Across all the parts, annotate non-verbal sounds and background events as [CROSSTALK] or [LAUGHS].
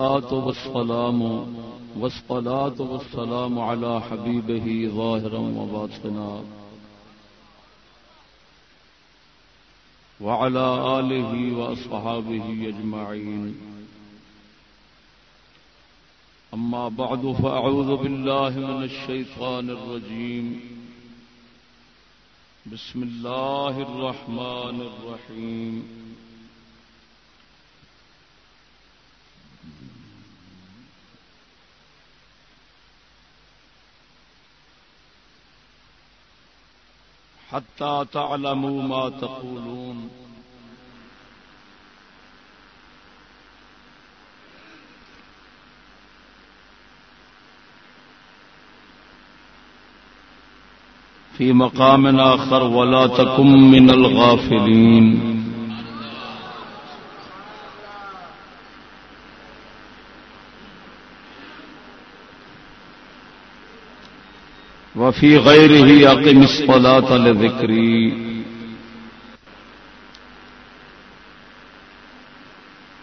والسلام والصلاة والسلام على حبيبه ظاهرا وباطنا. وعلى آله وأصحابه أجمعين. أما بعد، فأعوذ بالله من الشيطان الرجيم. بسم الله الرحمن الرحيم. حتى تعلموا ما تقولون. في مقام آخر ولا تكن من الغافلين. وفي غيره أقم الصلاة لذكري.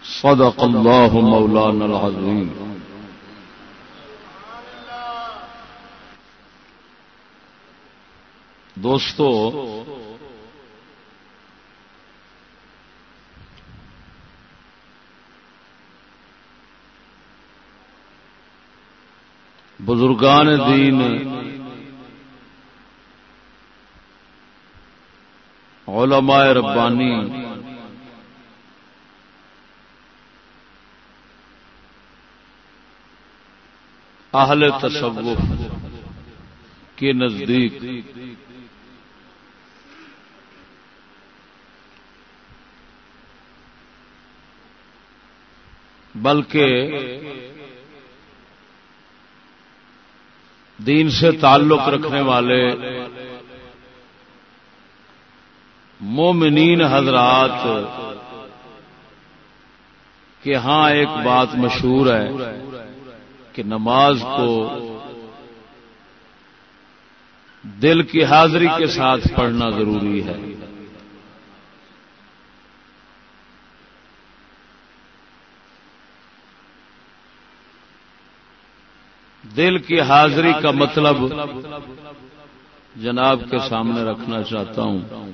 صدق الله مولانا العظيم. دوستو بزرگان دین علماء ربانی۔ اہل تصوف کے نزدیک۔ بلکہ دین سے تعلق رکھنے والے مومنین حضرات، کہ ہاں ایک بات مشہور ہے کہ نماز کو دل کی حاضری کے ساتھ پڑھنا ضروری ہے۔ دل کی حاضری کا مطلب جناب کے سامنے رکھنا چاہتا ہوں۔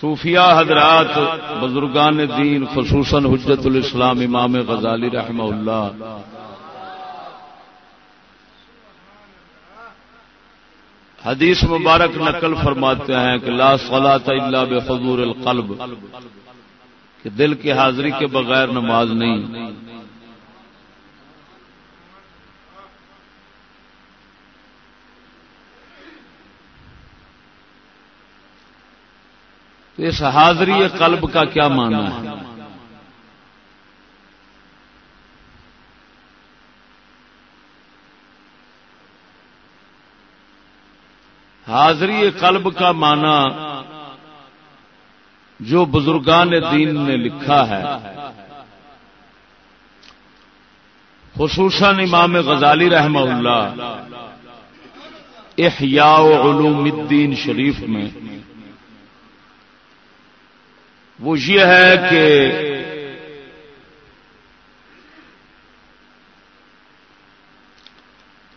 صوفیہ حضرات بزرگان دین، خصوصاً حجت الاسلام امام غزالی رحمہ اللہ۔ حدیث مبارک نقل فرماتے ہیں کہ لا صلاة الا بحضور القلب، کہ دل کی حاضری کے بغیر نماز نہیں۔ تو اس حاضری قلب کا کیا معنی ہے؟ حاضری قلب کا معنی جو بزرگان دین نے لکھا ہے۔ خصوصاً امام غزالی رحمہ اللہ، احیاء علوم الدین شریف میں وہ یہ ہے کہ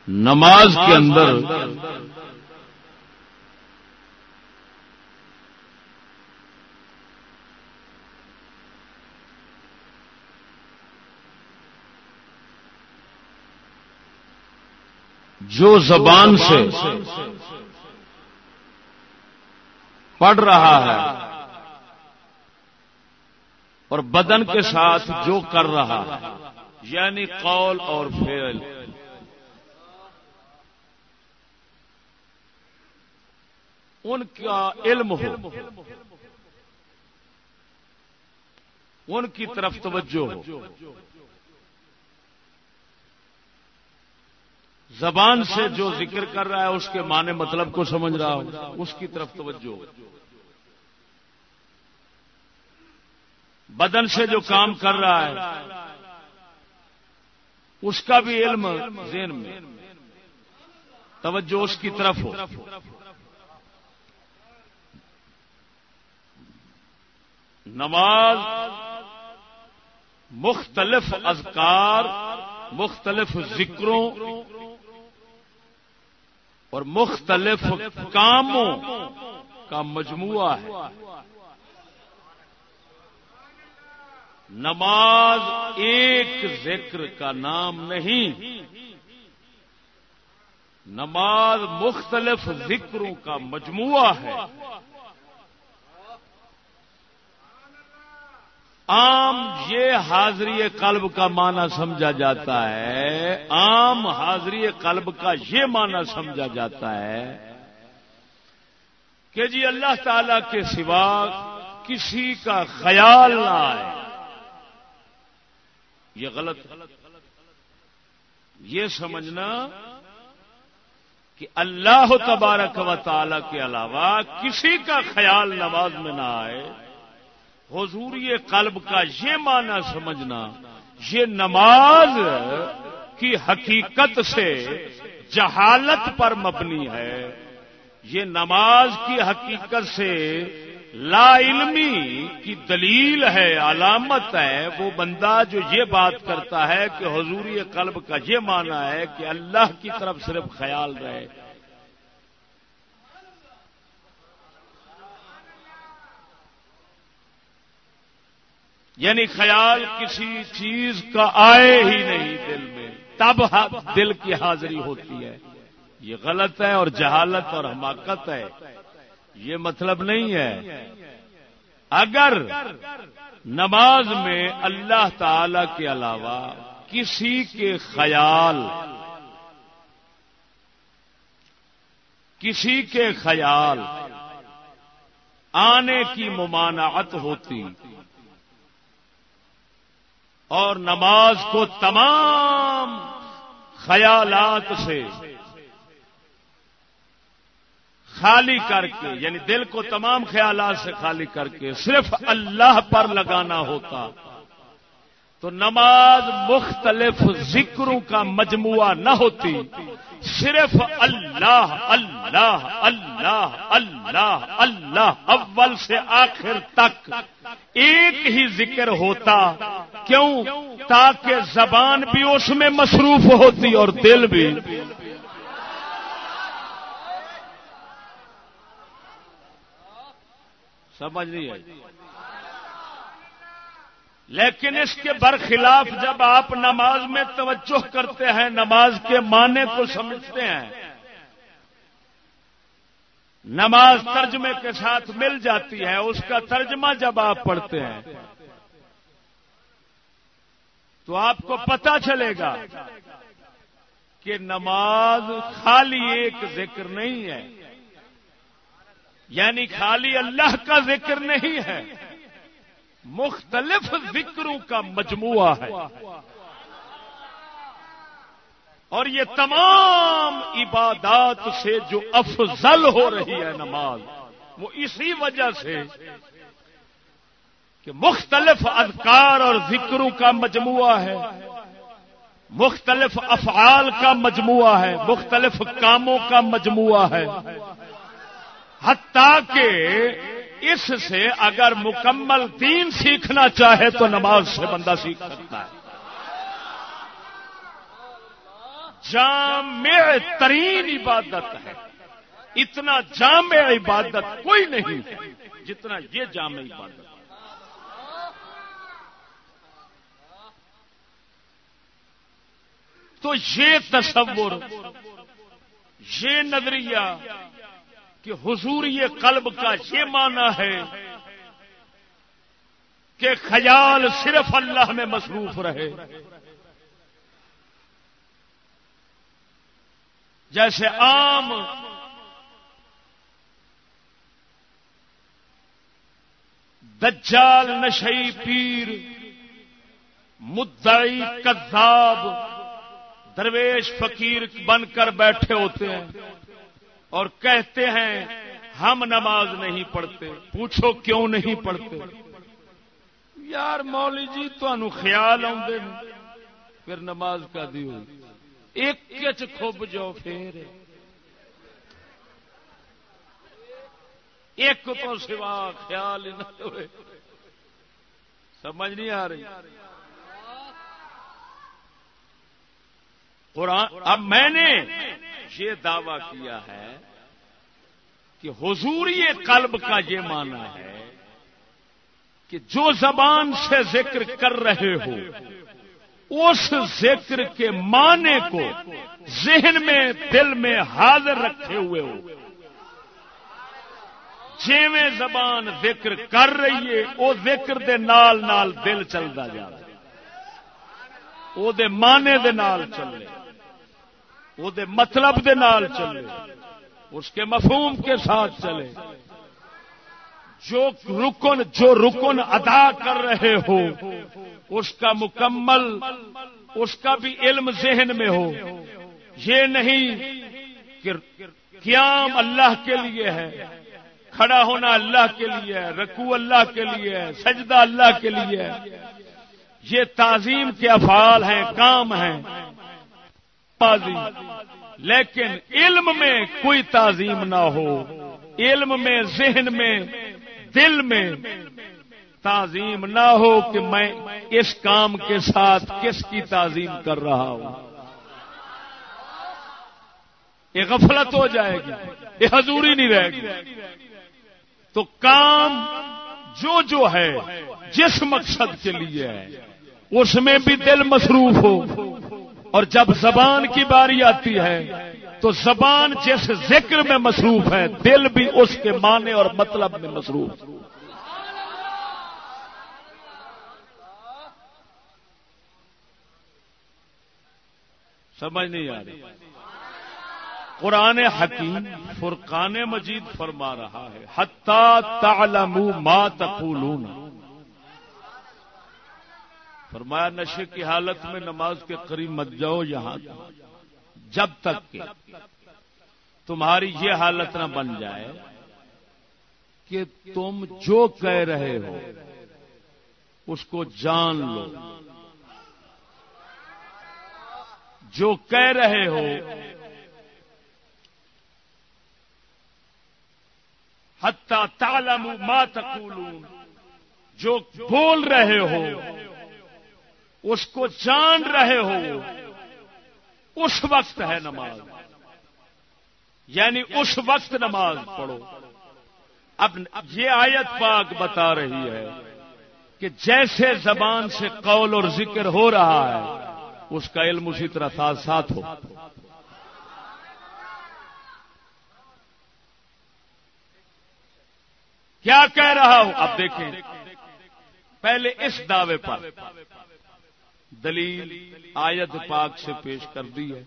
نماز کے اندر جو زبان سے پڑھ رہا ہے اور بدن کے ساتھ جو کر رہا۔ یعنی قول اور فعل۔ ان کا علم ہو۔ ان کی طرف توجہ ہو۔ زبان سے جو ذکر کر رہا ہے اس کے معنی مطلب کو سمجھ رہا ہو اس کی طرف توجہ ہو۔ بدن سے جو کام کر رہا ہے، اس کا بھی علم ذہن میں۔ توجہ اس کی طرف ہو۔ نماز مختلف اذکار، مختلف ذکروں اور مختلف کاموں کا مجموعہ ہے۔ نماز ایک ذکر کا نام نہیں۔ نماز مختلف ذکروں کا مجموعہ ہے۔ عام یہ حاضری قلب کا معنی سمجھا جاتا ہے۔ عام حاضری قلب کا یہ معنی سمجھا جاتا ہے کہ جی اللہ تعالی کے سوا کسی کا خیال نہ آئے۔ یہ غلط یہ سمجھنا کہ اللہ تبارک و تعالی کے علاوہ کسی کا خیال نماز میں نہ آئے حضوری قلب کا یہ معنی سمجھنا، یہ نماز کی حقیقت سے جہالت پر مبنی ہے۔ یہ نماز کی حقیقت سے لا علمی کی دلیل ہے، علامت ہے، وہ بندہ جو یہ بات کرتا ہے کہ حضوری قلب کا یہ معنی ہے کہ اللہ کی طرف صرف خیال رہے۔ یعنی خیال کسی چیز کا آئے ہی نہیں دل میں، تب دل کی حاضری ہوتی ہے۔ یہ غلط ہے اور جہالت اور حماقت ہے۔ یہ مطلب نہیں ہے۔ اگر نماز میں اللہ تعالی کے علاوہ کسی کے خیال، کسی کے خیال آنے کی ممانعت ہوتی اور نماز کو تمام خیالات سے خالی کر کے یعنی دل کو تمام خیالات سے خالی کر کے، صرف اللہ پر لگانا ہوتا۔ تو نماز مختلف ذکروں کا مجموعہ نہ ہوتی، صرف اللہ اللہ اللہ اللہ اللہ، اول سے آخر تک ایک ہی ذکر ہوتا۔ کیوں؟ تاکہ زبان بھی اس میں مصروف ہوتی اور دل بھی سمجھ نہیں آئی لیکن اس کے برخلاف جب آپ نماز میں توجہ کرتے ہیں، نماز کے معنی کو سمجھتے ہیں۔ نماز ترجمے کے ساتھ مل جاتی ہے، اس کا ترجمہ جب آپ پڑھتے ہیں، تو آپ کو پتا چلے گا کہ نماز خالی ایک ذکر نہیں ہے۔ یعنی خالی اللہ کا ذکر نہیں ہے۔ مختلف ذکروں کا مجموعہ ہے۔ اور یہ تمام عبادات سے جو افضل ہو رہی ہے نماز، وہ اسی وجہ سے کہ مختلف اذکار اور ذکروں کا مجموعہ ہے۔ مختلف افعال کا مجموعہ ہے۔ مختلف کاموں کا مجموعہ ہے۔ حتیٰ کہ اس سے اگر مکمل دین سیکھنا چاہے تو نماز سے بندہ سیکھ سکتا ہے۔ جامع ترین عبادت ہے۔ اتنا جامع عبادت کوئی نہیں جتنا یہ جامع عبادت۔ تو یہ تصور، یہ نظریہ کہ حضور یہ قلب کا یہ معنی ہے کہ خیال صرف اللہ میں مصروف رہے۔ جیسے عام دجال نشئی پیر، مدعی کذاب، درویش فقیر بن کر بیٹھے ہوتے ہیں۔ اور کہتے ہیں، ہم نماز نہیں پڑھتے۔ پوچھو کیوں نہیں پڑھتے؟ یار مولی جی تمہوں خیال پھر نماز کا دی ہوئی؟ ایک کھب جو پھر۔ ایک تو سوا خیال ہی نہ ہوئے۔ سمجھ نہیں آ رہی۔ قرآن اب میں نے یہ دعوی کیا ہے کہ حضوری قلب کا یہ مانا ہے کہ جو زبان سے ذکر کر رہے ہو، اس ذکر کے معنی کو ذہن میں، دل میں حاضر رکھے ہوئے ہو۔ جیویں زبان ذکر کر رہی ہے وہ ذکر دے نال نال دل چلتا جا رہا وہ دے مانے دے نال چلے۔ وہ دے مطلب دے نال چلے۔ اس کے مفہوم کے ساتھ چلے۔ جو رکن جو رکن ادا کر رہے ہو، اس کا مکمل اس کا بھی علم ذہن میں ہو۔ یہ نہیں کہ قیام اللہ کے لیے ہے، کھڑا ہونا اللہ کے لیے ہے رکو اللہ کے لیے ہے، سجدہ اللہ کے لیے ہے۔ یہ تعظیم کے افعال ہیں، کام ہیں۔ لیکن علم میں کوئی تعظیم نہ ہو، علم میں، ذہن میں، دل میں تعظیم نہ ہو کہ میں اس کام کے ساتھ کس کی تعظیم کر رہا ہوں۔ یہ غفلت ہو جائے گی، یہ حضوری نہیں رہے گی۔ تو کام جو جو ہے، جس مقصد کے لیے ہے، اس میں بھی دل مصروف ہو۔ اور جب زبان کی باری آتی ہے تو زبان جس ذکر میں مصروف ہے، دل بھی اس کے معنی اور مطلب میں مصروف۔ سمجھ نہیں آ رہی۔ قرآن حکیم فرقان مجید فرما رہا ہے تعلموا ما تقولون۔ فرمایا نشے کی حالت میں نماز کے قریب مت جاؤ یہاں جب تک کہ تمہاری یہ حالت نہ بن جائے کہ تم جو کہہ رہے ہو، اس کو جان لو۔ جو کہہ رہے ہو، حتی تعلم ما تقولون۔ جو بول رہے ہو اس کو جان رہے ہو۔ اس وقت ہے نماز۔ یعنی اس وقت نماز پڑھو۔ اب یہ آیت پاک بتا رہی ہے کہ جیسے زبان سے قول اور ذکر ہو رہا ہے، اس کا علم اسی طرح ساتھ ساتھ ہو۔ کیا کہہ رہا ہوں؟ اب دیکھیں۔ پہلے اس دعوے پر۔ دلیل آیت پاک سے پیش کر دی ہے۔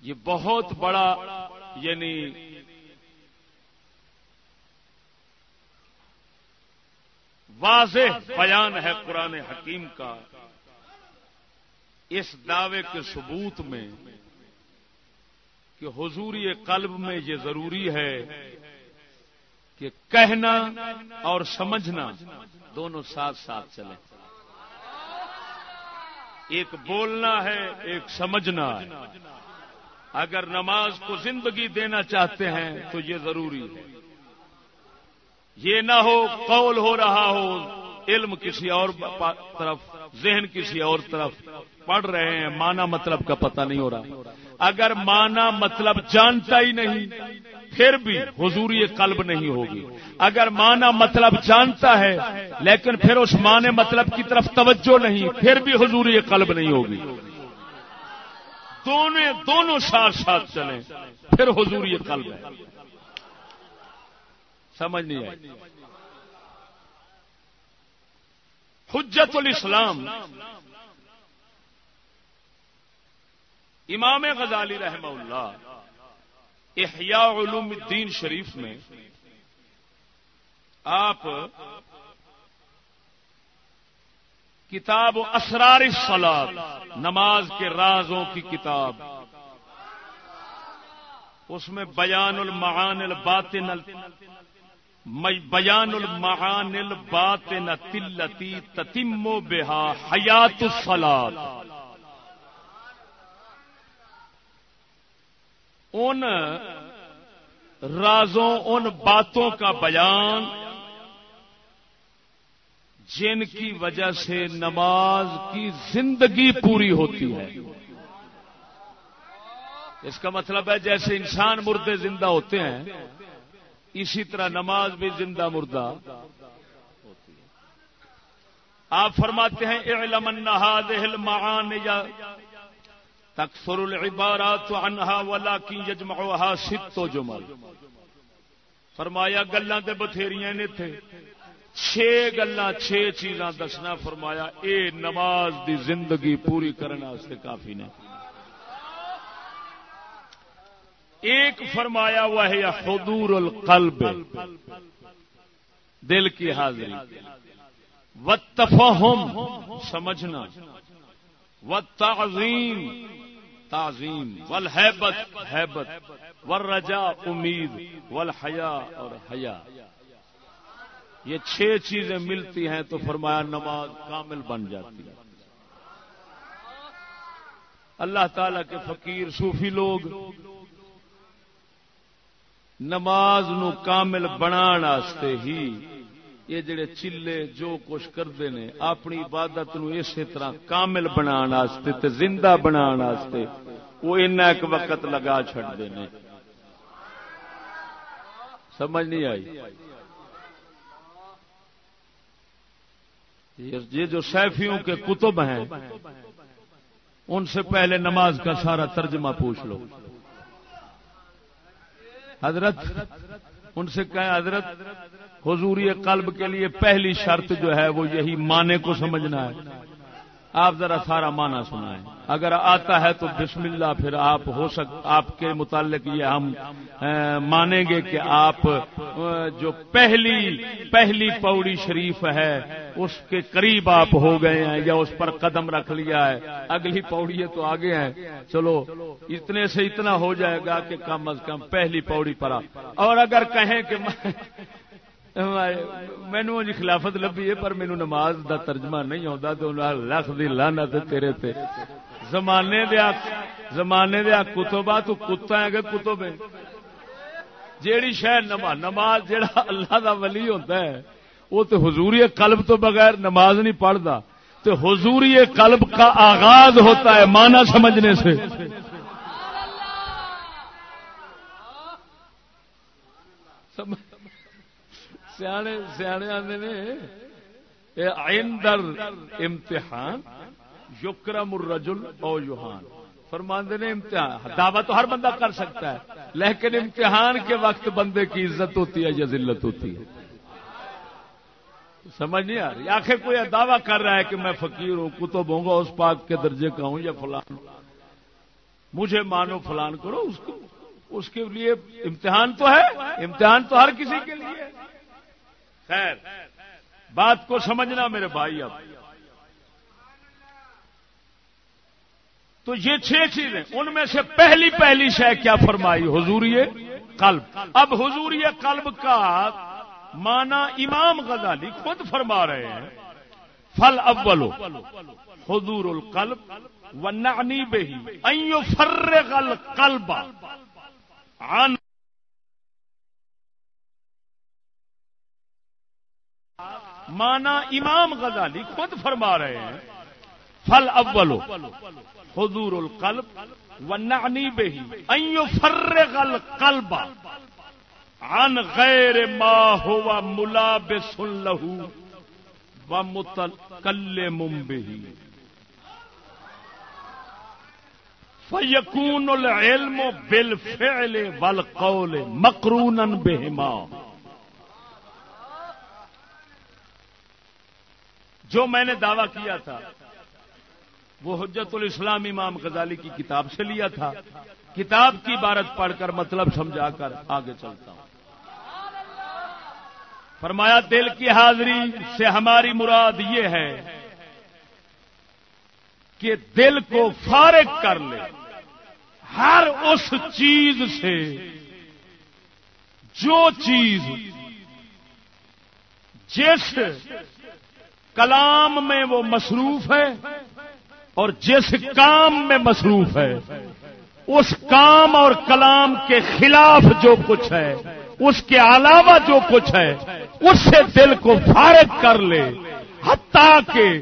یہ بہت بڑا یعنی واضح بیان ہے قرآن حکیم کا۔ اس دعوے کے ثبوت میں کہ حضوری قلب میں یہ ضروری ہے کہ کہنا اور سمجھنا دونوں ساتھ ساتھ چلیں۔ ایک بولنا ہے، ایک سمجھنا ہے۔ اگر نماز کو زندگی دینا چاہتے ہیں تو یہ ضروری ہے۔ یہ نہ ہو، قول ہو رہا ہو علم کسی اور طرف، ذہن کسی اور طرف پڑھ رہے ہیں مانا مطلب کا پتہ نہیں ہو رہا۔ اگر مانا مطلب جانتا ہی نہیں، پھر بھی حضوری قلب نہیں ہوگی۔ اگر مانا مطلب جانتا ہے، لیکن پھر اس معنی مطلب کی طرف توجہ نہیں، پھر بھی حضوری قلب نہیں ہوگی۔ دونوں دونوں ساتھ ساتھ چلیں، پھر حضوری قلب ہے۔ سمجھ نہیں آئی؟ حجت الاسلام. امام غزالی رحمہ اللہ احیاء علوم الدین شریف میں آپ کتاب و اسرار الصلاۃ نماز کے رازوں کی کتاب، اس میں بیان المعان الباطن بیان المعان الباطن تلتی تتم بہا حیات الصلاۃ ان رازوں، ان باتوں کا بیان جن کی وجہ سے نماز کی زندگی پوری ہوتی ہے۔ اس کا مطلب ہے جیسے انسان مردے زندہ ہوتے ہیں اسی طرح نماز بھی زندہ مردہ۔ ہوتی ہے آپ فرماتے ہیں، اعلم ان هذه المعانی تکثر العبارات عنها ولكن يجمعها ست جمل۔ فرمایا، گلاں تے بتھیریاں نے تھے۔ چھ گلا چھ چیزاں دسنا۔ فرمایا، اے نماز دی زندگی پوری کرنے کافی نے۔ ایک فرمایا وہ ہے حضور القلب۔ دل کی حاضری۔ و تفہم سمجھنا۔ و تعظیم۔ تعظیم ول حیبت حیبت ور رجا امید ول حیا اور حیا یہ چھ چیزیں ملتی ہیں تو فرمایا نماز کامل بن جاتی ہے۔ اللہ تعالی کے فقیر، صوفی لوگ نماز نو کامل بنا ہی یہ جڑے چلے جو کچھ کرتے ہیں اپنی عبادت نو اسی طرح کامل بنا زندہ بنا وہ ایک وقت لگا چڑتے ہیں سمجھ نہیں آئی؟ یہ جو سیفیوں کے کتب ہیں، ان سے پہلے نماز کا سارا ترجمہ پوچھ لو۔ حضرت، ان سے کہیں حضرت حضوری قلب کے لیے پہلی شرط جو ہے وہ یہی مانے کو سمجھنا ہے۔ آپ ذرا سارا مانا سنائیں۔ اگر آتا ہے تو بسم اللہ پھر آپ ہو سک آپ کے متعلق یہ ہم مانیں گے کہ آپ جو پہلی پہلی پوڑی شریف ہے، اس کے قریب آپ ہو گئے ہیں یا اس پر قدم رکھ لیا ہے۔ اگلی پوڑی ہے تو آگے ہیں۔ چلو، اتنے سے اتنا ہو جائے گا کہ کم از کم پہلی پوڑی پر آپ۔ اور اگر کہیں کہ مینو جی خلافت لبھی ہے، پر مینو نماز دا ترجمہ نہیں آتا تو لکھ دی لانا تیرے تے۔ زمانے دیا زمانے دیا کتبا تو کتا ہے کہ کتب جیڑی شاید نماز نماز جیڑا اللہ دا ولی ہوتا ہے وہ تو حضوری قلب تو بغیر نماز نہیں پڑھتا تو حضوری قلب کا آغاز ہوتا ہے مانا سمجھنے سے۔ سمجھ سیانے سیانے آدھے نے آئندر امتحان، یکرم الرجل او یوہان فرماندے نے امتحان دعوت تو ہر بندہ کر سکتا ہے، لیکن امتحان کے وقت بندے کی عزت ہوتی ہے یا ذلت ہوتی ہے؟ سمجھ نہیں آ رہی۔ آخر کوئی دعویٰ کر رہا ہے کہ میں فقیر ہوں، کتب ہوں گا، اس پاک کے درجے کا ہوں یا فلان۔ مجھے مانو فلان کرو، اس کو، اس کے لیے امتحان تو ہے، امتحان تو ہر کسی کے لیے خیر۔ بات کو سمجھنا میرے بھائی اب۔ تو یہ چھ چیزیں، ان میں سے پہلی پہلی شے کیا فرمائی؟ حضوری قلب۔ اب حضوری قلب کا مانا امام غزالی خود فرما رہے ہیں۔ فل اولو حضور القلب و نعنی بہی۔ فرغ القلب عن مانا امام غزالی خود فرما رہے ہیں، فل اولو حضور القلب و بہی ایو فرغ القلب عن غیر ما ہوا ملابس لہو و متکلم بہی۔ فیکون العلم بالفعل والقول مقرونا بہما جو میں نے دعویٰ کیا تھا، وہ حجت الاسلام امام غزالی کی کتاب سے لیا تھا۔ کتاب کی عبارت پڑھ کر مطلب سمجھا کر آگے چلتا ہوں۔ فرمایا، دل کی حاضری سے ہماری مراد یہ ہے کہ دل کو فارغ کر لے۔ ہر اس چیز سے جو چیز جس کلام میں وہ مصروف ہے اور جس کام میں مصروف ہے، اس کام اور کلام کے خلاف جو کچھ ہے، اس کے علاوہ جو کچھ ہے، اس سے دل کو فارغ کر لے۔ حتیٰ کہ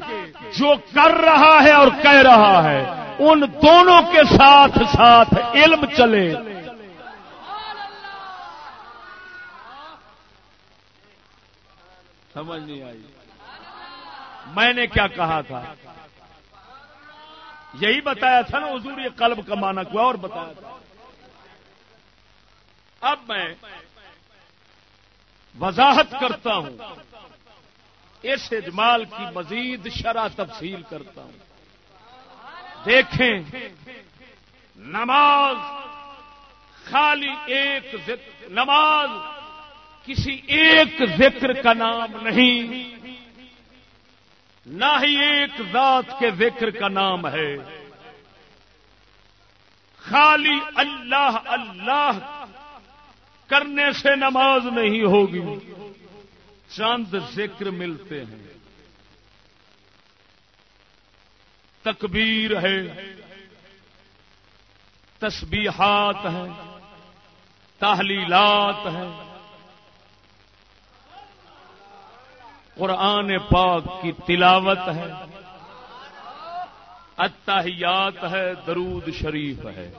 جو کر رہا ہے اور کہہ رہا ہے، ان دونوں کے ساتھ ساتھ علم چلے۔ سمجھ نہیں آئی۔ میں نے کیا کہا تھا؟ یہی بتایا تھا نا حضور، یہ قلب کا مانا کو اور بتایا تھا۔ اب میں وضاحت کرتا ہوں، اس اجمال کی مزید شرح تفصیل کرتا ہوں۔ دیکھیں، نماز خالی ایک ذکر، نماز کسی ایک ذکر کا نام نہیں۔ نہ ہی ایک ذات کے ذکر کا نام ہے۔ خالی اللہ اللہ کرنے سے نماز نہیں ہوگی۔ چند ذکر ملتے ہیں۔ تکبیر ہے۔ تسبیحات ہیں۔ تحلیلات ہیں۔ قرآن پاک کی تلاوت ہے۔ اتحیات ہے، درود شریف ہے۔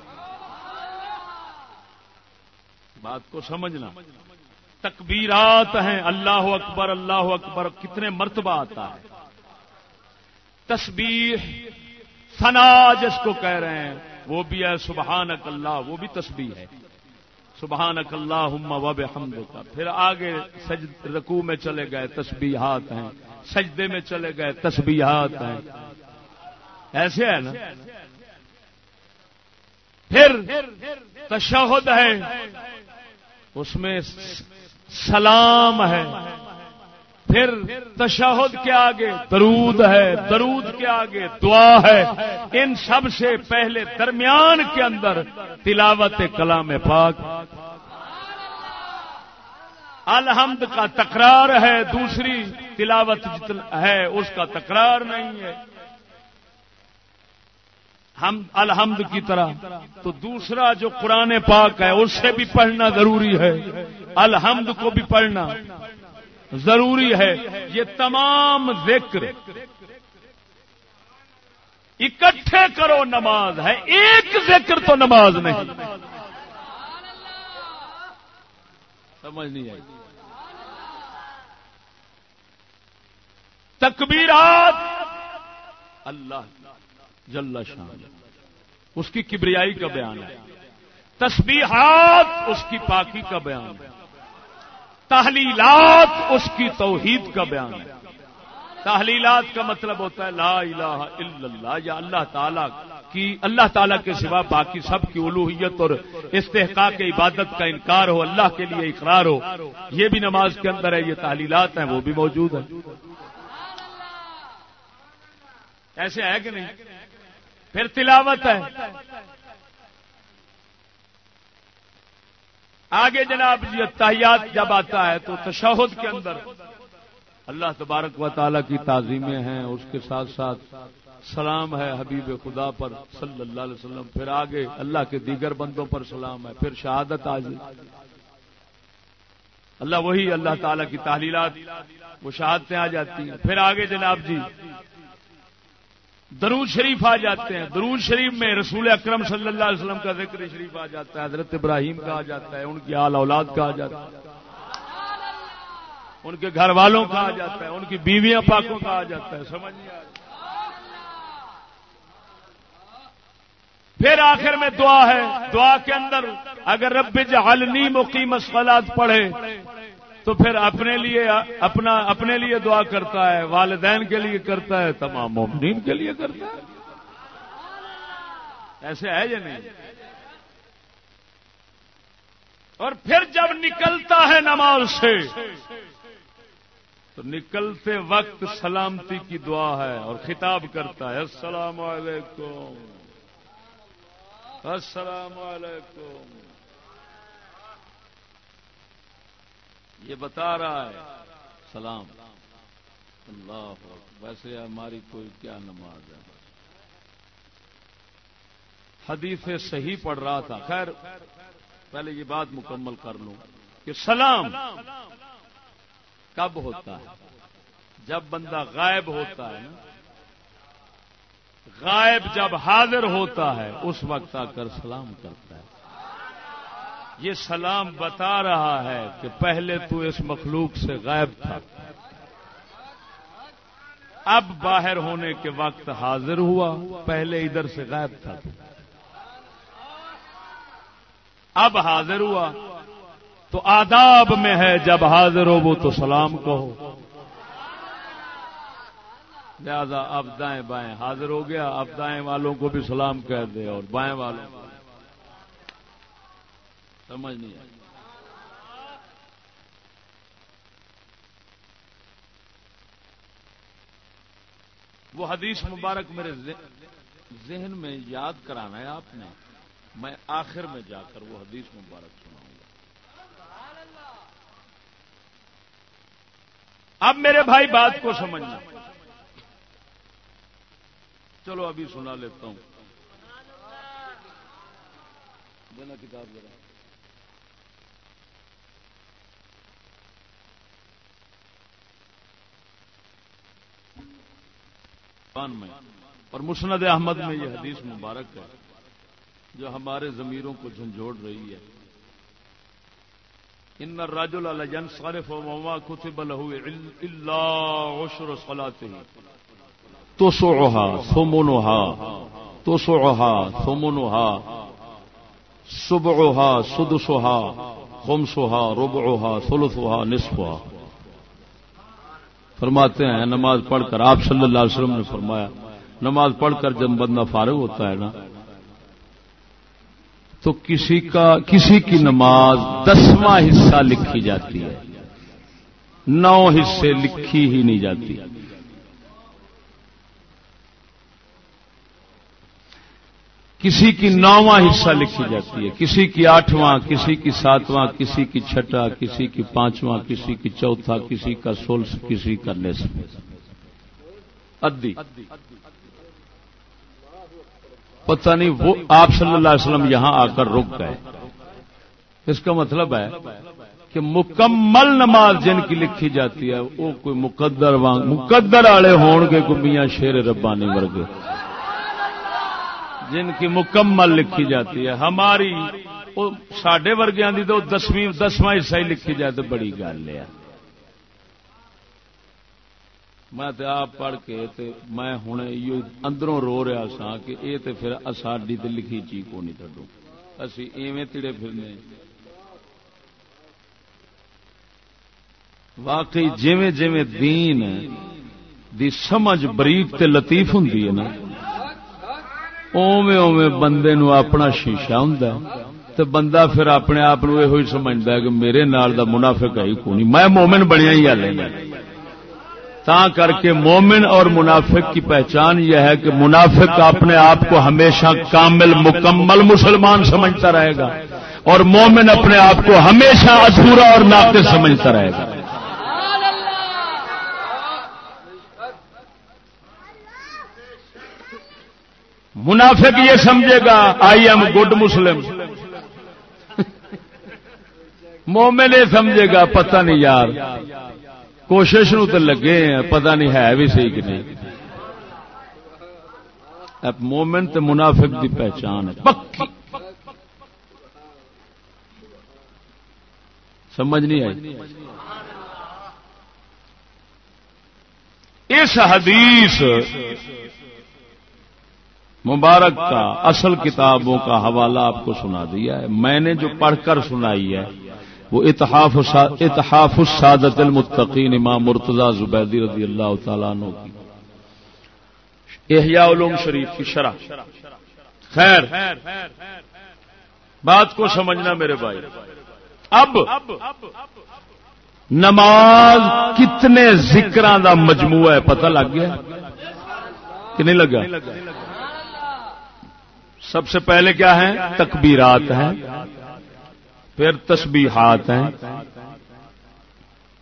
بات کو سمجھنا۔ تکبیرات ہیں، اللہ اکبر اللہ اکبر، کتنے مرتبہ آتا ہے۔ تصویر فنا جس کو کہہ رہے ہیں، وہ بھی ہے، سبحانک اللہ، وہ بھی تصویر ہے۔ سبحانک اللہ و حمد پھر آگے سج رکو میں چلے گئے، تسبیحات ہیں۔ سجدے میں چلے گئے، تسبیحات ہیں۔ ایسے ہے نا؟ پھر تشہد ہے، اس میں سلام ہے۔ پھر تشہد کے آگے درود ہے، درود کے آگے دعا ہے۔ ان سب سے پہلے درمیان کے اندر تلاوت کلام پاک۔ الحمد کا تکرار ہے، دوسری تلاوت ہے، اس کا تکرار نہیں ہے۔ ہم الحمد کی طرح، تو دوسرا جو قرآن پاک ہے، اس سے بھی پڑھنا ضروری ہے۔ الحمد کو بھی پڑھنا۔ ضروری ہے۔ یہ تمام ذکر۔ اکٹھے کرو نماز ہے۔ ایک ذکر تو نماز نہیں۔ سمجھ نہیں آئی۔ تکبیرات۔ اللہ جل شان۔ اس کی کبریائی کا بیان ہے۔ تسبیحات اس کی پاکی کا بیان ہے۔ تحلیلات اس کی توحید کا بیان ہے۔ تحلیلات کا مطلب ہوتا ہے لا الہ الا اللہ، یا اللہ تعالی کی، اللہ تعالی کے سوا باقی سب کی الوحیت اور استحقاق عبادت کا انکار ہو، اللہ کے لیے اقرار ہو۔ یہ بھی نماز کے اندر ہے، یہ تحلیلات ہیں، وہ بھی موجود ہیں۔ ایسے ہے کہ نہیں؟ پھر تلاوت ہے۔ آگے جناب جی تحیات جب آتا ہے تو تشہد کے اندر اللہ تبارک و تعالیٰ کی تعظیمیں ہیں، اس کے ساتھ ساتھ سلام ہے حبیب خدا پر صلی اللہ علیہ وسلم، پھر آگے اللہ کے دیگر بندوں پر سلام ہے، پھر شہادت آج۔ اللہ وہی اللہ تعالیٰ کی تحلیلات، وہ شہادتیں آ جاتی ہیں۔ پھر آگے جناب جی درود شریف آ جاتے ہیں۔ درود شریف میں رسول اکرم صلی اللہ علیہ وسلم کا ذکر شریف آ جاتا ہے۔ حضرت ابراہیم کا آ جاتا ہے۔ ان کی آل اولاد کا آ جاتا ہے۔ ان کے گھر والوں کا آ جاتا ہے۔ ان کی بیویاں پاکوں کا آ جاتا ہے۔ سمجھ نہیں پھر آخر میں دعا ہے۔ دعا کے اندر اگر رب جعلنی مقیم اسفلاد پڑھے تو پھر اپنے لیے اپنا اپنے لیے دعا کرتا ہے، والدین کے لیے کرتا ہے، تمام مومنین کے لیے کرتا ہے۔ ایسے ہے یا نہیں؟ اور پھر جب نکلتا ہے نماز سے، تو نکلتے وقت سلامتی کی دعا ہے اور خطاب کرتا ہے، السلام علیکم۔ السلام علیکم۔ یہ بتا رہا ہے۔ سلام۔ اللہ ویسے ہماری کوئی کیا نماز ہے؟ حدیث صحیح پڑھ رہا تھا۔ خیر، پہلے یہ بات مکمل کر لوں کہ سلام کب ہوتا ہے؟ جب بندہ غائب ہوتا ہے نا۔ غائب جب حاضر ہوتا ہے، اس وقت آ کر سلام کرتا ہے۔ یہ سلام بتا رہا ہے کہ پہلے تو اس مخلوق سے غائب تھا۔ اب باہر ہونے کے وقت حاضر ہوا، پہلے ادھر سے غائب تھا۔ اب حاضر ہوا، تو آداب میں ہے، جب حاضر ہو وہ تو سلام کہو۔ لہذا اب دائیں بائیں حاضر ہو گیا، اب دائیں والوں کو بھی سلام کہہ دے اور بائیں والوں سمجھ نہیں آئی۔ وہ حدیث مبارک میرے ذہن میں یاد کرانا ہے آپ نے۔ میں آخر میں جا کر وہ حدیث مبارک سناؤں گا۔ اب میرے بھائی بات کو سمجھنا۔ چلو ابھی سنا لیتا ہوں۔ دینا کتاب ذرا۔ میں۔ اور مسند احمد میں یہ حدیث مبارک ہے، جو ہمارے ضمیروں کو جھنجھوڑ رہی ہے۔ ان راجل الجن صارف وما كتب له الا عشر صلاته۔ تسعها ثمنها تسعها ثمنها، سبعها، سدسها، خمسها، ربعها، ثلثها، نصفها۔ فرماتے ہیں، نماز پڑھ کر آپ صلی اللہ علیہ وسلم نے فرمایا، نماز پڑھ کر جب بندہ فارغ ہوتا ہے نا، تو کسی کا، کسی کی نماز دسواں حصہ لکھی جاتی ہے، نو حصے لکھی ہی نہیں جاتی۔ کسی کی نواں حصہ لکھی جاتی ہے کسی کی آٹھواں کسی کی ساتواں کسی کی چھٹا کسی کی پانچواں کسی کی چوتھا کسی کا سولس کسی کا نصف ادی پتہ نہیں وہ آپ صلی اللہ علیہ وسلم یہاں آ کر رک گئے اس کا مطلب ہے کہ مکمل نماز جن کی لکھی جاتی ہے وہ کوئی مقدر مقدر والے ہون گے گمیاں شیر ربانی ورگے جن کی مکمل لکھی جاتی ہے۔ ہماری سڈے ورگیا کی تو دسویں دسواں حصہ ہی لکھی جائے تو بڑی گل ہے۔ میں آپ پڑھ کے تے میں ہوں اندروں رو رہا سا کہ یہ تو پھر ساڈی تو لکھی چی کو نہیں چڈو اسی ایویں تڑے پھرنے۔ واقعی جیویں جیویں دین دی سمجھ بریک تے لطیف ہوں نا۔ اوے اوے بندے نو اپنا شیشہ ہوں تو بندہ پھر اپنے آپ یہ سمجھتا ہے کہ میرے نال دا منافق ہے کونی میں مومن بنیا ہی ہلے تا کر کے مومن اور منافق کی پہچان یہ ہے کہ منافق اپنے آپ کو ہمیشہ کامل، مکمل مسلمان سمجھتا رہے گا اور مومن اپنے آپ کو ہمیشہ ادھورا اور ناقص سمجھتا رہے گا۔ منافق یہ سمجھے گا آئی ایم گڈ مسلم مومن یہ سمجھے گا، پتہ نہیں یار۔ کوشش نو تو لگے ہیں، پتہ نہیں ہے بھی صحیح کہ نہیں۔ مومن تو منافق دی پہچان ہے۔ پکی۔ سمجھ نہیں آئی؟ اس حدیث مبارک کا اصل کتابوں کا حوالہ آپ کو سنا دیا ہے۔ میں نے جو پڑھ کر سنائی ہے، وہ اتحاف اتحاف السادت المتقین امام مرتضی زبیدی رضی اللہ تعالیٰ عنہ کی۔ احیاء علوم شریف کی شرح۔ خیر، بات کو سمجھنا میرے بھائی۔ اب نماز کتنے ذکر دا مجموعہ ہے، پتہ لگ گیا؟ کہ نہیں لگا؟ سب سے پہلے کیا ہے تکبیرات ہیں۔ پھر تسبیحات ہیں۔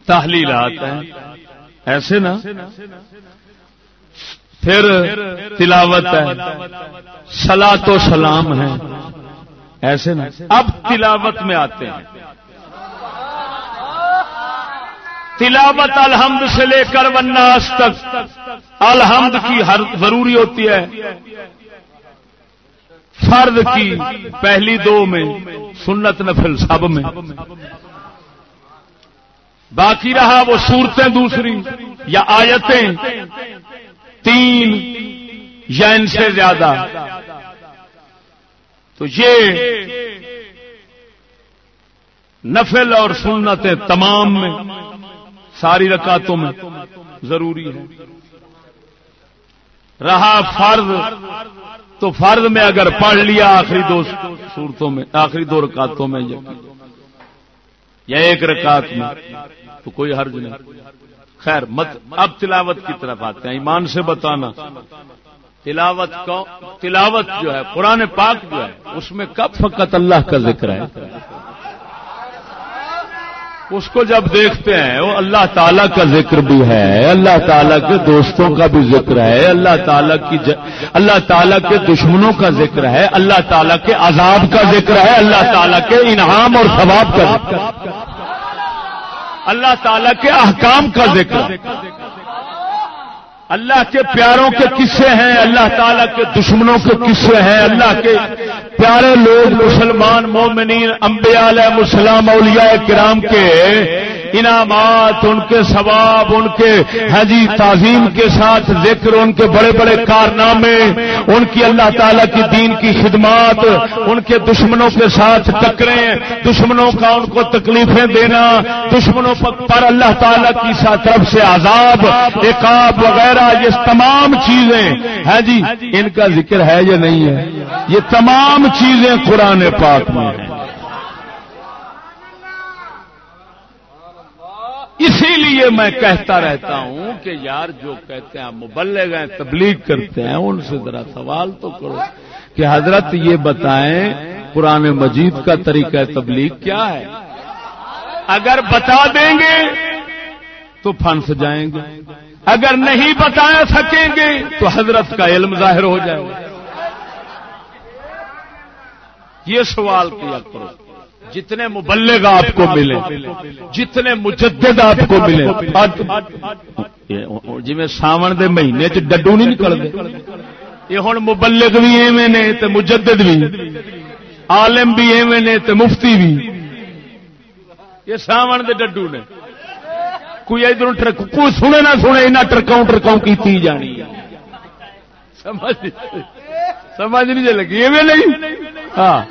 تحلیلات ہیں۔ ایسے نا؟ پھر تلاوت ہے سلا تو سلام ہے ایسے نا؟ اب تلاوت میں آتے ہیں۔ تلاوت الحمد سے لے کر وناس تک الحمد کی ہر ضروری ہوتی ہے۔ فرد کی پہلی دو میں، سنت نفل سب میں۔ باقی رہا وہ صورتیں دوسری یا آیتیں۔ تین یا ان سے زیادہ۔ تو یہ نفل اور سنتیں تمام میں ساری رکاتوں میں ضروری ہے۔ رہا فرض تو فرض میں اگر پڑھ لیا آخری دو صورتوں میں، آخری دو رکاتوں میں یا ایک رکعت میں، تو کوئی حرج نہیں۔ خیر، مت، اب تلاوت کی طرف آتے ہیں۔ ایمان سے بتانا، تلاوت کو تلاوت جو ہے، قرآن پاک جو ہے، اس میں کب فقط اللہ کا ذکر ہے؟ اس کو جب دیکھتے ہیں، وہ اللہ تعالیٰ کا ذکر بھی ہے، اللہ تعالیٰ کے دوستوں کا بھی ذکر ہے، اللہ تعالیٰ کی ج... اللہ تعالیٰ کے دشمنوں کا ذکر ہے، اللہ تعالیٰ کے عذاب کا ذکر ہے، اللہ تعالیٰ کے انعام اور ثواب کا ذکر اللہ تعالیٰ کے احکام کا ذکر اللہ کے پیاروں کے قصے ہیں، اللہ تعالیٰ کے دشمنوں کے قصے ہیں، اللہ کے پیارے لوگ مسلمان مومنین، انبیاء علیہ السلام، اولیاء کرام کے انعامات ان کے، ثواب ان کے۔ حجی تعظیم کے ساتھ ذکر ان کے بڑے بڑے کارنامے۔ ان کی اللہ تعالی کی دین کی خدمات۔ ان کے دشمنوں کے ساتھ ٹکریں۔ دشمنوں کا ان کو تکلیفیں دینا۔ دشمنوں پر اللہ تعالی کی طرف سے عذاب، عقاب وغیرہ، یہ تمام چیزیں۔ ہیں جی ان کا ذکر ہے یا نہیں ہے؟ یہ تمام چیزیں قرآن پاک میں ہیں۔ اسی لیے میں کہتا رہتا ہوں کہ یار جو کہتے ہیں مبلغ ہیں، تبلیغ کرتے ہیں، ان سے ذرا سوال تو کرو کہ حضرت یہ بتائیں، قرآن مجید کا طریقہ تبلیغ کیا ہے؟ اگر بتا دیں گے تو پھنس جائیں گے۔ اگر نہیں بتا سکیں گے تو حضرت کا علم ظاہر ہو جائے گا۔ یہ سوال کیا کرو۔ جتنے مبلغ آپ کو ملے، جتنے مجدد آپ کو ملے جی ساون دے مہینے چ ڈڈو نہیں نکلتے۔ یہ ہوں مبلغ بھی ایویں نے تو مجدد بھی، عالم بھی ایویں نے تو مفتی بھی۔ یہ ساون دے ڈڈو نے۔ کوئی ادھر ٹرک کوئی سنے نہ سنے انہیں ٹرکاؤں ٹرکاؤں کی جانی سمجھ سمجھ نہیں جی لگی، ایویں نہیں؟ ہاں۔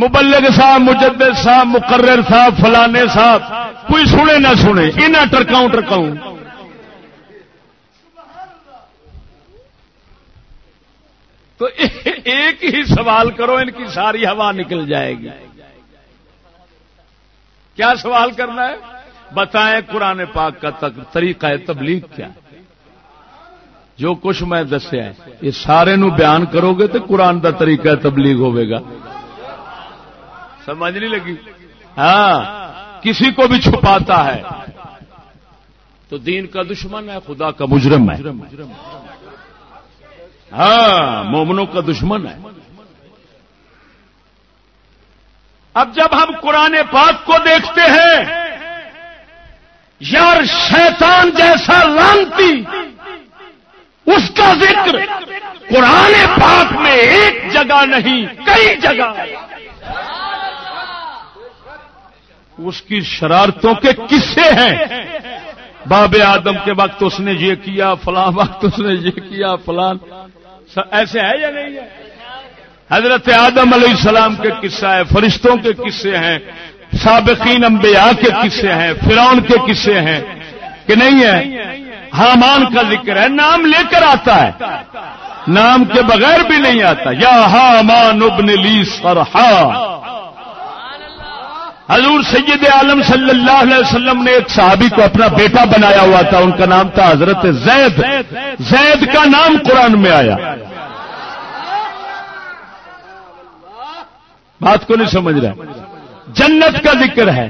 مبلغ صاحب، مجدد صاحب، مقرر صاحب، فلانے صاحب، کوئی سنے نہ سنے انہیں ٹرکاؤں ٹرکاؤں۔ تو [LAUGHS] ایک ہی سوال کرو، ان کی ساری ہوا نکل جائے گی۔ کیا سوال کرنا ہے؟ بتائیں قرآن پاک کا طریقہ ہے تبلیغ کیا؟ جو کچھ میں دسیا یہ سارے نو بیان کرو گے تو قرآن کا طریقہ تبلیغ ہوے گا۔ سمجھ نہیں لگی؟ ہاں کسی کو بھی چھپاتا ہے۔ تو دین کا دشمن ہے خدا کا مجرم ہے۔ ہاں مومنوں کا دشمن ہے۔ اب جب ہم قرآن پاک کو دیکھتے ہیں یار شیطان جیسا لانتی اس کا ذکر قرآن پاک میں ایک جگہ نہیں کئی جگہ۔ اس کی شرارتوں کے قصے ہیں۔ باب آدم کے وقت اس نے یہ کیا، فلاں وقت اس نے یہ کیا، فلاں۔ ایسے ہے یا نہیں ہے؟ حضرت آدم علیہ السلام کے قصہ ہے، فرشتوں کے قصے ہیں، سابقین انبیاء کے قصے ہیں، فرعون کے قصے ہیں۔ کہ نہیں ہے؟ حامان کا ذکر ہے، نام لے کر آتا ہے۔ نام کے بغیر بھی نہیں آتا۔ یا حامان ابن لی سرحا۔ حضور سید عالم صلی اللہ علیہ وسلم نے ایک صحابی کو اپنا بیٹا بنایا ہوا تھا، ان کا نام تھا حضرت زید۔ زید کا نام قرآن میں آیا۔ بات کو نہیں سمجھ رہا جنت کا ذکر ہے،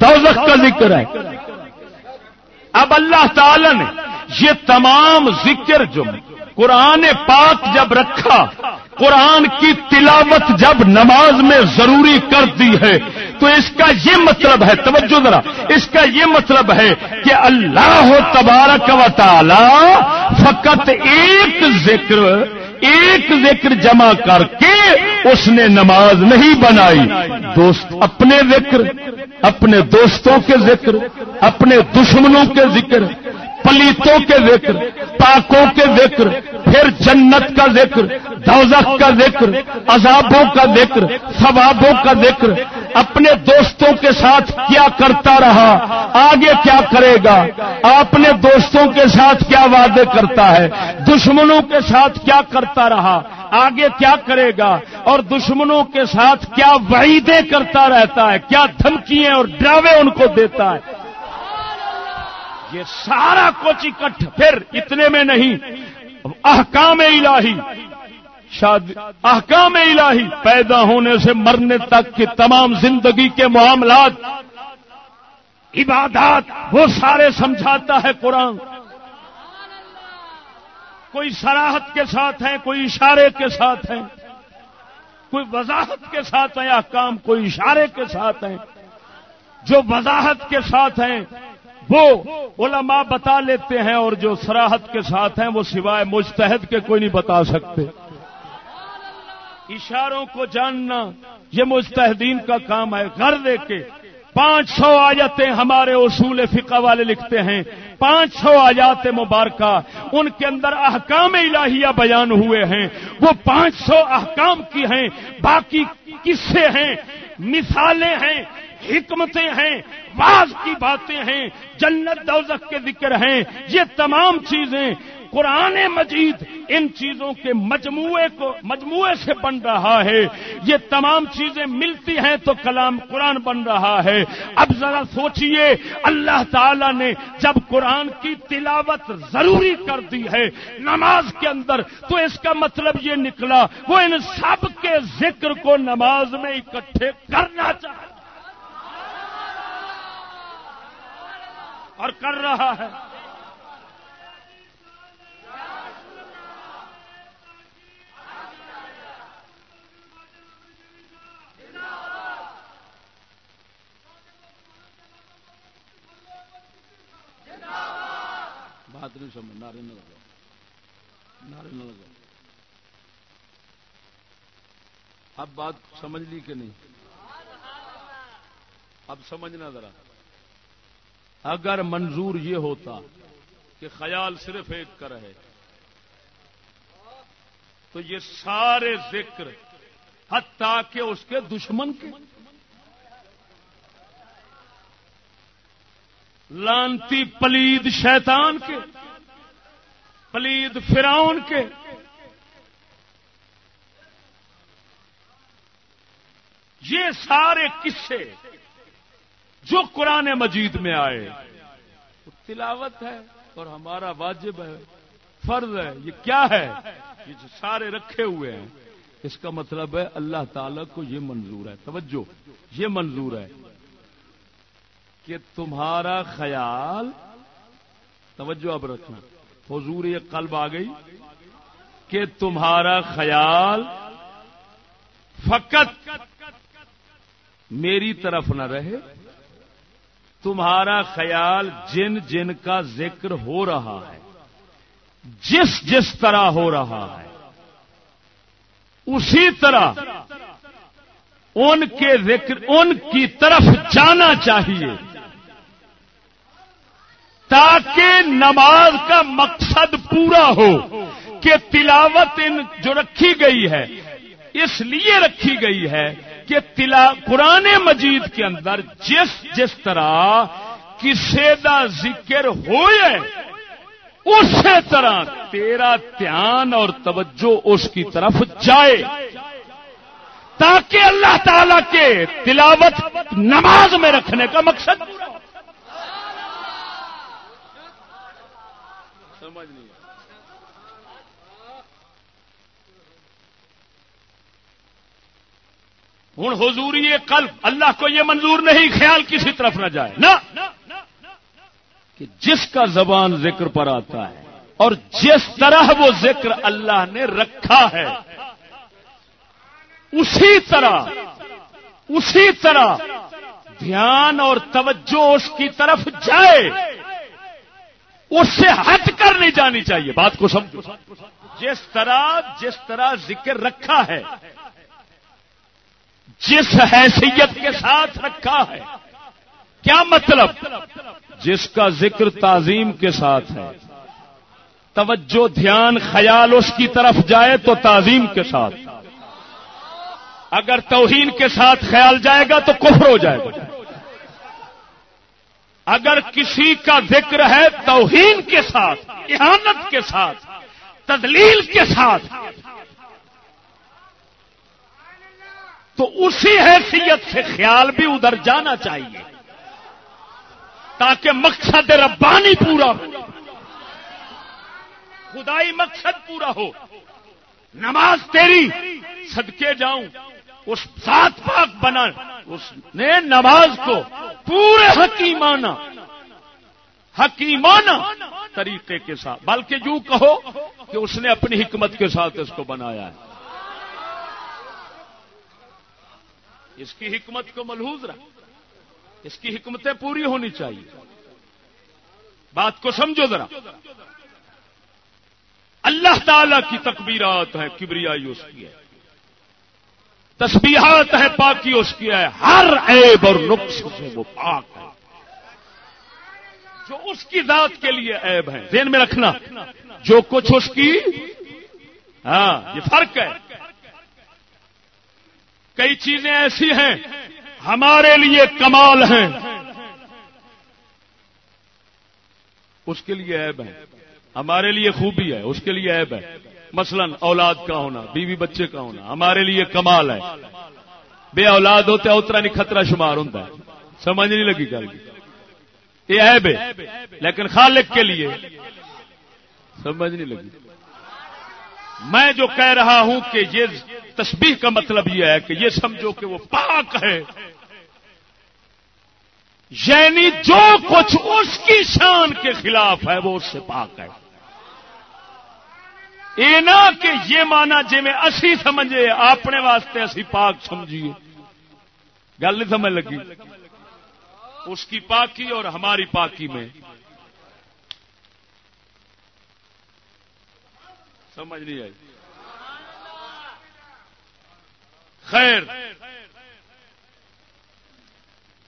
دوزخ کا ذکر ہے۔ اب اللہ تعالی نے یہ تمام ذکر جو قرآن پاک جب رکھا، قرآن کی تلاوت جب نماز میں ضروری کر دی ہے، تو اس کا یہ مطلب ہے، توجہ ذرا، اس کا یہ مطلب ہے کہ اللہ تبارک و تعالی فقط ایک ذکر ایک ذکر جمع کر کے اس نے نماز نہیں بنائی۔ دوست، اپنے ذکر، اپنے دوستوں کے ذکر، اپنے دشمنوں کے ذکر پلیتوں کے ذکر، پاکوں کے ذکر، پھر جنت کا ذکر، دوزخ کا ذکر، عذابوں کا ذکر، ثوابوں کا ذکر۔ اپنے دوستوں کے ساتھ کیا کرتا رہا؟ آگے کیا کرے گا؟ اپنے دوستوں کے ساتھ کیا وعدے کرتا ہے؟ دشمنوں کے ساتھ کیا کرتا رہا؟ آگے کیا کرے گا؟ اور دشمنوں کے ساتھ کیا وعیدے کرتا رہتا ہے؟ کیا دھمکیاں اور ڈراوے ان کو دیتا ہے؟ یہ سارا کچھ اکٹھ پھر اتنے میں نہیں۔ احکام الہی۔ شاد احکام الہی پیدا ہونے سے مرنے تک کی تمام زندگی کے معاملات۔ عبادات، وہ سارے سمجھاتا ہے قرآن۔ کوئی سراہت کے ساتھ ہیں، کوئی اشارے کے ساتھ ہیں۔ کوئی وضاحت کے ساتھ ہیں، احکام، کوئی اشارے کے ساتھ ہیں۔ جو وضاحت کے ساتھ ہیں وہ علماء بتا لیتے ہیں اور جو سراحت کے ساتھ ہیں وہ سوائے مستحد کے کوئی نہیں بتا سکتے۔ اشاروں کو جاننا یہ مستحدین کا کام ہے۔ گھر دے کے پانچ سو آیتیں ہمارے اصول فقہ والے لکھتے ہیں۔ پانچ سو آیات مبارکہ ان کے اندر احکام الہیہ بیان ہوئے ہیں۔ وہ پانچ سو احکام کی ہیں۔ باقی قصے ہیں۔ مثالیں ہیں۔ حکمتیں ہیں، بعض کی باتیں ہیں، جنت دوزخ کے ذکر ہیں، یہ تمام چیزیں قرآن مجید ان چیزوں کے مجموعے کو، مجموعے سے بن رہا ہے۔ یہ تمام چیزیں ملتی ہیں تو کلام قرآن بن رہا ہے۔ اب ذرا سوچئے، اللہ تعالی نے جب قرآن کی تلاوت ضروری کر دی ہے نماز کے اندر، تو اس کا مطلب یہ نکلا، وہ ان سب کے ذکر کو نماز میں اکٹھے کرنا چاہتا اور کر رہا ہے۔ بات نہیں سمجھ، نعرے نہ لگا نعرے نہ لگا اب بات سمجھ لی کہ نہیں؟ اب سمجھنا ذرا۔ اگر منظور یہ ہوتا کہ خیال صرف ایک کا رہے، تو یہ سارے ذکر حتیٰ کہ اس کے دشمن کے۔ لانتی پلید شیطان کے، پلید فراؤن کے۔ یہ سارے قصے جو قرآن مجید میں آئے۔ تلاوت ہے اور ہمارا واجب ہے، فرض ہے، یہ کیا ہے؟ یہ جو سارے رکھے ہوئے ہیں۔ اس کا مطلب ہے اللہ تعالی کو یہ منظور ہے۔ توجہ، یہ منظور ہے کہ تمہارا خیال، توجہ اب رکھنا، حضور یہ قلب آ گئی کہ تمہارا خیال فقط میری طرف نہ رہے۔ تمہارا خیال جن جن کا ذکر ہو رہا ہے، جس جس طرح ہو رہا ہے، اسی طرح ان کے ذکر، ان کی طرف جانا چاہیے۔ تاکہ نماز کا مقصد پورا ہو کہ تلاوت ان جو رکھی گئی ہے، اس لیے رکھی گئی ہے کہ تلا قرآن مجید کے اندر جس جس طرح کسی دا ذکر ہوئے، اسی طرح تیرا دھیان اور توجہ اس کی طرف جائے۔ تاکہ اللہ تعالی کے تلاوت نماز میں رکھنے کا مقصد۔ سمجھ نہیں ہوں حضوری قلب اللہ کو یہ منظور نہیں، خیال کسی طرف نہ جائے۔ نا کہ جس کا زبان ذکر پر آتا ہے اور جس طرح وہ ذکر اللہ نے رکھا ہے، اسی طرح اسی طرح دھیان اور توجہ اس کی طرف جائے۔ اس سے ہٹ کر نہیں جانی چاہیے۔ بات کو سمجھو۔ جس طرح جس طرح ذکر رکھا ہے جس حیثیت کے ساتھ رکھا ہے۔ کیا مطلب؟ جس کا ذکر تعظیم کے ساتھ ہے۔ توجہ، دھیان، خیال اس کی طرف جائے تو تعظیم کے ساتھ۔ اگر توہین کے ساتھ خیال جائے گا تو کفر ہو جائے گا۔ اگر کسی کا ذکر ہے توہین کے ساتھ، احانت کے ساتھ، تدلیل کے ساتھ تو اسی حیثیت سے خیال بھی ادھر جانا چاہیے تاکہ مقصد ربانی پورا ہو۔ خدائی مقصد پورا ہو۔ نماز تیری، صدقے جاؤں، اس سات پاک بنا اس نے نماز کو پورے حکیمانہ حکیمانہ طریقے کے ساتھ۔ بلکہ یوں کہو کہ اس نے اپنی حکمت کے ساتھ اس کو بنایا ہے۔ اس کی حکمت کو ملحوظ رکھ۔ اس کی حکمتیں پوری ہونی چاہیے۔ بات کو سمجھو ذرا۔ اللہ تعالی کی تکبیرات ہے کبریائی اس کی ہے تسبیحات ہے پاکی اس کی ہے ہر عیب اور نقص سے وہ پاک ہے جو اس کی ذات کے لیے عیب ہے ذہن میں رکھنا۔ جو کچھ اس کی ہاں یہ فرق ہے۔ کئی چیزیں ایسی ہیں، ہمارے لیے کمال ہیں۔ اس کے لیے عیب ہے۔ ہمارے لیے خوبی ہے، اس کے لیے عیب ہے۔ مثلا اولاد کا ہونا، بیوی بچے کا ہونا، ہمارے لیے کمال ہے۔ بے اولاد ہوتے اترا نہیں، خطرہ شمار ہوتا ہے۔ سمجھ نہیں لگی گل۔ یہ عیب ہے۔ لیکن خالق کے لیے سمجھ نہیں لگی۔ میں جو کہہ رہا ہوں کہ یہ تسبیح کا مطلب یہ ہے کہ یہ سمجھو کہ وہ پاک ہے۔ یعنی جو کچھ اس کی شان کے خلاف ہے وہ اس سے پاک ہے۔ یہ نہ کہ یہ مانا جی میں اسی سمجھے، اپنے واسطے اسی پاک سمجھیے۔ گل نہیں سمجھ لگی؟ اس کی پاکی اور ہماری پاکی میں۔ سمجھ نہیں آئی؟ خیر۔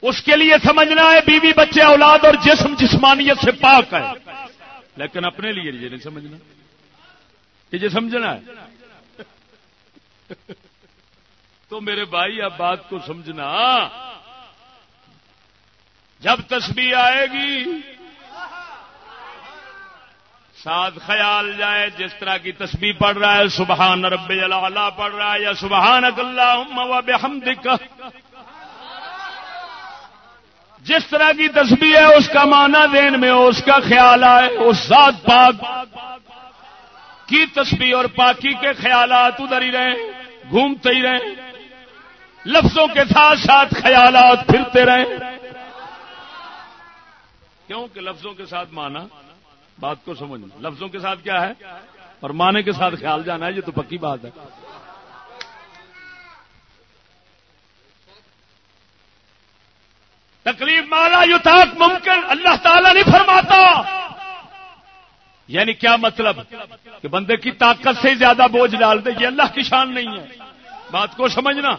اس کے لیے سمجھنا ہے بیوی بچے، اولاد اور جسم جسمانیت سے پاک ہے۔ لیکن اپنے لیے یہ نہیں سمجھنا۔ یہ سمجھنا ہے۔ تو میرے بھائی اب بات کو سمجھنا۔ جب تسبیح آئے گی ساتھ خیال جائے، جس طرح کی تسبیح پڑھ رہا ہے، سبحان رب اللہ پڑھ رہا ہے، یا سبحان اللہ بحمدک۔ جس طرح کی تسبیح ہے، اس کا معنی دین میں ہو اس کا خیال آئے، اس ذات پاک۔ کی تسبیح اور پاکی کے خیالات ادھر ہی رہیں، گھومتے ہی رہیں۔ لفظوں کے ساتھ ساتھ خیالات پھرتے رہیں۔ کیوں کہ لفظوں کے ساتھ مانا بات کو سمجھنا۔ لفظوں کے ساتھ کیا ہے؟ اور مانے کے ساتھ خیال جانا ہے، یہ تو پکی بات ہے۔ تکلیف مالا یو تک ممکن، اللہ تعالی نہیں فرماتا۔ یعنی کیا مطلب؟ کہ بندے کی طاقت سے زیادہ بوجھ ڈال دے، یہ اللہ کی شان نہیں ہے۔ بات کو سمجھنا۔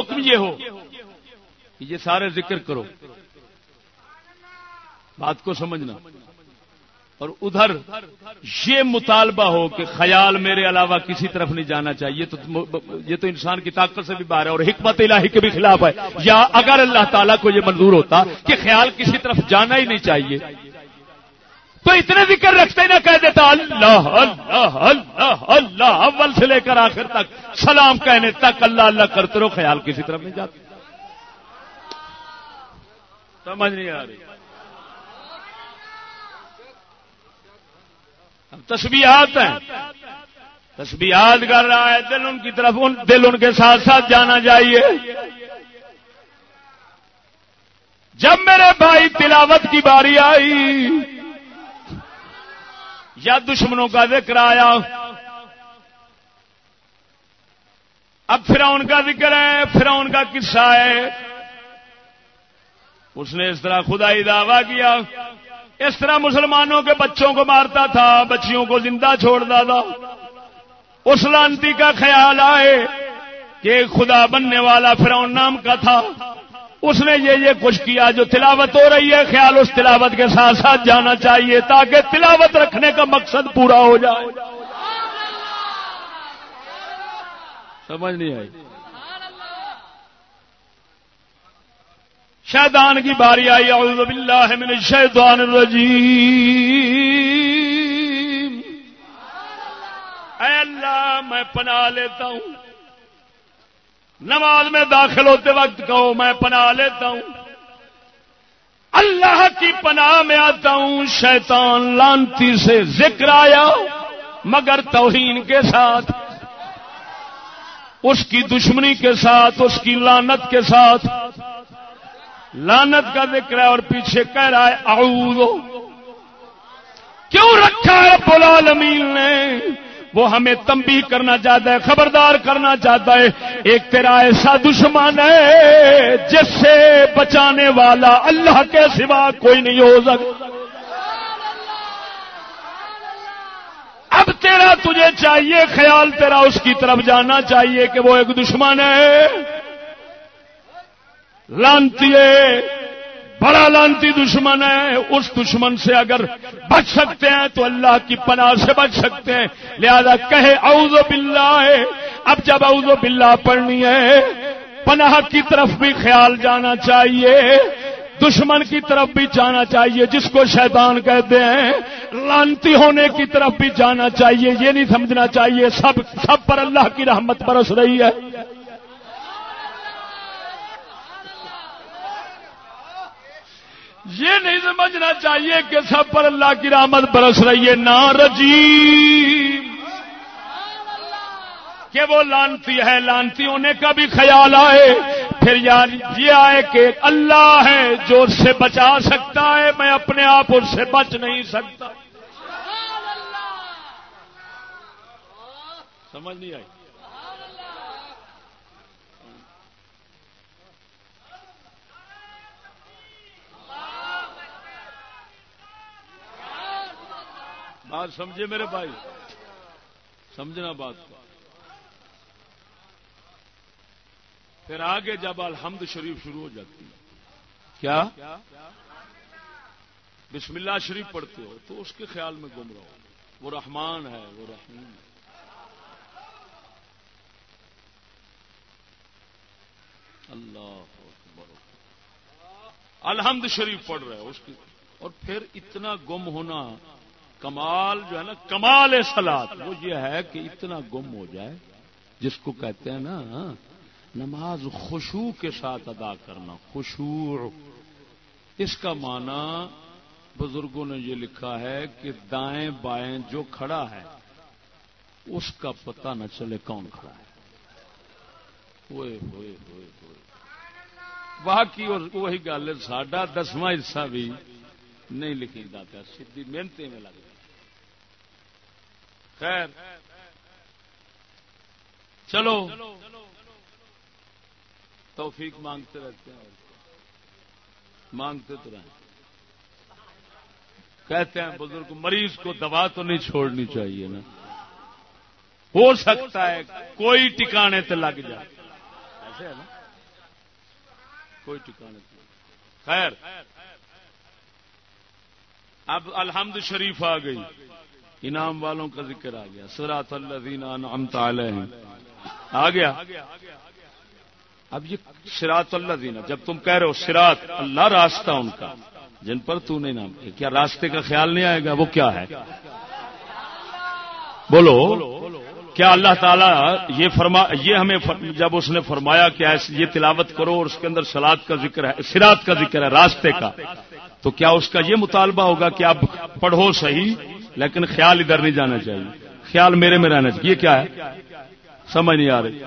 حکم یہ ہو کہ یہ سارے ذکر کرو۔ بات کو سمجھنا۔ اور ادھر یہ مطالبہ ہو کہ خیال میرے علاوہ کسی طرف نہیں جانا چاہیے تو یہ تو انسان کی طاقت سے بھی باہر ہے اور حکمت الہی کے بھی خلاف ہے۔ یا اگر اللہ تعالیٰ کو یہ منظور ہوتا کہ خیال کسی طرف جانا ہی نہیں چاہیے، تو اتنے ذکر رکھتے نہ کہہ دیتا اللہ اللہ اللہ۔ اللہ اول سے لے کر آخر تک سلام کہنے تک اللہ اللہ کرتے رہو، خیال کسی طرف نہیں جاتے سمجھ نہیں آ رہی۔ تسبیحات ہیں۔ تسبیحات کر رہا ہے، دل ان کی طرف، ان دل ان کے ساتھ ساتھ جانا چاہیے۔ جب میرے بھائی تلاوت کی باری آئی یا دشمنوں کا ذکر آیا اب فرعون کا ذکر ہے، فرعون کا قصہ ہے۔ اس نے اس طرح خدائی دعویٰ کیا۔ اس طرح مسلمانوں کے بچوں کو مارتا تھا، بچیوں کو زندہ چھوڑتا تھا۔ اس لانتی کا خیال آئے کہ خدا بننے والا فرعون نام کا تھا۔ اس نے یہ یہ کچھ کیا جو تلاوت ہو رہی ہے، خیال اس تلاوت کے ساتھ ساتھ جانا چاہیے تاکہ تلاوت رکھنے کا مقصد پورا ہو جائے۔ سمجھ نہیں آئی۔ شیطان کی باری آئی، اعوذ باللہ من الشیطان الرجیم۔ اے اللہ، میں پناہ لیتا ہوں۔ نماز میں داخل ہوتے وقت کہو، میں پناہ لیتا ہوں۔ اللہ کی پناہ میں آتا ہوں۔ شیطان لانتی سے ذکر آیا، مگر توہین کے ساتھ۔ اس کی دشمنی کے ساتھ، اس کی لانت کے ساتھ۔ لانت کا ذکر ہے اور پیچھے کہہ رہا ہے، اعوذ۔ کیوں رکھا ہے العالمین نے؟ وہ ہمیں تمبی کرنا چاہتا ہے، خبردار کرنا چاہتا ہے۔ ایک تیرا ایسا دشمن ہے جس سے بچانے والا اللہ کے سوا کوئی نہیں ہو سکتا۔ اب تیرا تجھے چاہیے، خیال تیرا اس کی طرف جانا چاہیے کہ وہ ایک دشمن ہے۔ لانتی بڑا لانتی دشمن ہے۔ اس دشمن سے اگر بچ سکتے ہیں تو اللہ کی پناہ سے بچ سکتے ہیں۔ لہذا کہے، اعوذ باللہ۔ ہے اب جب اعوذ باللہ پڑھنی ہے، پناہ کی طرف بھی خیال جانا چاہیے۔ دشمن کی طرف بھی جانا چاہیے، جس کو شیطان کہتے ہیں، لانتی ہونے کی طرف بھی جانا چاہیے، یہ نہیں سمجھنا چاہیے، سب سب پر اللہ کی رحمت برس رہی ہے۔ یہ نہیں سمجھنا چاہیے کہ سب پر اللہ کی رحمت برس رہی ہے، نا رجیم۔ کہ وہ لانتی ہے لانتی ہونے کا بھی خیال آئے۔ پھر یار یہ آئے کہ اللہ ہے جو اس سے بچا سکتا ہے، میں اپنے آپ اس سے بچ نہیں سکتا۔ سمجھ نہیں آئی؟ بات سمجھے میرے بھائی؟ سمجھنا بات۔ کو پھر آگے جب الحمد شریف شروع ہو جاتی ہے۔ کیا؟ بسم اللہ شریف پڑھتے ہو تو اس کے خیال میں گم رہو۔ وہ رحمان ہے وہ رحیم ہے۔ اللہ الحمد شریف پڑھ رہے اس کی۔ اور پھر اتنا گم ہونا کمال جو ہے نا کمال سلاد۔ وہ یہ ہے کہ اتنا گم ہو جائے جس کو کہتے ہیں نا نماز خوشو کے ساتھ ادا کرنا خوشو اس کا معنی بزرگوں نے یہ لکھا ہے کہ دائیں بائیں جو کھڑا ہے، اس کا پتہ نہ چلے کون کھڑا ہے۔ ہوئے ہوئے ہوئے۔ ہوئے باقی وہی گل ہے، ساڈا دسواں حصہ بھی نہیں لکھی جاتا سیدھی محنت میں لگ خیر۔ چلو۔ توفیق مانگتے رہتے ہیں مانگتے تو رہیں۔ کہتے ہیں بزرگ، مریض کو دوا تو نہیں چھوڑنی چاہیے نا۔ ہو سکتا ہے کوئی ٹکانے تے لگ جائے۔ ایسے ہے نا؟ کوئی ٹھکانے خیر۔ اب الحمد شریف آ گئی۔ انعام والوں کا ذکر آ گیا۔ سراط اللہ علیہ آ گیا۔ اب یہ سراط اللہ دینا جب تم کہہ رہے ہو سراط اللہ راستہ ان کا، جن پر تو نہیں نام کیا۔ راستے کا خیال نہیں آئے گا؟ وہ کیا ہے؟ بولو، کیا اللہ تعالیٰ یہ فرما، یہ ہمیں جب اس نے فرمایا کہ یہ تلاوت کرو اور اس کے اندر سلاد کا ذکر ہے سرات کا ذکر ہے، راستے کا، تو کیا اس کا یہ مطالبہ ہوگا کہ آپ پڑھو صحیح، لیکن خیال ادھر نہیں جانا چاہیے؟ خیال میرے میں رہنا چاہیے، یہ کیا ہے؟ سمجھ نہیں آ رہی۔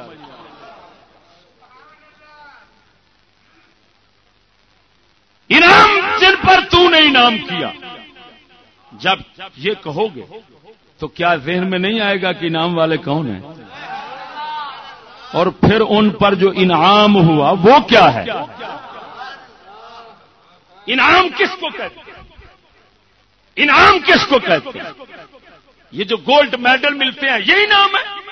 انعام جن پر تو نے انعام کیا۔ جب یہ کہو گے تو کیا ذہن میں نہیں آئے گا کہ انعام والے کون ہیں؟ اور پھر ان پر جو انعام ہوا وہ کیا ہے؟ انعام کس کو کہتے ہیں؟ انعام کس کو کہتے ہیں؟ یہ جو گولڈ میڈل ملتے ہیں یہ انعام ہے۔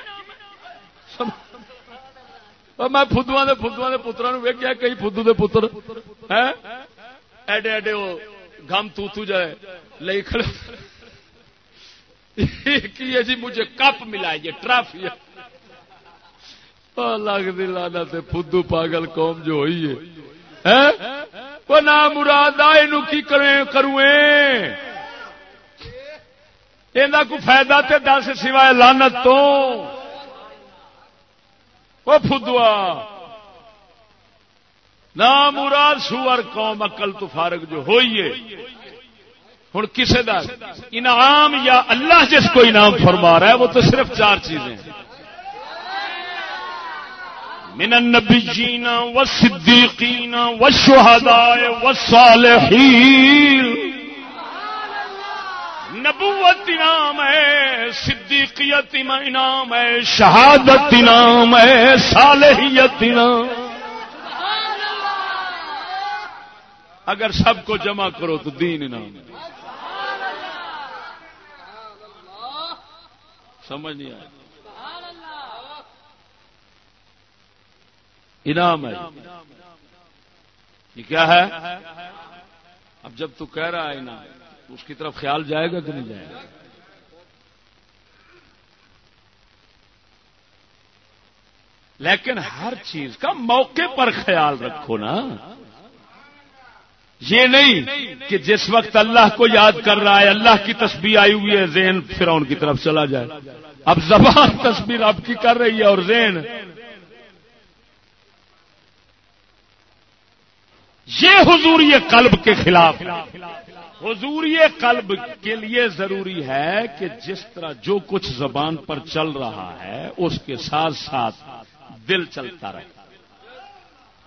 میں فدو کے فدو کے پترا ویکیا کئی فدو کے پتر ہے ایڈے ایڈے وہ گم تو تو جائے، لے کھڑے۔ جی مجھے کپ ملا، یہ ٹرافی لگ لانا فدو پاگل قوم جو ہوئی ہے۔ وہ نہ مراد آئے کی کریں کروں یہ کو فائدہ تے دس سوائے لانت تو۔ وہ فدوا نہ مراد سور قوم اکل تو فارغ جو ہوئی ہے۔ ہوں کسی کا انعام یا اللہ جس کو انعام فرما رہا ہے، وہ تو صرف چار چیزیں ہیں۔ من النبیین والصدیقین والشہداء والصالحین۔ نبوت انعام ہے، صدیقیت انعام ہے، شہادت انعام ہے، صالحیت انعام۔ اگر سب کو جمع کرو تو دین انعام ہے سمجھ نہیں آیا انعام ہے. یہ کیا ہے؟ اب جب تو کہہ رہا ہے انعام اس کی طرف خیال جائے گا کہ نہیں جائے گا؟ لیکن ہر چیز کا موقع پر خیال رکھو نا. یہ نہیں کہ جس وقت اللہ کو یاد کر رہا ہے، اللہ کی تصویر آئی ہوئی ہے زین پھر کی طرف چلا جائے۔ اب زبان تصویر آپ کی کر رہی ہے اور زین یہ حضوری قلب کے خلاف۔ حضوری قلب کے لیے ضروری ہے کہ جس طرح جو کچھ زبان پر چل رہا ہے، اس کے ساتھ ساتھ دل چلتا رہے۔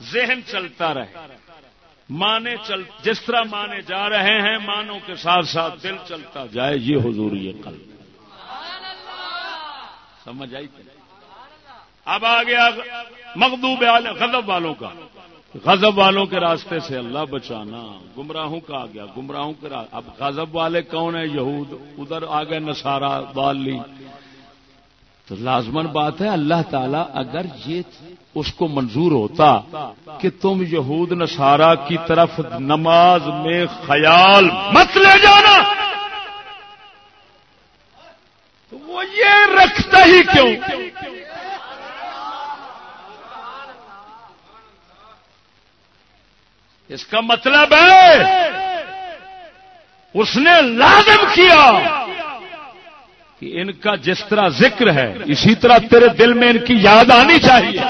ذہن چلتا رہے۔ مانے چل جس طرح مانے جا رہے ہیں، مانوں کے ساتھ ساتھ دل چلتا جائے، یہ حضوری قلب سمجھ آئی اب آ گیا مغدوب غضب والوں کا۔ غضب والوں کے راستے سے اللہ بچانا۔ گمراہوں کا آ گیا، گمراہوں کے اب غضب والے کون ہیں؟ یہود۔ ادھر آ گئے نسارا والی تو لازمن بات ہے، اللہ تعالیٰ اگر یہ اس کو منظور ہوتا کہ تم یہود نسارا کی طرف نماز میں خیال مت لے جانا۔ تو وہ یہ رکھتا ہی کیوں؟ اس کا مطلب ہے، اس نے لازم کیا۔ کہ ان کا جس طرح ذکر ہے، اسی طرح تیرے دل میں ان کی یاد آنی چاہیے۔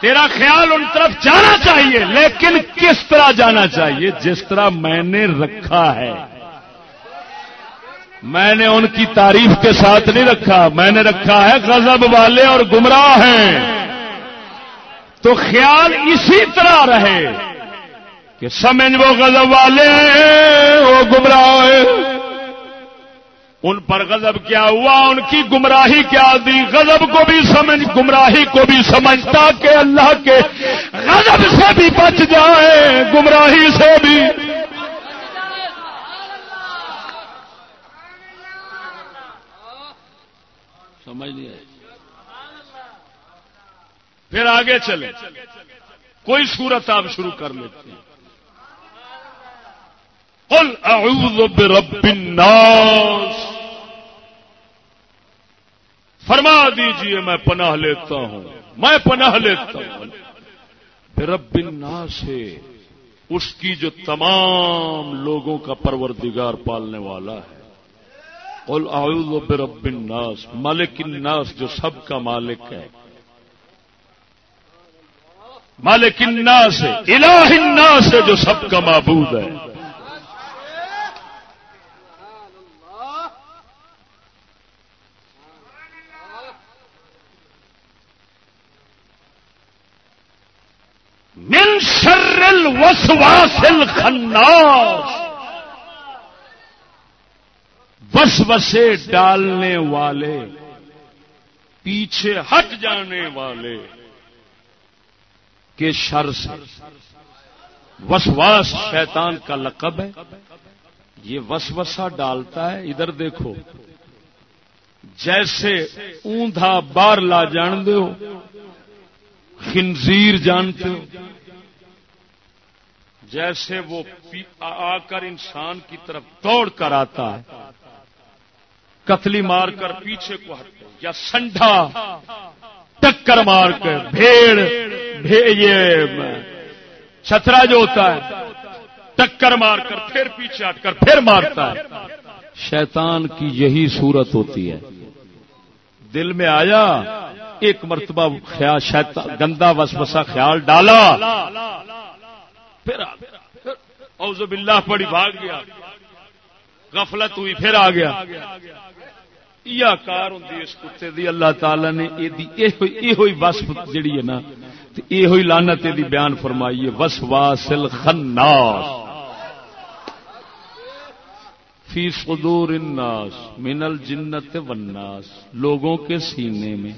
تیرا خیال ان طرف جانا چاہیے، لیکن کس طرح جانا چاہیے؟ جس طرح میں نے رکھا ہے۔ میں نے ان کی تعریف کے ساتھ نہیں رکھا، میں نے رکھا ہے غضب والے اور گمراہ ہیں۔ تو خیال اسی طرح رہے کہ سمجھ وہ غضب والے ہیں، وہ گمراہ ان پر غضب کیا ہوا ان کی گمراہی کیا دی؟ غضب کو بھی سمجھ گمراہی کو بھی سمجھتا کہ اللہ کے غضب سے بھی بچ جائے گمراہی سے بھی۔ سمجھ نہیں پھر آگے چلے کوئی صورت آپ شروع کر لیتے ہیں۔ قل اعوذ برب الناس. فرما دیجیے میں پناہ لیتا ہوں. میں پناہ لیتا ہوں. برب الناس سے اس کی جو تمام لوگوں کا پروردگار پالنے والا ہے. قل اعوذ برب الناس. مالک الناس جو سب کا مالک ہے. مالک الناس الہ الناس جو سب کا معبود ہے. من شر الوسواس الخناس. وسوسے ڈالنے والے، پیچھے ہٹ جانے والے کے شر سے۔ وسواس شیطان کا لقب ہے۔ یہ وسوسہ ڈالتا ہے۔ ادھر دیکھو، جیسے اوندھا بار لا جان دو خنزیر جانتے ہو۔ جیسے وہ آ کر انسان کی طرف دوڑ کر آتا ہے، کتلی مار کر پیچھے کو ہٹ یا سنڈا ٹکر مار کر بھیڑ یہ چھترا جو ہوتا ہے، ٹکر مار کر پھر پیچھے ہٹ کر پھر مارتا ہے۔ شیطان کی یہی صورت ہوتی ہے۔ دل میں آیا، ایک مرتبہ خیال شیطان گندا وسوسہ خیال ڈالا۔ پھر اوز باللہ پڑی بھاگ گیا۔ غفلت ہوئی، پھر آ گیا۔ یہ کار ہوں اس کتے دی، اللہ تعالی نے یہ وسف جڑی ہے نا یہ لانت دی بیان فرمائی ہے، وسواسل خناس۔ فی صدور الناس، من الجنت والناس۔ لوگوں کے سینے میں۔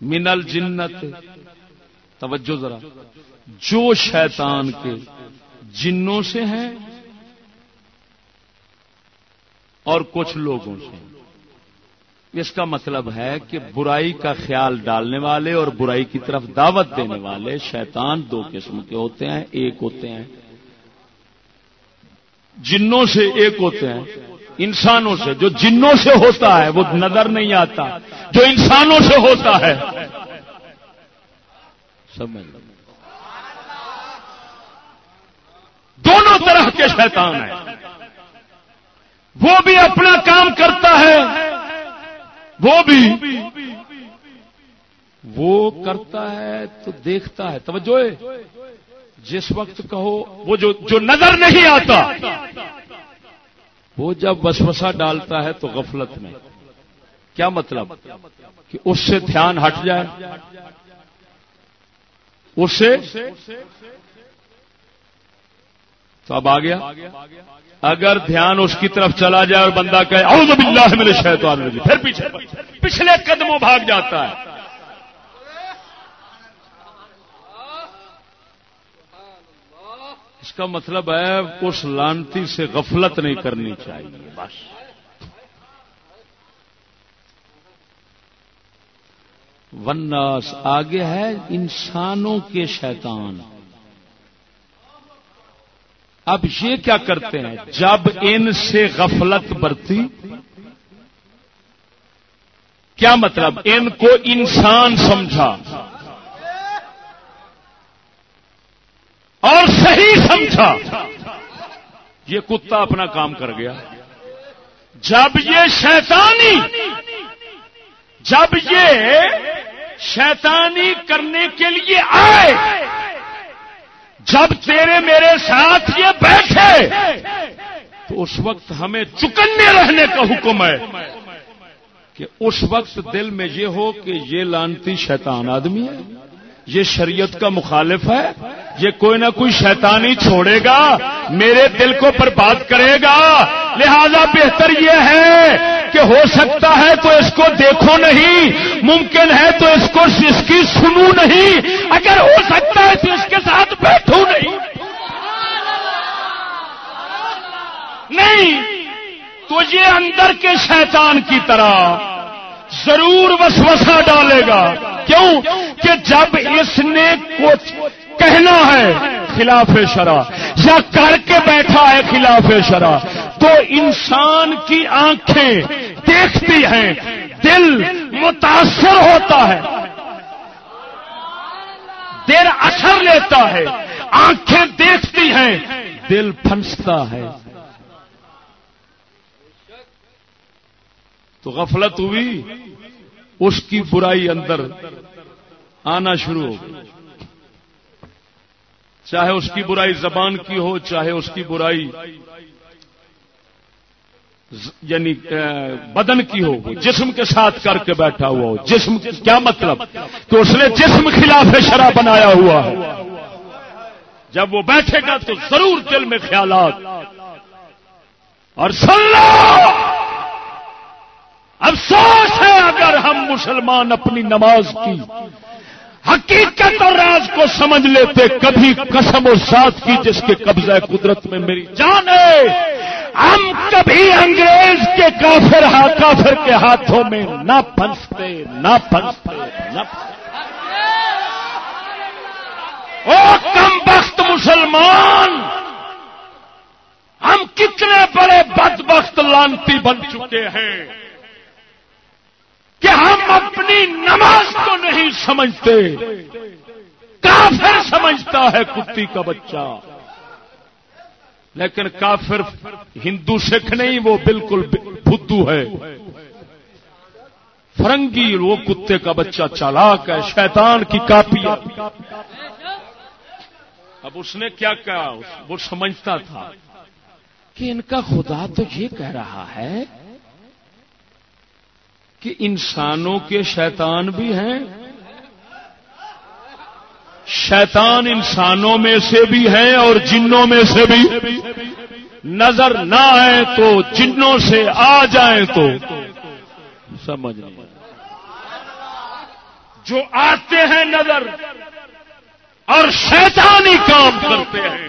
من الجنت توجہ ذرا۔ جو شیطان کے جنوں سے ہیں اور کچھ لوگوں سے اس کا مطلب ہے کہ برائی کا خیال ڈالنے والے اور برائی کی طرف دعوت دینے والے شیطان دو قسم کے ہوتے ہیں، ایک ہوتے ہیں۔ جنوں سے ایک ہوتے ہیں۔ انسانوں سے، جو جنوں سے ہوتا ہے، وہ نظر نہیں آتا۔ جو انسانوں سے ہوتا ہے سمجھ دونوں طرح کے شیطان ہیں۔ وہ بھی اپنا کام کرتا ہے۔ وہ بھی وہ کرتا ہے تو دیکھتا ہے۔ توجہ جس وقت کہو، وہ جو جو نظر نہیں آتا، وہ جب وسوسہ ڈالتا ہے تو غفلت میں۔ کیا مطلب؟ کہ اس سے دھیان ہٹ جائے۔ اس سے تو اب آ گیا۔ اگر دھیان اس کی طرف چلا جائے اور بندہ کہے، اعوذ باللہ من الشیطان الرجیم، پھر پیچھے پچھلے قدموں بھاگ جاتا ہے۔ اس کا مطلب ہے، اس لانتی سے غفلت نہیں کرنی چاہیے، بس۔ وناس آگے ہے انسانوں کے شیطان۔ اب یہ کیا کرتے ہیں؟ جب ان سے غفلت برتی، کیا مطلب؟ ان کو انسان سمجھا۔ اور صحیح سمجھا۔ یہ کتا اپنا کام کر گیا۔ جب یہ شیطانی جب یہ شیطانی کرنے کے لیے آئے، جب تیرے میرے ساتھ یہ بیٹھے، تو اس وقت ہمیں چکنے رہنے کا حکم ہے کہ اس وقت دل میں یہ ہو کہ یہ لانتی شیطان آدمی ہے، یہ شریعت کا مخالف ہے، یہ کوئی نہ کوئی شیطانی چھوڑے گا، میرے دل کو برباد کرے گا۔ لہذا بہتر یہ ہے کہ ہو سکتا ہے تو اس کو دیکھو نہیں، ممکن ہے تو اس کو اس کی سنو نہیں۔ اگر ہو سکتا ہے تو اس کے ساتھ بیٹھوں نہیں۔ نہیں تو یہ اندر کے شیطان کی طرح ضرور وسوسہ ڈالے گا۔ کیوں؟ کہ جب اس نے کچھ کہنا ہے خلاف شرع، یا کر کے بیٹھا ہے خلاف شرع تو انسان کی آنکھیں دیکھتی ہیں، دل متاثر ہوتا ہے۔ دل اثر لیتا ہے، آنکھیں دیکھتی ہیں، دل پھنستا ہے۔ تو غفلت ہوئی، اس کی برائی اندر آنا شروع ہو گئی۔ چاہے اس کی برائی زبان کی ہو، چاہے اس کی برائی یعنی بدن کی ہو، جسم کے ساتھ کر کے بیٹھا ہوا ہو۔ جسم کیا مطلب؟ کہ اس نے جسم خلاف شرح بنایا ہوا ہے۔ جب وہ بیٹھے گا تو ضرور دل میں خیالات۔ اور سن لو افسوس ہے اگر ہم مسلمان اپنی نماز کی حقیقت اور راز کو سمجھ لیتے، کبھی قسم و ساتھ کی جس کے قبضہ قدرت میں میری جان ہے۔ ہم کبھی انگریز کے کافر ہاں کافر کے ہاتھوں میں نہ پھنستے نہ پھنستے، نہ او کم بخت مسلمان، ہم کتنے بڑے بدبخت لانتی بن چکے ہیں کہ ہم اپنی نماز کو نہیں سمجھتے۔ کافر سمجھتا ہے کتی کا بچہ۔ لیکن کافر ہندو سکھ نہیں، وہ بالکل بدھو ہے۔ فرنگی، وہ کتے کا بچہ چالاک ہے، شیطان کی کاپی اب اس نے کیا کہا؟ وہ سمجھتا تھا کہ ان کا خدا تو یہ کہہ رہا ہے کہ انسانوں کے شیطان بھی ہیں شیطان انسانوں میں سے بھی ہیں اور جنوں میں سے بھی۔ نظر نہ آئے تو جنوں سے آ جائیں تو۔ سمجھ نہیں۔ جو آتے ہیں نظر اور شیطانی کام کرتے ہیں۔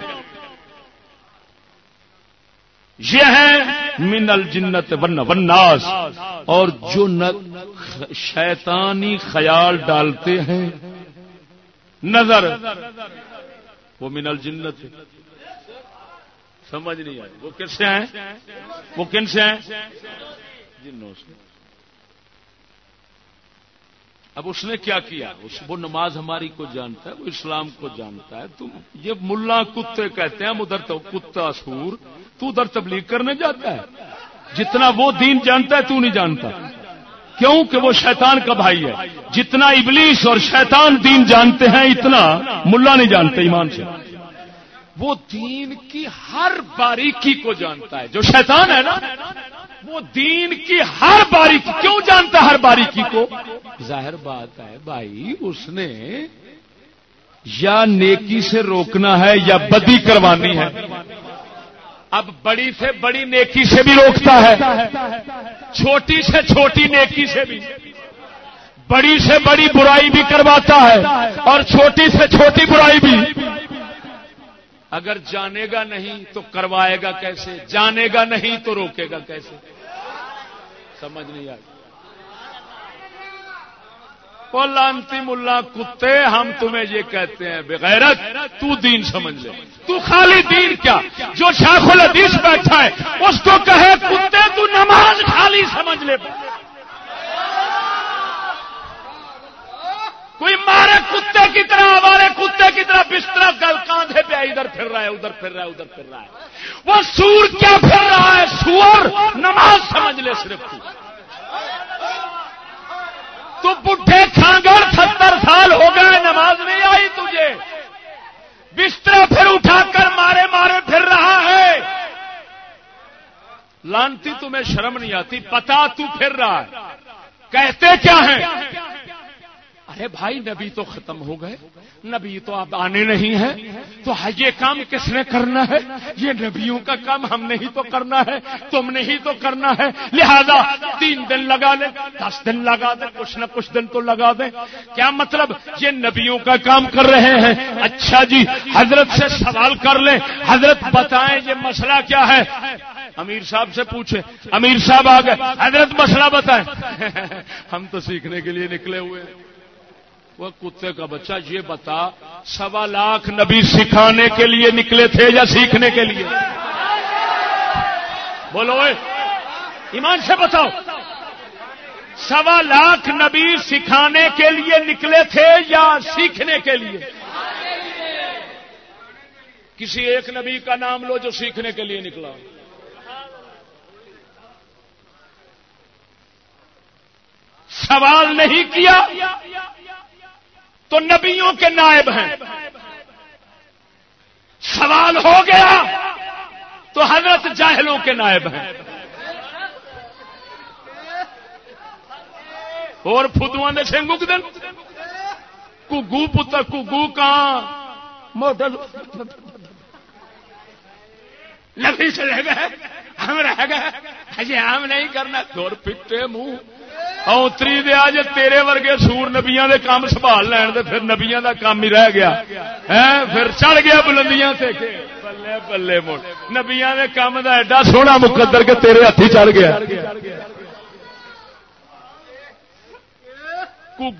یہ ہے من الجنت ون وناس اور جو شیطانی خیال ڈالتے ہیں نظر۔ وہ من الجنت۔ سمجھ نہیں آئی۔ وہ کس سے ہیں؟ وہ کن سے ہیں؟ جنوں سے۔ اب اس نے کیا کیا؟ اس وہ نماز ہماری کو جانتا ہے، وہ اسلام کو جانتا ہے۔ تم یہ ملا کتے کہتے ہیں ادھر تو کتا سور، تو ادھر تبلیغ کرنے جاتا ہے۔ جتنا وہ دین جانتا ہے، تو نہیں جانتا۔ کیوں کہ وہ شیطان کا بھائی ہے۔ جتنا ابلیس اور شیطان دین جانتے ہیں، اتنا ملا نہیں جانتے ایمان سے۔ وہ دین کی ہر باریکی کو جانتا ہے۔ جو شیطان ہے نا، وہ دین کی ہر باریکی، کیوں جانتا ہے ہر باریکی کو؟ ظاہر بات ہے بھائی، اس نے یا نیکی سے روکنا ہے یا بدی کروانی ہے۔ اب بڑی سے بڑی نیکی سے بھی روکتا ہے۔ چھوٹی سے چھوٹی نیکی سے بھی۔ بڑی سے بڑی برائی بھی کرواتا ہے اور چھوٹی سے چھوٹی برائی بھی۔ اگر جانے گا نہیں تو کروائے گا کیسے؟ جانے گا نہیں تو روکے گا کیسے؟ سمجھ نہیں آئی لانتی ملا کتے ہم تمہیں یہ کہتے ہیں بغیرت تو دین سمجھ لے۔ تو خالی دین کیا؟ جو شاخ الحدیث بیٹھا ہے، اس کو کہے کتے تو نماز خالی سمجھ لے۔ کوئی مارے کتے کی طرح ہمارے کتے کی طرح بستر گل کاندھے پہ، ادھر پھر رہا ہے، ادھر پھر رہا ہے، ادھر پھر رہا ہے۔ وہ سور کیا پھر رہا ہے؟ سور نماز سمجھ لے صرف تو۔ تو پٹھے کھانگڑ ستر سال ہو گئے نماز نہیں آئی تجھے۔ بستر پھر اٹھا کر مارے مارے پھر رہا ہے۔ لانتی تمہیں شرم نہیں آتی، پتا تو پھر رہا ہے۔ کہتے کیا ہیں؟ ارے بھائی، نبی تو ختم ہو گئے۔ نبی تو اب آنے نہیں ہے تو یہ کام کس نے کرنا ہے؟ یہ نبیوں کا کام ہم نے ہی تو کرنا ہے، تم نے ہی تو کرنا ہے۔ لہذا تین دن لگا لیں دس دن لگا دیں کچھ نہ کچھ دن تو لگا دیں کیا مطلب؟ یہ نبیوں کا کام کر رہے ہیں۔ اچھا جی حضرت سے سوال کر لیں۔ حضرت بتائیں، یہ مسئلہ کیا ہے؟ امیر صاحب سے پوچھے امیر صاحب آ گئے حضرت مسئلہ بتائیں۔ ہم تو سیکھنے کے لیے نکلے ہوئے ہیں۔ وہ کتے کا بچہ یہ بتا، سوا لاکھ نبی سکھانے کے لیے نکلے تھے یا سیکھنے کے لیے؟ بولو ایمان سے بتاؤ۔ سوا لاکھ نبی سکھانے کے لیے نکلے تھے یا سیکھنے کے لیے؟ کسی ایک نبی کا نام لو جو سیکھنے کے لیے نکلا۔ سوال نہیں کیا تو نبیوں کے نائب ہیں۔ سوال ہو گیا تو حضرت جاہلوں کے نائب ہیں۔ اور فدو نے سنگو دن کگو پتر، کگو کہاں موٹر لفی سے رہ گئے۔ ہم رہ گئے۔ ہم نہیں کرنا۔ دور پٹے منہ۔ اوتری دیا جی تیرے ورگے سور نبیا دے کام سنبھال لین دے، پھر نبیا دا کام ہی رہ گیا۔ پھر چڑھ گیا بلندیاں سے بلے بلے مڑ نبیا دے کام دا ایڈا سونا مقدر کے تیرے ہاتھی چڑھ گیا۔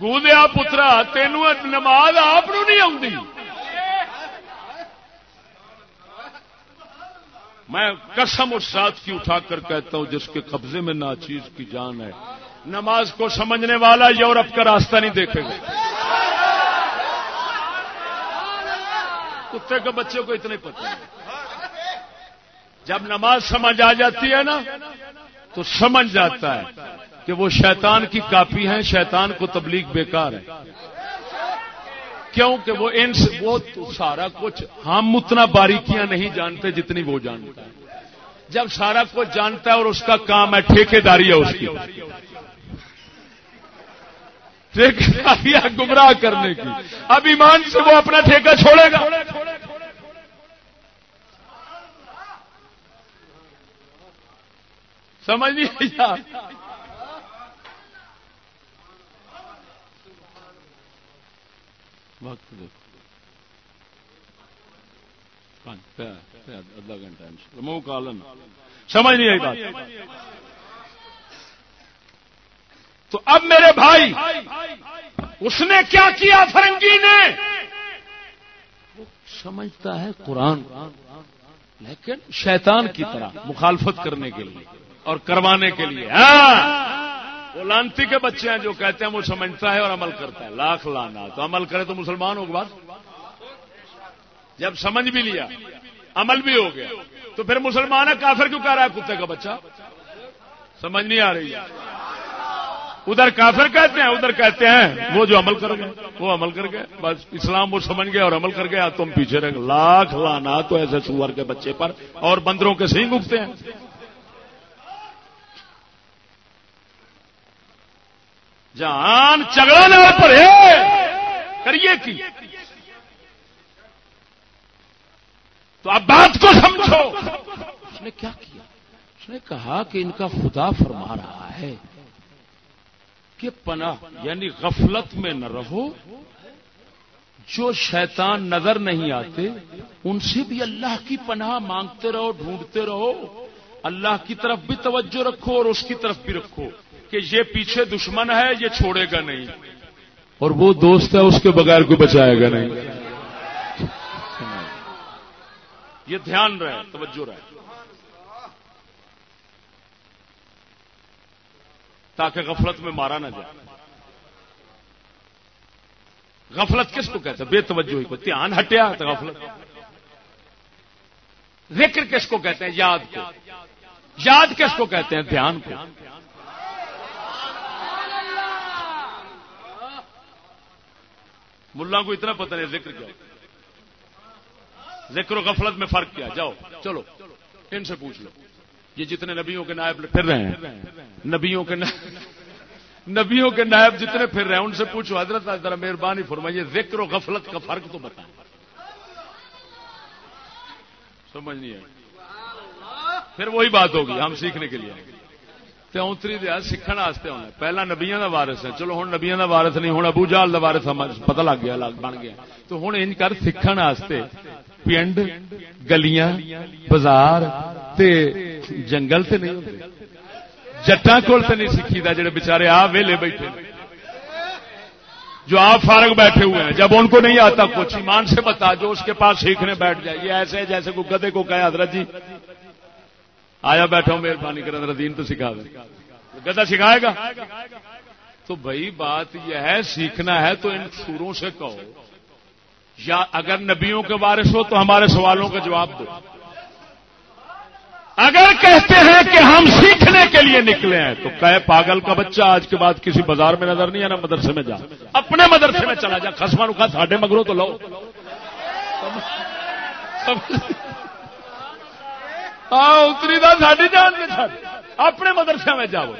گو دیا پترا، تینوں نماز آپ نہیں آتی میں قسم اور ساتھ کی اٹھا کر کہتا ہوں، جس کے قبضے میں ناچیز کی جان ہے۔ نماز کو سمجھنے والا یورپ کا راستہ نہیں دیکھے گا۔ کتے کے بچے کو اتنے پتہ جب نماز سمجھ آ جاتی ہے نا، تو سمجھ جاتا ہے کہ وہ شیطان کی کاپی ہیں، شیطان کو تبلیغ بیکار ہے۔ کیوں کہ وہ ان وہ سارا کچھ ہم اتنا باریکیاں نہیں جانتے جتنی وہ جانتا ہے۔ جب سارا کچھ جانتا ہے اور اس کا کام ہے ٹھیکے داری ہے اس کی۔ گمراہ کرنے کی۔ اب ایمان سے وہ اپنا ٹھیکہ چھوڑے گا۔ سمجھ نہیں وقت دیکھو ادھا گھنٹہ سمجھ نہیں آئی بات۔ تو اب میرے بھائی، اس نے کیا کیا فرنگی نے؟ سمجھتا ہے قرآن، لیکن شیطان کی طرح مخالفت کرنے کے لیے اور کروانے کے لیے۔ ہاں، وہ لانتی کے بچے ہیں جو کہتے ہیں وہ سمجھتا ہے اور عمل کرتا ہے۔ لاکھ لانا، تو عمل کرے تو مسلمان ہوگا بات جب سمجھ بھی لیا، عمل بھی ہو گیا۔ تو پھر مسلمان ہے، کافر کیوں کہہ رہا ہے کتے کا بچہ؟ سمجھ نہیں آ رہی۔ ہے ادھر کافر کہتے ہیں، ادھر کہتے ہیں، وہ جو عمل کر گئے، وہ عمل کر گئے، بس اسلام وہ سمجھ گئے اور عمل کر گیا تم پیچھے رہ لاکھ لانا تو ایسے سور کے بچے پر اور بندروں کے سینگ اگتے ہیں۔ جان چگڑا پر کریے کی؟ تو اب بات کو سمجھو۔ اس نے کیا کیا؟ اس نے کہا کہ ان کا خدا فرما رہا ہے۔ کہ پناہ یعنی غفلت میں نہ رہو، جو شیطان نظر نہیں آتے، ان سے بھی اللہ کی پناہ مانگتے رہو، ڈھونڈتے رہو۔ اللہ کی طرف بھی توجہ رکھو اور اس کی طرف بھی رکھو کہ یہ پیچھے دشمن ہے، یہ چھوڑے گا نہیں۔ اور وہ دوست ہے، اس کے بغیر کوئی بچائے گا نہیں۔ یہ دھیان رہے، توجہ رہے۔ تاکہ غفلت میں مارا نہ جائے۔ غفلت کس کو کہتے ہیں؟ بے توجہ کو۔ دھیان ہٹیا تو غفلت۔ ذکر کس کو کہتے ہیں؟ یاد کو۔ یاد کس کو کہتے ہیں؟ دھیان کو۔ ملا کو اتنا پتہ نہیں ذکر کیا۔ ذکر و غفلت میں فرق کیا۔ جاؤ، چلو، ان سے پوچھ لو۔ یہ جتنے نبیوں کے نائب پھر رہے ہیں۔ نبیوں کے نبیوں کے نائب جتنے پھر رہے ہیں، ان سے پوچھو، حضرت ذرا مہربانی فرمائیے، ذکر و غفلت کا فرق تو بتائیں۔ سمجھ نہیں آئی۔ پھر وہی بات ہوگی ہم سیکھنے کے لیے۔ اونتری دیا سیکھنے ہونا پہلا نبیا کا وارس ہے چلو ہوں نبیا کا وارس نہیں ہوں ابو جال کا وارس پتہ لگ گیا بن گیا۔ تو ہوں ان کر سیکھنے پنڈ گلیاں، بازار جنگل سے نہیں ہوتے جٹان کول تو نہیں سیکھی جڑے بچارے آ ویلے بیٹھے جو آپ فارغ بیٹھے ہوئے ہیں۔ جب ان کو نہیں آتا کچھ، ایمان سے بتا جو اس کے پاس سیکھنے بیٹھ جائے۔ یہ ایسے جیسے کو گدے کو کہے، حضرت جی آیا بیٹھا ہوں، مہربانی کر حضرت دین تو سکھا دیں۔ گدا سکھائے گا؟ تو بھائی، بات یہ ہے، سیکھنا ہے تو ان سوروں سے کہو۔ یا اگر نبیوں کے وارث ہو تو ہمارے سوالوں کا جواب دو۔ اگر کہتے ہیں کہ ہم سیکھنے کے لیے نکلے ہیں، تو کہ پاگل کا بچہ آج کے بعد کسی بازار میں نظر نہیں آنا، مدرسے میں جا۔ اپنے مدرسے میں چلا جا خسما رکھا ساڈے مگروں تو لو۔ ہاں اتری دا ساڈی جان میں اپنے مدرسے میں جاؤ۔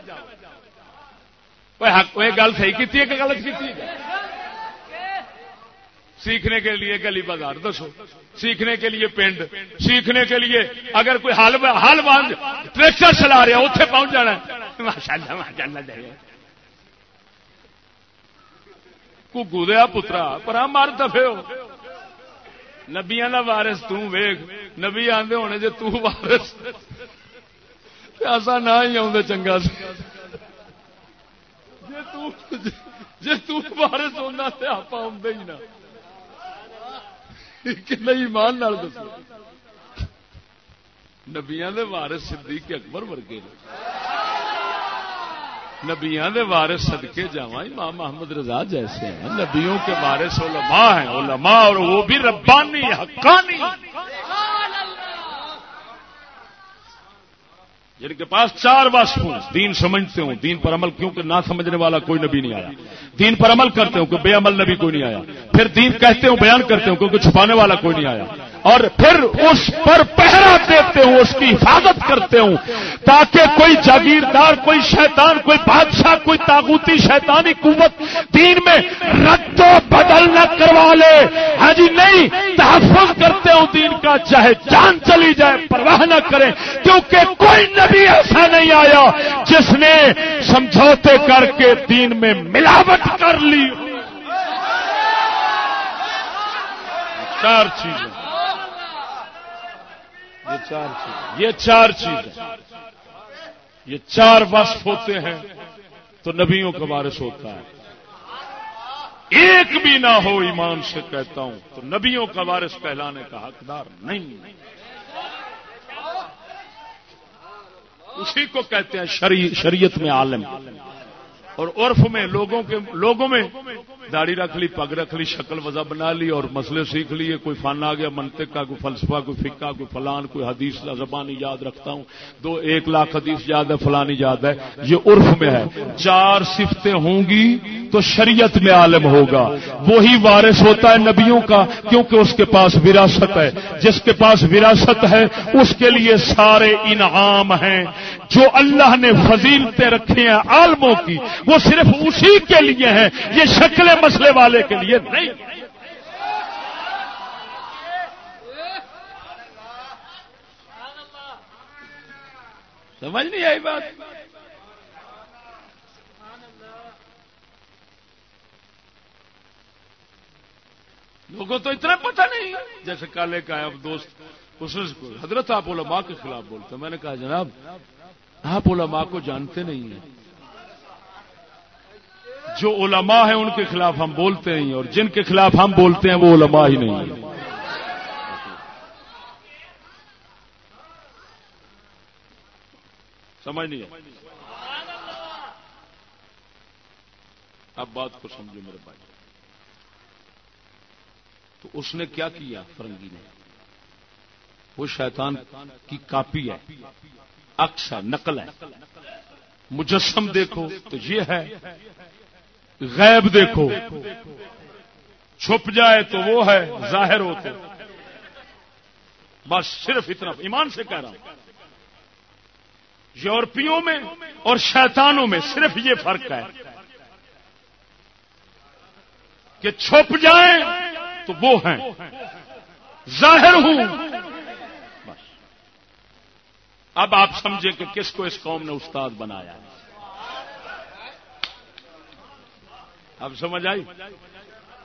حق گل صحیح کی غلط کی سیکھنے کے لیے گلی بازار، دسو۔ سیکھنے کے لیے پنڈ۔ سیکھنے کے لیے اگر کوئی ہل ہل باندھ ٹریکٹر چلا رہا اتنے پہنچ جانا ماشاء اللہ ماشاء اللہ کو دیا پترا، پر مار دفے ہو۔ نبیا کا وارس تیخ نبی آدھے ہونے جی تارس ایسا نہ ہی آدھے چنگا جی تارس ہونا تو آپ آدھے ہی نہ۔ ایمان دسو نبیا وارث صدیق اکبر ورگے نبیا وارث سدکے جا امام محمد رضا جیسے ہیں۔ نبیوں کے وارث علماء ہیں، علماء اور وہ بھی ربانی، حقانی۔ یعنی جن کے پاس چار واسف ہوں۔ دین سمجھتے ہوں۔ دین پر عمل کیونکہ نہ سمجھنے والا کوئی نبی نہیں آیا۔ دین پر عمل کرتے ہوں کہ بے عمل نبی کوئی نہیں آیا۔ پھر دین کہتے ہوں، بیان کرتے ہوں کیونکہ چھپانے والا کوئی نہیں آیا۔ اور پھر اس پر پہرا دیتے ہوں، اس کی حفاظت کرتے ہوں، تاکہ کوئی جاگیردار، کوئی شیطان، کوئی بادشاہ، کوئی تاغوتی شیطانی قوت دین میں رد و بدل نہ کروا لے۔ ہاں جی نہیں، تحفظ کرتے ہوں دین کا، چاہے جان چلی جائے، پرواہ نہ کریں، کیونکہ کوئی نبی ایسا نہیں آیا جس نے سمجھوتے کر کے دین میں ملاوٹ کر لی۔ چار چیزیں۔ یہ چار چیز یہ چار چیز یہ چار وصف ہوتے ہیں تو نبیوں کا وارث ہوتا ہے۔ ایک بھی نہ ہو ایمان سے کہتا ہوں تو نبیوں کا وارث کہلانے کا حقدار نہیں۔ اسی کو کہتے ہیں شریعت میں عالم۔ اور عرف میں لوگوں کے لوگوں میں داڑھی رکھ لی، پگ رکھ لی، شکل وزا بنا لی اور مسئلے سیکھ لیے، کوئی فن آ گیا منطق کا کوئی فلسفہ، کوئی فکا کوئی فلان، کوئی حدیث زبان یاد رکھتا ہوں۔ دو، ایک لاکھ حدیث یاد ہے، فلانی یاد ہے۔ یہ عرف میں ہے۔ چار صفتیں ہوں گی تو شریعت میں عالم ہوگا۔ وہی وارث ہوتا ہے نبیوں کا، کیونکہ اس کے پاس وراثت ہے۔ جس کے پاس وراثت ہے، اس کے لیے سارے انعام ہیں۔ جو اللہ نے فضیلتیں رکھے ہیں عالموں کی، وہ صرف اسی کے لیے ہیں۔ یہ شکل مسئلے والے کے لیے نہیں۔ سمجھ نہیں آئی بات؟ لوگوں تو اتنا پتہ نہیں۔ جیسے کالے کا ہے، اب دوست حضرت آپ علماء کے خلاف بولتے میں نے کہا، جناب، آپ علماء کو جانتے نہیں ہیں۔ جو علماء ہیں ان کے خلاف ہم بولتے ہیں اور جن کے خلاف ہم بولتے ہیں وہ علماء ہی نہیں ہیں۔ سمجھ نہیں اب بات کو سمجھو میرے بھائی۔ تو اس نے کیا کیا فرنگی نے؟ وہ شیطان کی کاپی ہے۔ عکس ہے، نقل ہے۔ مجسم دیکھو تو یہ ہے۔ غیب دیکھو۔ چھپ جائے تو وہ ہے ظاہر ہوتے۔ بس صرف اتنا۔ ایمان سے کہہ رہا ہوں۔ یورپیوں میں اور شیطانوں میں صرف یہ فرق ہے کہ چھپ جائیں تو وہ ہیں۔ ظاہر ہوں۔ اب آپ سمجھیں کہ کس کو اس قوم نے استاد بنایا ہے؟ اب سمجھ آئی؟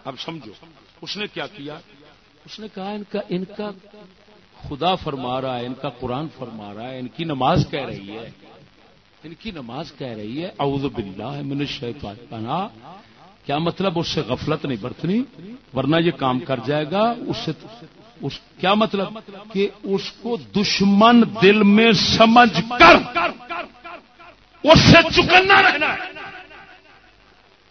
اب سمجھو۔ اس نے کیا کیا؟ اس نے کہا، ان کا ان کا خدا فرما رہا ہے، ان کا قرآن فرما رہا ہے، ان کی نماز کہہ رہی ہے۔ ان کی نماز کہہ رہی ہے، اعوذ باللہ من الشیطان۔ کیا مطلب اس سے غفلت نہیں برتنی؟ ورنہ یہ کام کر جائے گا، اس سے اس کیا مطلب؟ کہ اس کو دشمن دل میں سمجھ کر، اس سے چکنا رہنا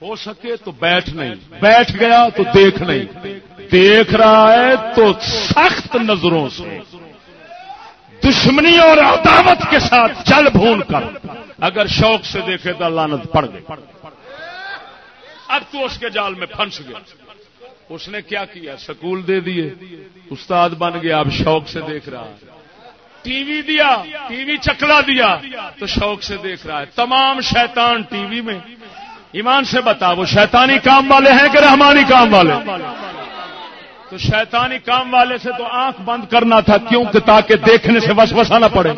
ہو سکے تو بیٹھ نہیں۔ بیٹھ گیا تو دیکھ نہیں۔ دیکھ رہا ہے تو سخت نظروں سے۔ دشمنی اور عداوت کے ساتھ چل بھون کر۔ اگر شوق سے دیکھے تو لانت پڑ گئی۔ اب تو اس کے جال میں پھنس گیا۔ اس نے کیا کیا؟ سکول دے دیے۔ استاد بن گیا، اب شوق سے دیکھ رہا ہے۔ ٹی وی دیا، ٹی وی چکلا دیا تو شوق سے دیکھ رہا ہے۔ تمام شیطان ٹی وی میں۔ ایمان سے بتا وہ شیطانی کام والے ہیں کہ رحمانی کام والے؟ تو شیطانی کام والے سے تو آنکھ بند کرنا تھا، کیوں؟ کہ تاکہ دیکھنے سے وسوسہ نہ پڑے۔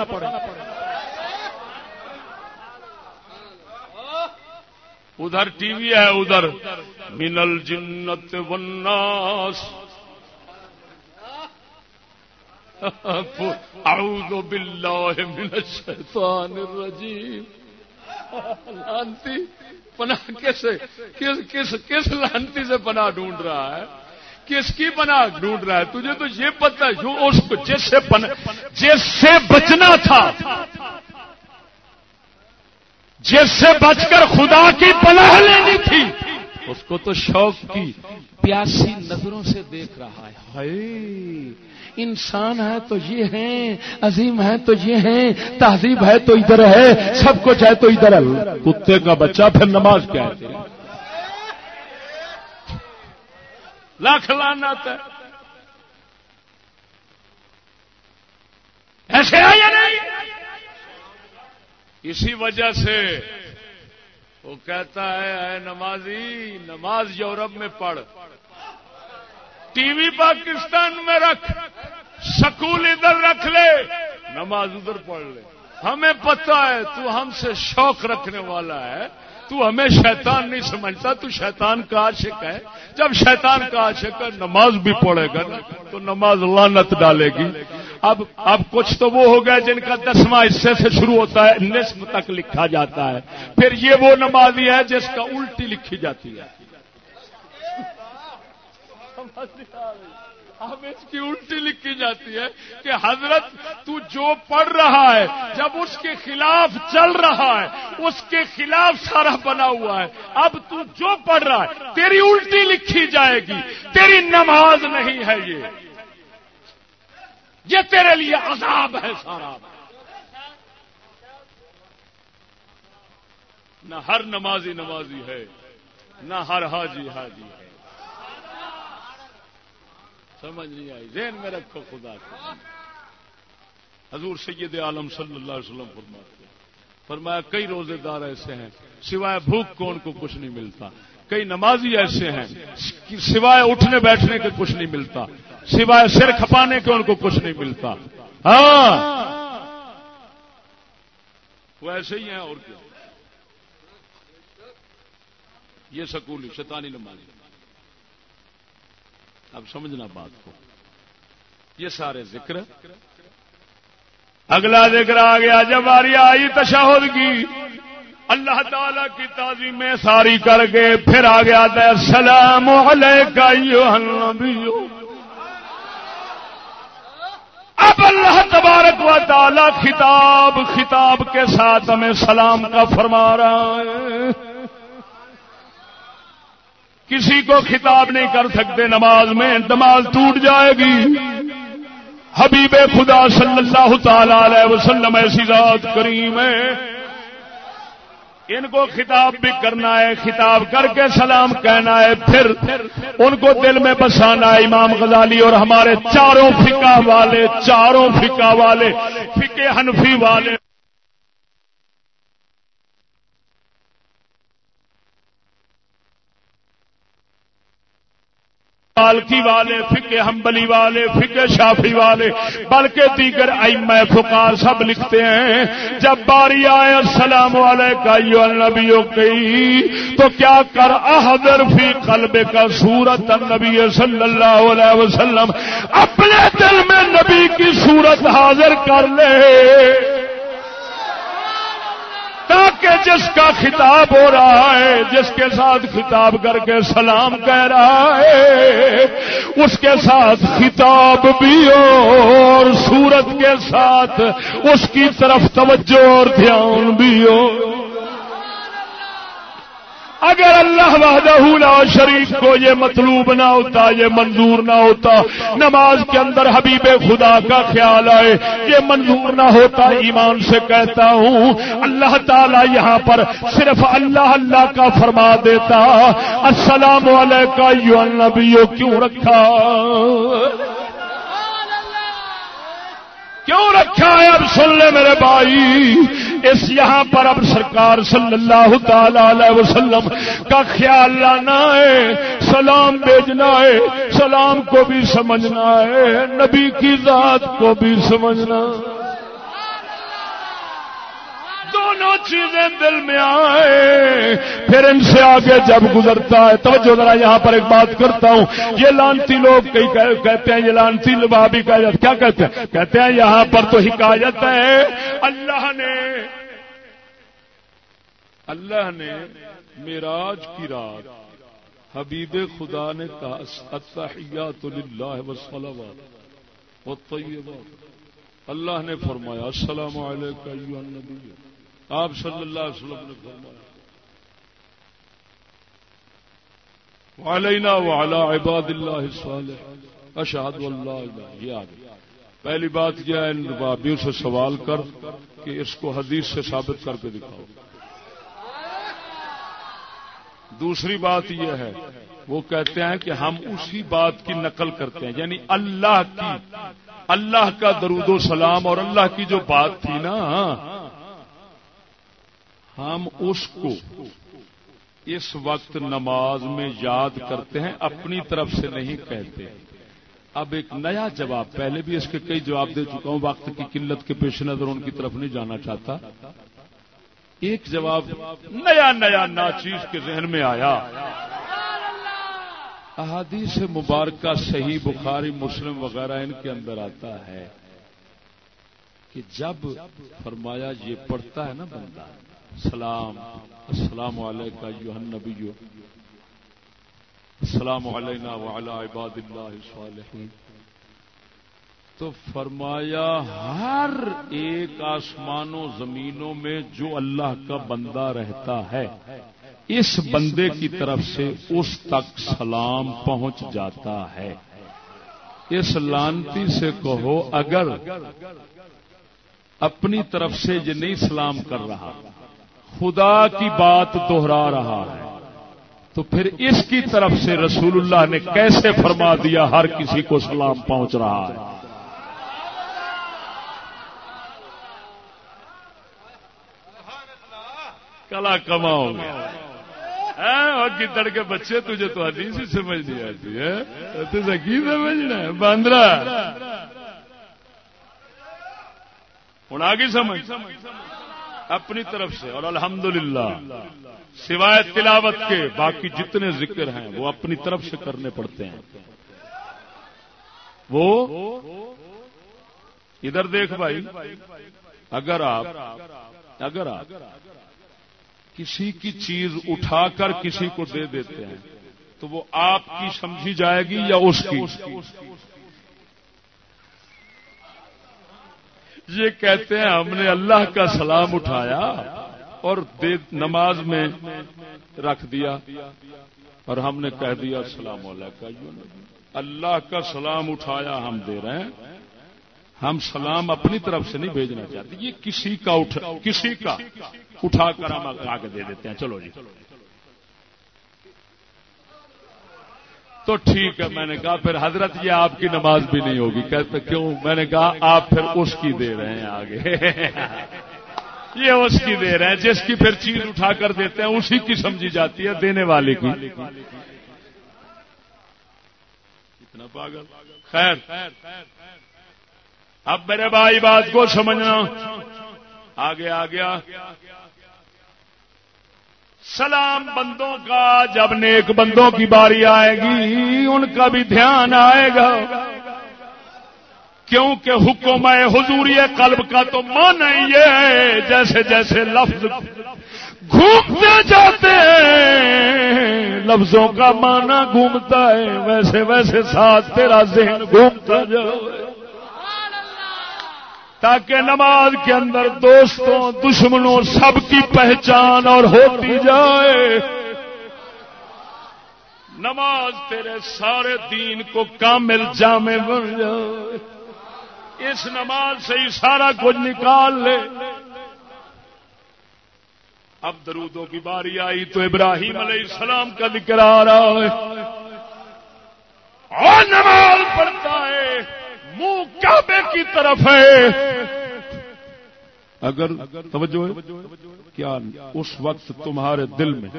ادھر ٹی وی ہے، ادھر۔ منل جنت وناس اعوذ باللہ من الشیطان الرجیم۔ لانتی۔ پناہ کس کس کس لانتی سے پناہ ڈھونڈ رہا ہے؟ کس کی پناہ ڈھونڈ رہا ہے؟ تجھے تو یہ پتا جو اس کو جس سے جس سے بچنا تھا، جس سے بچ کر خدا کی پناہ لینی تھی، اس کو تو شوق کی پیاسی نظروں سے دیکھ رہا ہے۔ انسان ہے تو یہ ہیں عظیم ہے تو یہ ہیں تہذیب ہے تو ادھر ہے، سب کچھ ہے تو ادھر ہے۔ کتے کا بچہ پھر نماز کیا ہے؟ لاکھ لانا ایسے یا نہیں؟ اسی وجہ سے وہ کہتا ہے، اے نمازی، نماز یورپ میں پڑھ۔ ٹی وی پاکستان میں رکھ، سکول ادھر رکھ لے، نماز ادھر پڑھ لے۔ ہمیں پتا ہے، تو ہم سے شوق رکھنے والا ہے۔ تو ہمیں شیطان نہیں سمجھتا، تو شیطان کا عاشق ہے۔ جب شیطان کا عاشق ہے، نماز بھی پڑھے گا نا، تو نماز لانت ڈالے گی۔ اب اب کچھ تو وہ ہو گیا جن کا دسواں حصے سے شروع ہوتا ہے، نصف تک لکھا جاتا ہے۔ پھر یہ وہ نمازی ہے جس کا الٹی لکھی جاتی ہے۔ اب اس کی الٹی لکھی جاتی ہے کہ حضرت، تو جو پڑھ رہا ہے، جب اس کے خلاف چل رہا ہے، اس کے خلاف سارا بنا ہوا ہے۔ اب تو جو پڑھ رہا ہے، تیری الٹی لکھی جائے گی۔ تیری نماز نہیں ہے یہ۔ یہ تیرے لیے عذاب ہے سارا۔ نہ ہر نمازی نمازی ہے، نہ ہر حاجی حاجی ہے۔ سمجھ نہیں آئی، ذہن میں رکھو خدا کو حضور سید عالم صلی اللہ علیہ وسلم فرماتے فرمایا کئی روزے دار ایسے ہیں، سوائے بھوک کو ان کو کچھ نہیں ملتا۔ کئی نمازی ایسے ہیں، سوائے اٹھنے بیٹھنے کے کچھ نہیں ملتا۔ سوائے سر کھپانے کے ان کو کچھ نہیں ملتا۔ ہاں! وہ ایسے ہی ہیں اور کیا۔ یہ سکولی، شیطانی نمازی۔ اب سمجھنا بات کو۔ یہ سارے ذکر۔ اگلا ذکر آ گیا، جب آری آئی تشہد کی، اللہ تعالی کی تعظیم ساری کر کے پھر آ گیا تھا سلام اب اللہ تبارک و تعالی خطاب خطاب کے ساتھ ہمیں سلام کا فرما رہا ہے۔ کسی کو خطاب نہیں کر سکتے، نماز میں نماز ٹوٹ جائے گی۔ حبیب خدا صلی اللہ تعالی علیہ وسلم ایسی ذات کریم ہے۔ ان کو خطاب بھی کرنا ہے، خطاب کر کے سلام کہنا ہے، پھر ان کو دل میں بسانا ہے۔ امام غزالی اور ہمارے چاروں فقہ والے، چاروں فقہ والے، فقہ حنفی والے۔ پالکی والے فکے ہمبلی والے فکے شافی والے، بلکہ دیگر ائمہ فقار سب لکھتے ہیں، جب باری آئے، السلام علیکم نبیوں کی تو کیا کر؟ احضر فی قلب کا سورت النبی صلی اللہ علیہ وسلم، اپنے دل میں نبی کی صورت حاضر کر لے۔ تاکہ جس کا خطاب ہو رہا ہے، جس کے ساتھ خطاب کر کے سلام کہہ رہا ہے، اس کے ساتھ خطاب بھی ہو اور سورت کے ساتھ، اس کی طرف توجہ اور دھیان بھی ہو اگر اللہ وحدہ لا شریف کو یہ مطلوب نہ ہوتا یہ منظور نہ ہوتا نماز کے اندر حبیب خدا کا خیال آئے یہ منظور نہ ہوتا ایمان سے کہتا ہوں اللہ تعالی یہاں پر صرف اللہ اللہ کا فرما دیتا السلام علیکم کیوں رکھا؟ کیوں رکھا ہے؟ اب سن لے میرے بھائی اس یہاں پر اب سرکار صلی اللہ تعالی علیہ وسلم کا خیال لانا ہے، سلام بھیجنا ہے، سلام کو بھی سمجھنا ہے، نبی کی ذات کو بھی سمجھنا دونوں چیزیں دل میں آئے۔ پھر ان سے آگے جب گزرتا ہے، توجہ ذرا یہاں پر ایک بات کرتا ہوں۔ یہ لانتی لوگ کئی کہتے ہیں، یہ لانتی بھی کیا کہتے ہیں؟ کہتے ہیں یہاں پر تو حکایت ہے۔ اللہ نے اللہ نے میراج کی رات حبیب خدا نے کہا للہ والطیبات۔ اللہ نے فرمایا، السلام علیکم آپ صلی اللہ علیہ وسلم نے فرمایا، وعلینا وعلا عباد اللہ صالح اشہد اللہ یہ آگے پہلی بات کیا ہے، ان بابیوں سے سوال کر کہ اس کو حدیث سے ثابت کر کے دکھاؤ۔ دوسری بات یہ ہے، وہ کہتے ہیں کہ ہم اسی بات کی نقل کرتے ہیں یعنی اللہ کی، اللہ کا درود و سلام اور اللہ کی جو بات تھی نا ہم اس کو اس وقت نماز میں یاد کرتے ہیں، اپنی طرف سے نہیں کہتے۔ اب ایک نیا جواب، پہلے بھی اس کے کئی جواب دے چکا ہوں، وقت کی قلت کے پیش نظر ان کی طرف نہیں جانا چاہتا۔ ایک جواب نیا نیا ناچیز کے ذہن میں آیا۔ احادیث مبارکہ صحیح بخاری، مسلم وغیرہ ان کے اندر آتا ہے کہ جب فرمایا یہ پڑھتا ہے نا بندہ سلام السلام علیکم النبی السلام علینا وعلى عباد اللہ الصالحین تو فرمایا ہر ایک آسمان و زمینوں میں جو اللہ کا بندہ رہتا ہے، اس بندے کی طرف سے اس تک سلام پہنچ جاتا ہے۔ اس لانتی سے کہو، اگر اپنی طرف سے یہ نہیں سلام کر رہا۔ خدا کی بات دوہرا رہا ہے۔ تو پھر اس کی طرف سے رسول اللہ نے کیسے فرما دیا ہر کسی کو سلام پہنچ رہا ہے؟ کلا کماؤ گے ہاں، اور گدڑ کے بچے تجھے تو حدیث ہی سمجھ نہیں آتی ہے۔ تو سکی سمجھنا ہے؟ باندرا۔ ہوں، آگے سمجھ۔ اپنی طرف سے اور الحمدللہ، سوائے تلاوت کے باقی جتنے ذکر ہیں، وہ اپنی طرف سے کرنے پڑتے ہیں۔ وہ، ادھر دیکھ بھائی، اگر آپ اگر آپ کسی کی چیز اٹھا کر کسی کو دے دیتے ہیں، تو وہ آپ کی سمجھی جائے گی یا اس کی؟ یہ کہتے ہیں ہم نے اللہ کا سلام اٹھایا اور نماز میں رکھ دیا اور ہم نے کہہ دیا السلام علیکم اللہ کا سلام اٹھایا ہم دے رہے ہیں۔ ہم سلام اپنی طرف سے نہیں بھیجنا چاہتے۔ یہ کسی کا کسی کا اٹھا کر ہم آگے دے دیتے ہیں۔ چلو جی۔ تو ٹھیک ہے، میں نے کہا، پھر حضرت یہ آپ کی نماز بھی نہیں ہوگی۔ کہتے کیوں؟ میں نے کہا، آپ پھر اس کی دے رہے ہیں آگے۔ [LAUGHS] یہ اس کی دے رہے ہیں، جس کی پھر چیز اٹھا کر دیتے ہیں، اسی کی سمجھی جاتی ہے، دینے والے کی۔ اتنا پاگل۔ خیر۔ اب میرے بھائی، بات کو سمجھنا۔ آگے آ گیا سلام بندوں کا، جب نیک بندوں کی باری آئے گی، ان کا بھی دھیان آئے گا۔ کیونکہ حکم ہے حضوری قلب کا تو مان یہ ہے، جیسے جیسے لفظ گھومتے جاتے ہیں، لفظوں کا معنی گھومتا ہے، ویسے ویسے ساتھ تیرا ذہن گھومتا جائے۔ تاکہ نماز کے اندر دوستوں، دشمنوں، سب کی پہچان اور ہوتی جائے۔ نماز تیرے سارے دین کو کامل جامع بن جائے۔ اس نماز سے ہی سارا کچھ نکال لے۔ اب درودوں کی باری آئی تو ابراہیم علیہ السلام کا ذکر آ رہا ہے۔ اور نماز پڑھتا ہے۔ منہ کعبے کی طرف ہے۔ اگر توجہ ہے کیا اس وقت تمہارے دل میں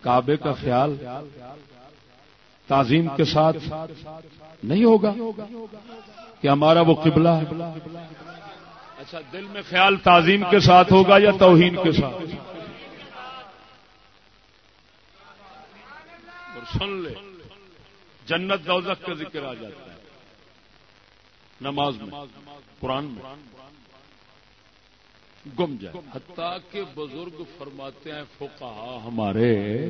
کعبے کا خیال تعظیم کے ساتھ نہیں ہوگا کہ ہمارا وہ قبلہ ہے؟ اچھا دل میں خیال تعظیم کے ساتھ ہوگا یا توہین کے ساتھ؟ اور سن لے، جنت دوزخ کا ذکر آ جاتا ہے۔ نماز میں، قرآن میں۔ گم جائے۔ حتیٰ کہ بزرگ فرماتے ہیں فوکا ہمارے،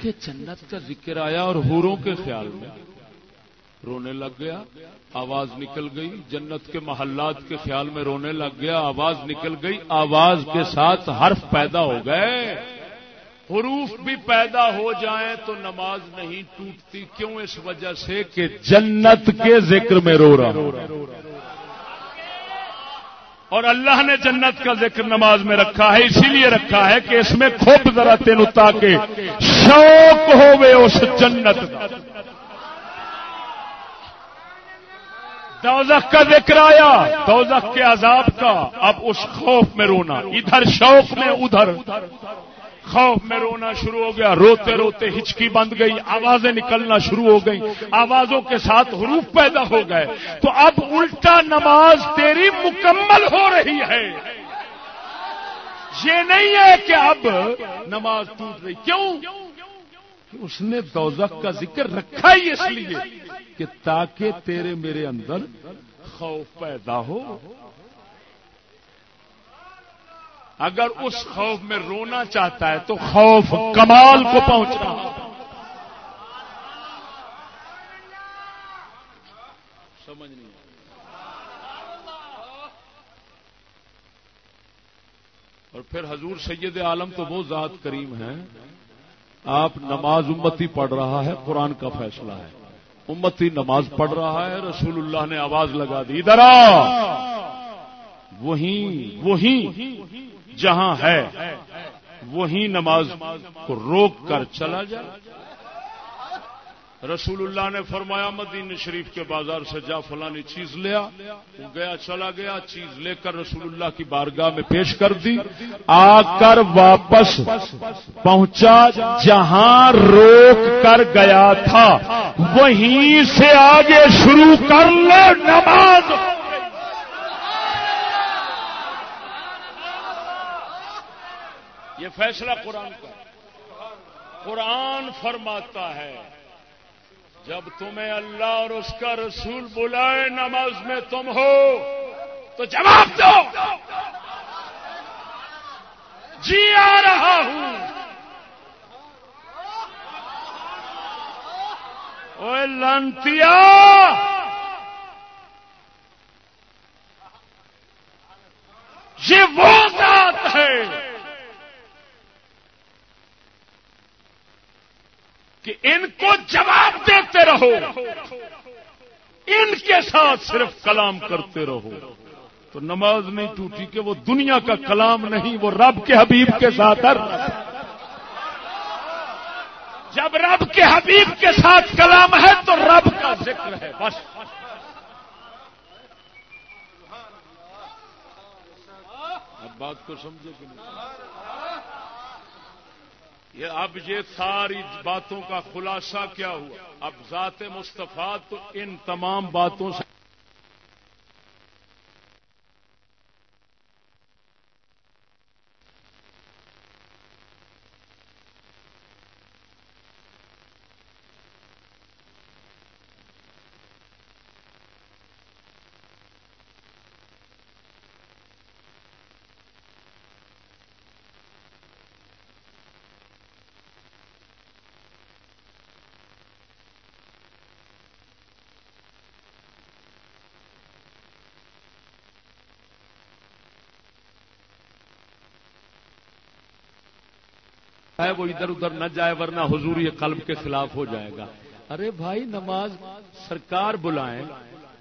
کہ جنت کا ذکر آیا اور ہوروں کے خیال میں۔ رونے لگ گیا، آواز نکل گئی، جنت کے محلات کے خیال میں رونے لگ گیا، آواز نکل گئی، آواز کے ساتھ حرف پیدا ہو گئے۔ حروف بھی پیدا ہو جائیں تو نماز نہیں ٹوٹتی۔ کیوں؟ اس وجہ سے کہ جنت کے ذکر میں رو رہا اور اللہ نے جنت کا ذکر نماز میں رکھا ہے، اسی لیے رکھا ہے کہ اس میں خوب ذرا تین تاکہ شوق ہوئے اس جنت دوزخ کا ذکر آیا، دوزخ کے عذاب کا، اب اس خوف میں رونا۔ ادھر شوق میں، ادھر۔ خوف میں رونا شروع ہو گیا۔ روتے روتے ہچکی بند گئی، آوازیں نکلنا شروع ہو گئی آوازوں کے ساتھ حروف پیدا ہو گئے۔ تو اب الٹا نماز تیری مکمل ہو رہی ہے۔ یہ نہیں ہے کہ اب نماز ٹوٹ رہی۔ کیوں؟ اس نے دوزخ کا ذکر رکھا ہی اس لیے کہ تاکہ تیرے میرے اندر خوف پیدا ہو۔ اگر اس خوف میں رونا چاہتا ہے تو خوف کمال کو پہنچنا سمجھ نہیں اور پھر حضور سید عالم تو وہ ذات کریم ہے آپ نماز امتی پڑھ رہا ہے، قرآن کا فیصلہ ہے۔ امتی نماز پڑھ رہا ہے، رسول اللہ نے آواز لگا دی۔ ادھر وہیں وہیں۔ جہاں ہے وہیں نماز کو روک کر چلا جائے۔ رسول اللہ نے فرمایا مدین شریف کے بازار سے جا، فلانی چیز لیا وہ گیا، چلا گیا، چیز لے کر رسول اللہ کی بارگاہ میں پیش کر دی۔ آ کر واپس پہنچا، جہاں روک کر گیا تھا۔ وہیں سے آگے شروع کر لو نماز۔ یہ فیصلہ قرآن کا قرآن فرماتا ہے، جب تمہیں اللہ اور اس کا رسول بلائے نماز میں تم ہو، تو جواب دو۔ جی آ رہا ہوں۔ لنتیا یہ وہ ذات ہے۔ کہ ان کو جواب دیتے رہو۔ ان کے ساتھ صرف کلام کرتے رہو۔ تو نماز نہیں ٹوٹی کہ وہ دنیا کا کلام نہیں، وہ رب کے حبیب کے ساتھ۔ جب رب کے حبیب کے ساتھ کلام ہے تو رب کا ذکر ہے، بس۔ اب بات کو سمجھے کہ نہیں؟ یہ اب یہ ساری باتوں کا خلاصہ کیا ہوا؟ اب ذات مصطفیٰ تو ان تمام باتوں سے ہے، وہ ادھر ادھر نہ جائے ورنہ حضوری قلب کے خلاف ہو جائے گا۔ ارے بھائی، نماز سرکار بلائیں،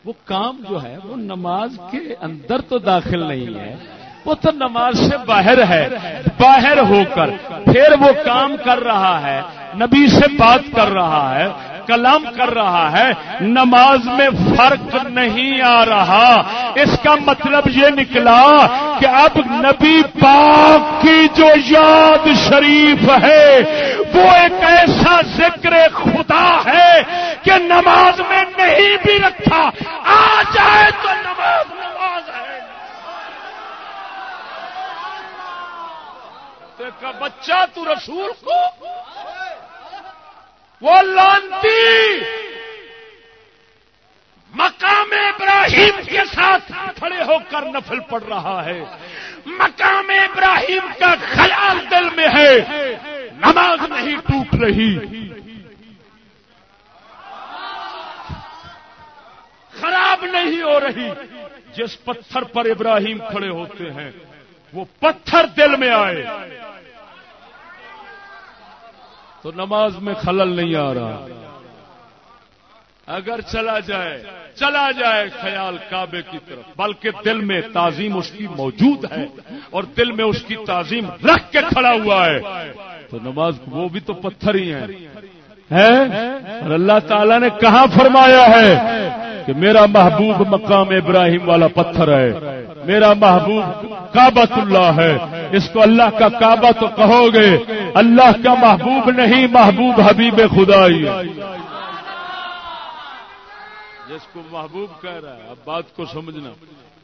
وہ کام جو ہے، وہ نماز کے اندر تو داخل نہیں ہے، وہ تو نماز سے باہر ہے، باہر ہو کر، پھر وہ کام کر رہا ہے، نبی سے بات کر رہا ہے کلام کر رہا ہے، نماز میں فرق نہیں آ رہا۔ اس کا مطلب یہ نکلا کہ اب نبی پاک کی جو یاد شریف ہے، وہ ایک ایسا ذکر خدا ہے کہ نماز میں نہیں بھی رکھا آ جائے تو نماز نماز ہے۔ بچہ تو رسول کو وہ لانتی مقام ابراہیم کے ساتھ کھڑے ہو کر نفل پڑ رہا ہے۔ مقام ابراہیم کا خیال دل میں ہے۔ نماز نہیں ٹوٹ رہی۔ خراب نہیں ہو رہی۔ جس پتھر پر ابراہیم کھڑے ہوتے ہیں، وہ پتھر دل میں آئے۔ تو نماز میں خلل نہیں آ رہا۔ اگر چلا جائے چلا جائے خیال کعبے کی طرف، بلکہ دل میں تعظیم اس کی موجود ہے اور دل میں اس کی تعظیم رکھ کے کھڑا ہوا ہے۔ تو نماز وہ بھی تو پتھر ہی ہیں۔ اور اللہ تعالیٰ نے کہاں فرمایا ہے؟ کہ میرا محبوب مقام ابراہیم والا پتھر ہے۔ میرا محبوب کابت اللہ ہے۔ اس کو اللہ کا کعبہ تو کہو گے۔ اللہ کا محبوب نہیں، محبوب حبیب خدا ہی جس کو محبوب کہہ رہا ہے، اب بات کو سمجھنا۔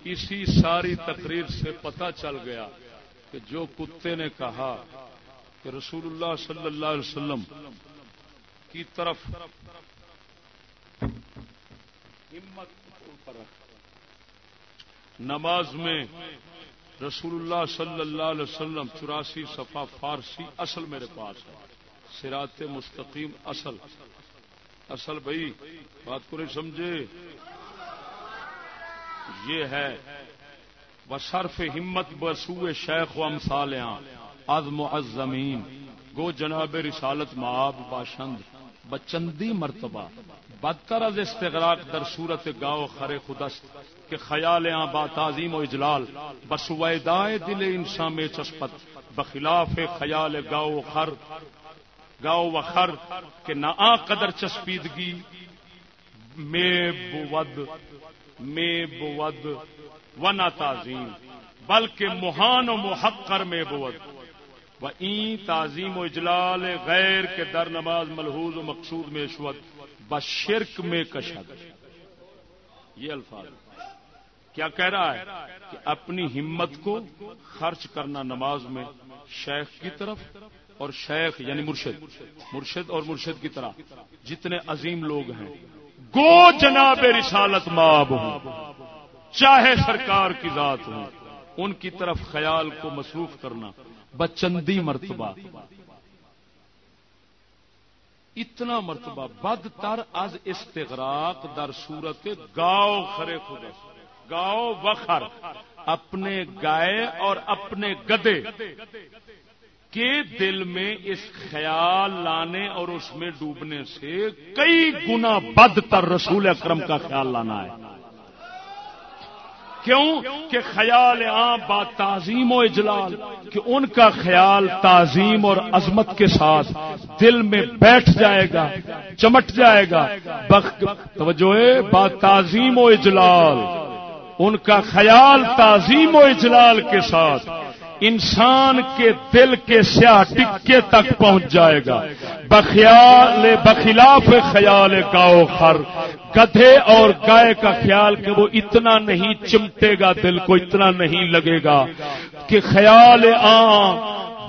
اسی ساری تقریر سے پتا چل گیا کہ جو کتے نے کہا کہ رسول اللہ صلی اللہ علیہ وسلم کی طرف ہمت نماز میں رسول اللہ صلی اللہ علیہ وسلم چوراسی صفا فارسی اصل میرے پاس ہے۔ سرات مستقیم اصل۔ اصل بھائی، بات کو نہیں سمجھے؟ یہ ہے بصرف ہمت بسو شیخ و امسالیاں عزم و زمین گو جناب رسالت معاب باشند، بچندی مرتبہ۔ بدتر از استغراق در صورت گاؤ خر خدست کہ خیال آ با تعظیم و اجلال بسوائے دل انسان میں چسپت بخلاف خیال گاؤ خر گاؤ و خر کہ نہ آ قدر چسپیدگی میں بود میں بود و نہ تعظیم، بلکہ مہان و محقر میں بود۔ و این تعظیم و اجلال غیر کے در نماز ملحوظ و مقصود میں شوت بشرک میں کشد یہ الفاظ۔ کیا کہہ رہا ہے کہ اپنی ہمت کو خرچ کرنا نماز میں شیخ کی طرف اور شیخ یعنی مرشد مرشد اور مرشد کی طرح۔ جتنے عظیم لوگ ہیں۔ گو جناب رسالت ماب ہوں۔ چاہے سرکار کی ذات ہوں۔ ان کی طرف خیال کو مصروف کرنا۔ بچندی مرتبہ۔ اتنا مرتبہ بد تر از استغراق در صورت گاؤ خرے خدا گاؤ وخر، اپنے گائے اور اپنے گدے کے دل میں اس خیال لانے اور اس میں ڈوبنے سے کئی گنا بد تر رسول اکرم کا خیال لانا ہے۔ کیوں کہ خیال عام بات تعظیم و اجلال، کہ ان کا خیال تعظیم اور عظمت کے ساتھ دل میں بیٹھ جائے گا، چمٹ جائے گا۔ توجہ بات تعظیم و اجلال، ان کا خیال تعظیم و اجلال کے ساتھ۔ انسان کے دل کے سیاہ ٹکے تک پہنچ جائے گا۔ بخیال بخلاف خیال گاؤ خر۔ گدھے اور گائے کا خیال کہ وہ اتنا نہیں چمٹے گا، دل کو اتنا نہیں لگے گا کہ خیال آ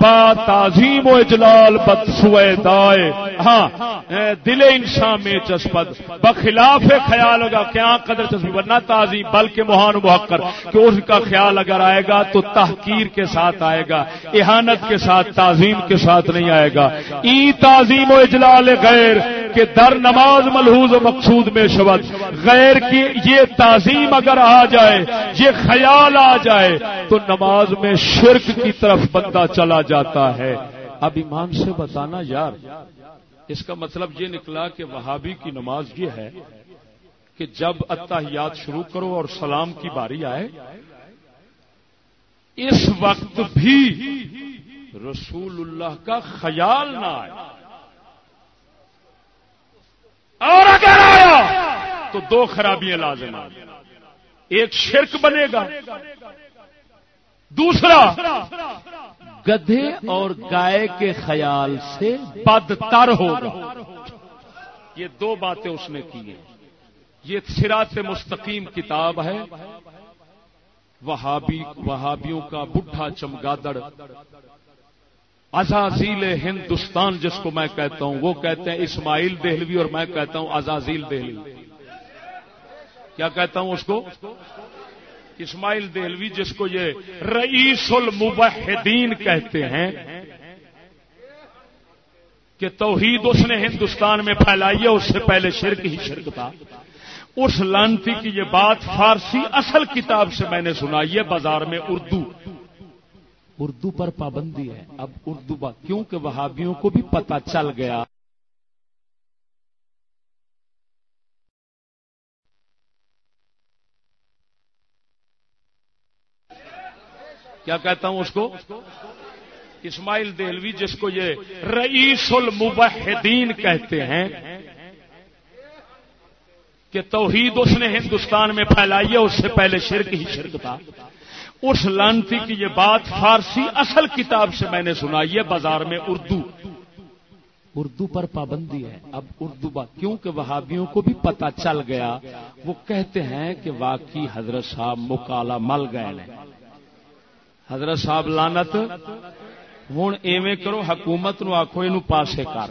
با تعظیم و اجلال بد سوئے دائے ہاں دل انسان میں چسپت بخلاف خیال ہوگا کیا قدر چسپت نہ تعظیم، بلکہ مہان محکر کہ اس کا خیال اگر آئے گا تو تحقیر کے ساتھ آئے گا، احانت کے ساتھ، تعظیم کے ساتھ نہیں آئے گا۔ ای تعظیم و اجلال غیر، کہ در نماز ملحوظ و مقصود میں شبد غیر کی یہ تعظیم اگر آ جائے، یہ خیال آ جائے، تو نماز میں شرک کی طرف بندہ چلا جاتا ہے۔ اب ایمان سے بتانا یار، اس کا مطلب یہ نکلا کہ وہابی کی نماز یہ ہے کہ جب اتحیات شروع کرو اور سلام کی باری آئے، اس وقت بھی رسول اللہ کا خیال نہ آئے۔ اور اگر آیا تو دو خرابیاں لازم آ ایک شرک بنے گا، دوسرا گدھے اور گائے کے خیال سے بدتر ہوگا یہ دو باتیں اس نے کی ہیں۔ یہ سرات مستقیم کتاب ہے۔ وہابی وہابیوں کا بڈھا چمگادڑ۔ ازازیل ہندوستان جس کو میں کہتا ہوں، وہ کہتے ہیں اسماعیل دہلوی اور میں کہتا ہوں ازازیل دہلوی۔ کیا کہتا ہوں اس کو؟ اسماعیل دہلوی جس کو یہ رئیس المبحدین کہتے ہیں، کہ توحید اس نے ہندوستان میں پھیلائی ہے، اس سے پہلے شرک ہی شرک تھا۔ اس لانتی کی یہ بات فارسی اصل کتاب سے میں نے سنائی ہے، بازار میں اردو۔ اردو پر پابندی ہے۔ اب اردو بات کیونکہ وہابیوں کو بھی پتا چل گیا۔ کیا کہتا ہوں اس کو؟ اسماعیل دہلوی جس کو یہ رئیس المبحدین کہتے ہیں، کہ توحید اس نے ہندوستان میں پھیلائی ہے، اس سے پہلے شرک ہی شرک تھا۔ اس لانتی کی یہ بات فارسی اصل کتاب سے میں نے سنائی ہے، بازار میں اردو۔ اردو پر پابندی ہے۔ اب اردو بات کیونکہ وہابیوں کو بھی پتا چل گیا، وہ کہتے ہیں کہ واقعی حضرت صاحب مکالا مل گئے حضرت صاحب لانت ہوں ایویں کرو، حکومت نو آخو یہ پاسے کر۔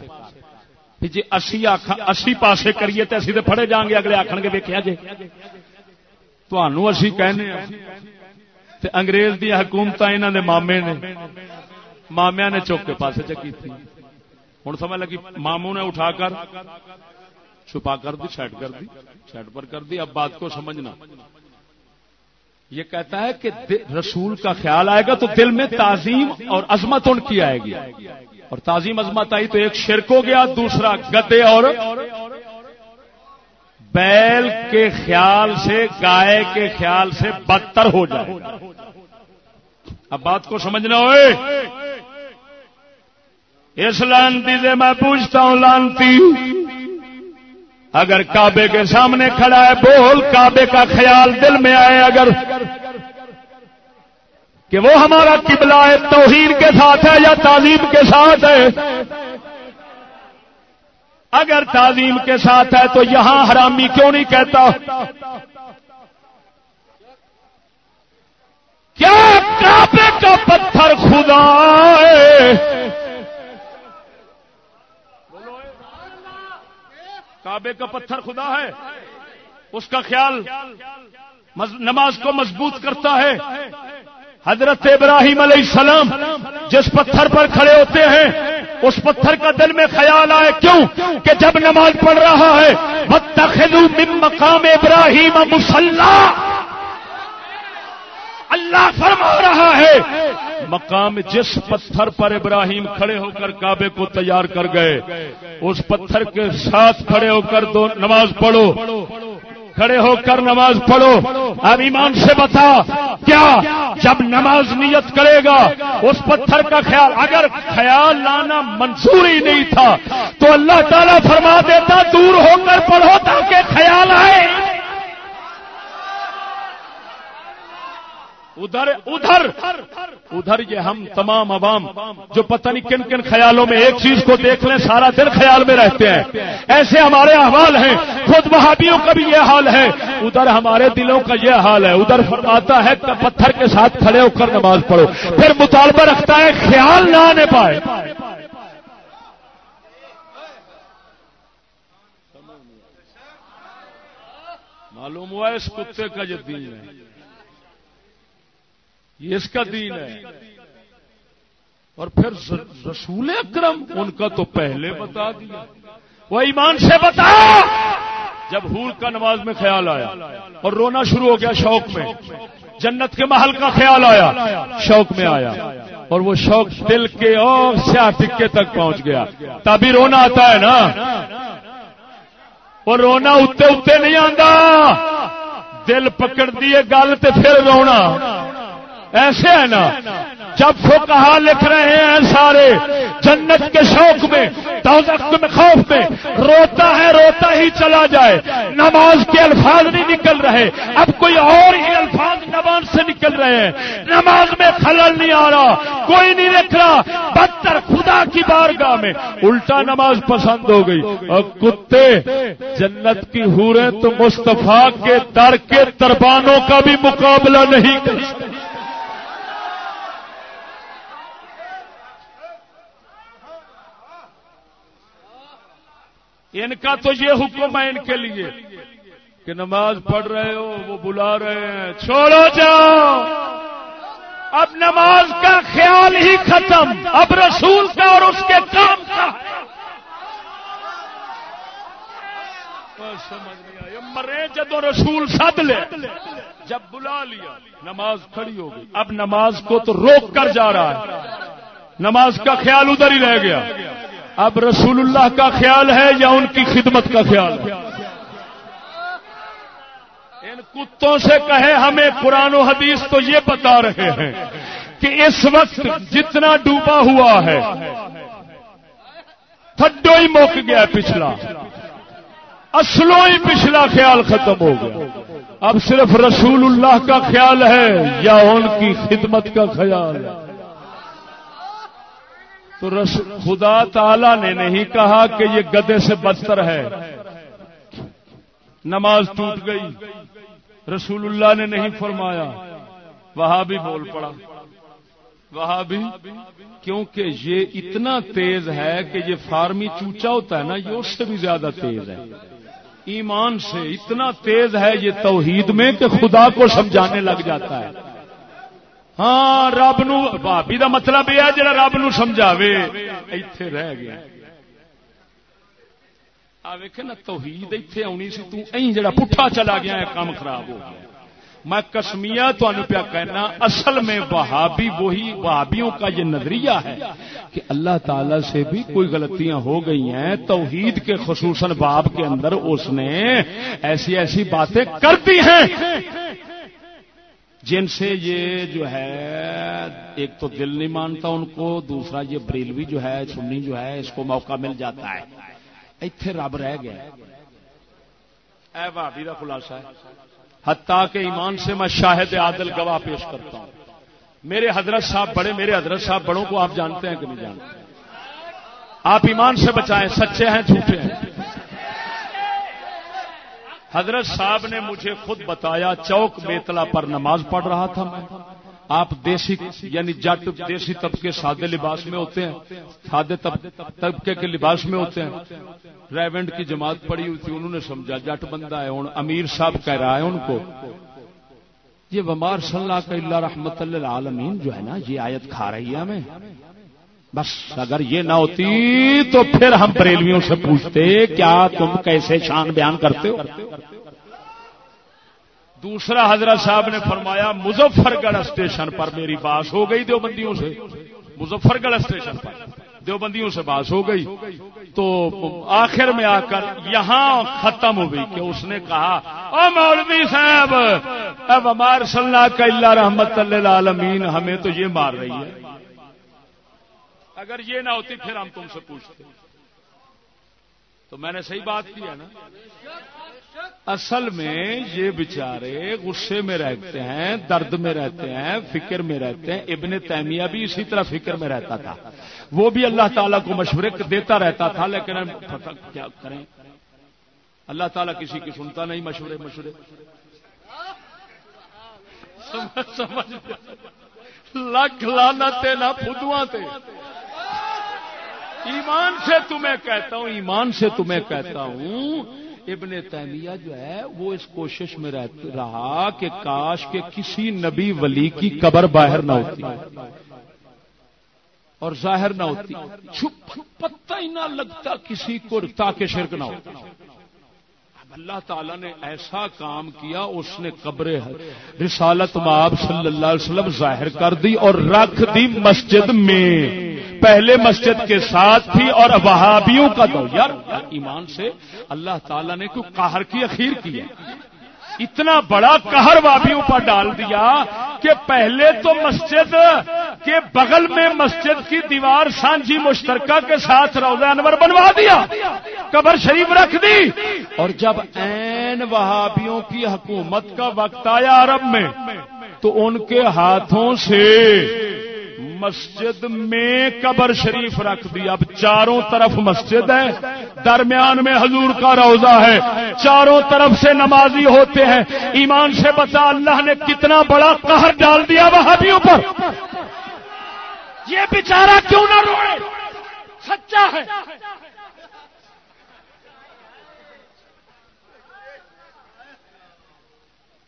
جی اسی اسی پاسے کریے تو اسی تو پڑے جان گے، اگلے آخر کے دیکھا جی تنوع اسی کہنے ہاں۔ انگریز دیا حکومت انہوں نے مامے نے، مامیا نے چوک کے پاسے چکی تھی۔ ہوں سمجھ لگی، ماموں نے اٹھا کر، چھپا کر دی سیٹ کر دی سیٹ پر کر دی۔ اب بات کو سمجھنا۔ یہ کہتا ہے کہ رسول کا خیال آئے گا تو دل میں تعظیم اور عظمت ان کی آئے گی۔ اور تعظیم عظمت آئی تو ایک شرک ہو گیا، دوسرا گدے اور بیل کے خیال سے، گائے کے خیال سے بدتر ہو جائے۔ اب بات کو سمجھنا ہوئے۔ اس لانتی سے میں پوچھتا ہوں لانتی اگر کعبے کے سامنے کھڑا ہے، بول، کعبے کا خیال دل میں آئے اگر کہ وہ ہمارا قبلہ ہے، توحید کے ساتھ ہے یا تعلیم کے ساتھ ہے؟ اگر تعلیم کے ساتھ ہے تو یہاں حرامی کیوں نہیں کہتا؟ کیا کعبے کا پتھر خدا ہے؟ کعبے کا پتھر خدا ہے۔ اس کا خیال نماز کو مضبوط کرتا ہے۔ حضرت ابراہیم علیہ السلام جس پتھر پر کھڑے ہوتے ہیں، اس پتھر کا دل میں خیال آئے۔ کیوں؟ کہ جب نماز پڑھ رہا ہے مقام ابراہیم مسلح اللہ فرما رہا ہے۔ مقام جس پتھر پر ابراہیم کھڑے ہو کر کعبے کو تیار کر گئے، اس پتھر کے ساتھ کھڑے ہو کر دو نماز پڑھو۔ کھڑے ہو کر نماز پڑھو۔ اب ایمان سے بتا، کیا جب نماز نیت کرے گا، اس پتھر کا خیال، اگر خیال لانا منظور ہی نہیں تھا، تو اللہ تعالیٰ فرما دیتا، دور ہو کر پڑھو تاکہ خیال آئے۔ ادھر ادھر ادھر یہ ہم تمام عوام جو پتہ نہیں کن کن خیالوں میں ایک چیز کو دیکھ لیں، سارا دن خیال میں رہتے ہیں۔ ایسے ہمارے احوال ہیں، خود وہابیوں کا بھی یہ حال ہے۔ ادھر ہمارے دلوں کا یہ حال ہے۔ ادھر فرماتا ہے، پتھر کے ساتھ کھڑے ہو کر نماز پڑھو۔ پھر مطالبہ رکھتا ہے، خیال نہ آنے پائے۔ معلوم ہوا اس کتے کا جو دین ہے۔ یہ اس کا دین ہے۔ اور پھر رسول اکرم ان کا تو پہلے بتا دیا۔ وہ ایمان سے بتا۔ جب حور کا نماز میں خیال آیا اور رونا شروع ہو گیا شوق میں، جنت کے محل کا خیال آیا، شوق میں آیا۔ اور وہ شوق دل کے اور سیاہ ٹکے تک پہنچ گیا۔ تبھی رونا آتا ہے نا۔ اور رونا اتنے اتنے نہیں آتا دل پکڑ دیے گل تو پھر رونا۔ ایسے ہے نا، جب وہ کہا لکھ رہے ہیں سارے، جنت کے شوق میں میں، خوف میں، روتا ہے، روتا ہی چلا جائے۔ نماز کے الفاظ نہیں نکل رہے۔ اب کوئی اور ہی الفاظ نماز سے نکل رہے ہیں۔ نماز میں خلل نہیں آ رہا، کوئی نہیں دیکھ رہا۔ بدتر خدا کی بارگاہ میں۔ الٹا نماز پسند ہو گئی۔ اور کتے، جنت کی ہورے تو مستفا کے در کے تربانوں کا بھی مقابلہ نہیں کر ان کا تو یہ حکم ہے ان کے لیے کہ نماز پڑھ رہے ہو، وہ بلا رہے ہیں۔ چھوڑو جاؤ۔ اب نماز کا خیال ہی ختم۔ اب رسول کا اور اس کے کام کا۔ مرے جدو رسول سد لے، جب بلا لیا، نماز کھڑی ہو گئی۔ اب نماز کو تو روک کر جا رہا ہے۔ نماز کا خیال ادھر ہی رہ گیا۔ اب رسول اللہ کا خیال ہے یا ان کی خدمت کا خیال ہے؟ ان کتوں سے کہے ہمیں قرآن و حدیث تو یہ بتا رہے ہیں کہ اس وقت جتنا ڈوبا ہوا ہے تھڈو ہی موک گیا پچھلا۔ اصلوں ہی پچھلا خیال ختم ہو گیا۔ اب صرف رسول اللہ کا خیال ہے یا ان کی خدمت کا خیال ہے؟ تو خدا تعالی نے نہیں کہا کہ یہ گدے سے بدتر ہے۔ نماز ٹوٹ گئی۔ رسول اللہ نے نہیں فرمایا۔ وہاں بھی بول پڑا۔ وہاں بھی کیونکہ یہ اتنا تیز ہے کہ یہ فارمی چوچا ہوتا ہے نا، یہ اس سے بھی زیادہ تیز ہے۔ ایمان سے اتنا تیز ہے یہ توحید میں کہ خدا کو سمجھانے لگ جاتا ہے۔ ہاں رب نو بھابی دا مطلب یہ ہے جڑا رب نو سمجھاوے۔ ایتھے رہ گیا۔ آ ویکھے نا، توحید ایتھے آنی سی، تو این جڑا پٹھا چلا گیا ہے کام خراب ہو گیا۔ میں کسمیا تمہیں پیا کہنا، اصل میں وہابی وہی، وہابیوں کا یہ نظریہ ہے کہ اللہ تعالی سے بھی کوئی غلطیاں ہو گئی ہیں۔ توحید کے خصوصاً باب کے اندر اس نے ایسی ایسی باتیں کر دی ہیں۔ جن سے یہ جو ہے، ایک تو دل نہیں مانتا ان کو، دوسرا یہ بریلوی جو ہے، سنی جو ہے، اس کو موقع مل جاتا ہے۔ اتنے رب رہ گیا۔ اے بھابی کا خلاصہ ہے۔ حتیٰ کہ ایمان سے میں شاہد عادل گواہ پیش کرتا ہوں۔ میرے حضرت صاحب بڑے، میرے حضرت صاحب بڑوں کو آپ جانتے ہیں کہ نہیں جانتے؟ آپ ایمان سے بچائیں، سچے ہیں، جھوٹے ہیں۔ حضرت صاحب نے مجھے خود بتایا، چوک بیتلا پر نماز پڑھ رہا تھا میں۔ آپ دیسی یعنی جٹ دیسی طبقے سادے لباس میں ہوتے ہیں، سادے طبقے کے لباس میں ہوتے ہیں۔ ریونڈ کی جماعت پڑی ہوئی تھی، انہوں نے سمجھا، جٹ بندہ ہے امیر صاحب کہہ رہا ہے ان کو، یہ بمار صلی اللہ کا اللہ رحمت اللہ عالمین جو ہے نا، یہ آیت کھا رہی ہے ہمیں۔ بس اگر یہ نہ ہوتی تو پھر ہم بریلویوں سے پوچھتے، کیا تم کیسے شان بیان کرتے ہو؟ دوسرا حضرت صاحب نے فرمایا مظفر گڑھ اسٹیشن پر میری باس ہو گئی دیوبندیوں سے۔ مظفر گڑھ اسٹیشن پر دیوبندیوں سے باس ہو گئی۔ تو آخر میں آ کر یہاں ختم ہو گئی کہ اس نے کہا، او مولوی صاحب، اب ہمار صلی اللہ کا اللہ رحمت اللہ عالمین ہمیں تو یہ مار رہی ہے۔ اگر یہ نہ ہوتی، پھر ہم تم سے پوچھتے۔ تو میں نے صحیح بات کی ہے نا؟ اصل میں یہ بچارے غصے میں رہتے ہیں، درد میں رہتے ہیں، فکر میں رہتے ہیں۔ ابن تیمیہ بھی اسی طرح فکر میں رہتا تھا۔ وہ بھی اللہ تعالیٰ کو مشورے دیتا رہتا تھا، لیکن کیا کریں؟ اللہ تعالیٰ کسی کی سنتا نہیں، مشورے مشورے۔ لکھ لانا نہ فدوا ایمان سے تمہیں کہتا ہوں، ایمان سے تمہیں کہتا ہوں، ابن تیمیہ جو ہے، وہ اس کوشش میں رہا کہ کاش کے کسی نبی ولی کی قبر باہر نہ ہوتی اور ظاہر نہ ہوتی۔ چھپ، پتہ ہی نہ لگتا کسی کو تاکہ شرک نہ ہوتا۔ اللہ تعالیٰ نے ایسا کام کیا، اس نے قبر رسالت ماب صلی اللہ علیہ وسلم ظاہر کر دی اور رکھ دی مسجد میں۔ پہلے مسجد کے ساتھ تھی اور وہابیوں کا دو یار، ایمان سے اللہ تعالیٰ نے کوئی قہر کی، اخیر کی ہے۔ اتنا بڑا قہر وابیوں پر ڈال دیا کہ پہلے تو مسجد کے بغل میں مسجد کی دیوار سانجی مشترکہ کے ساتھ روزہ انور بنوا دیا، قبر شریف رکھ دی۔ اور جب این وہابیوں کی حکومت کا وقت آیا عرب میں، تو ان کے ہاتھوں سے مسجد میں قبر شریف رکھ دی۔ اب چاروں طرف مسجد ہے۔ درمیان میں حضور کا روزہ ہے۔ چاروں طرف سے نمازی ہوتے ہیں۔ ایمان سے بتا اللہ نے کتنا بڑا قہر ڈال دیا وہاں بھی اوپر یہ بیچارہ کیوں نہ روئے؟ سچا ہے۔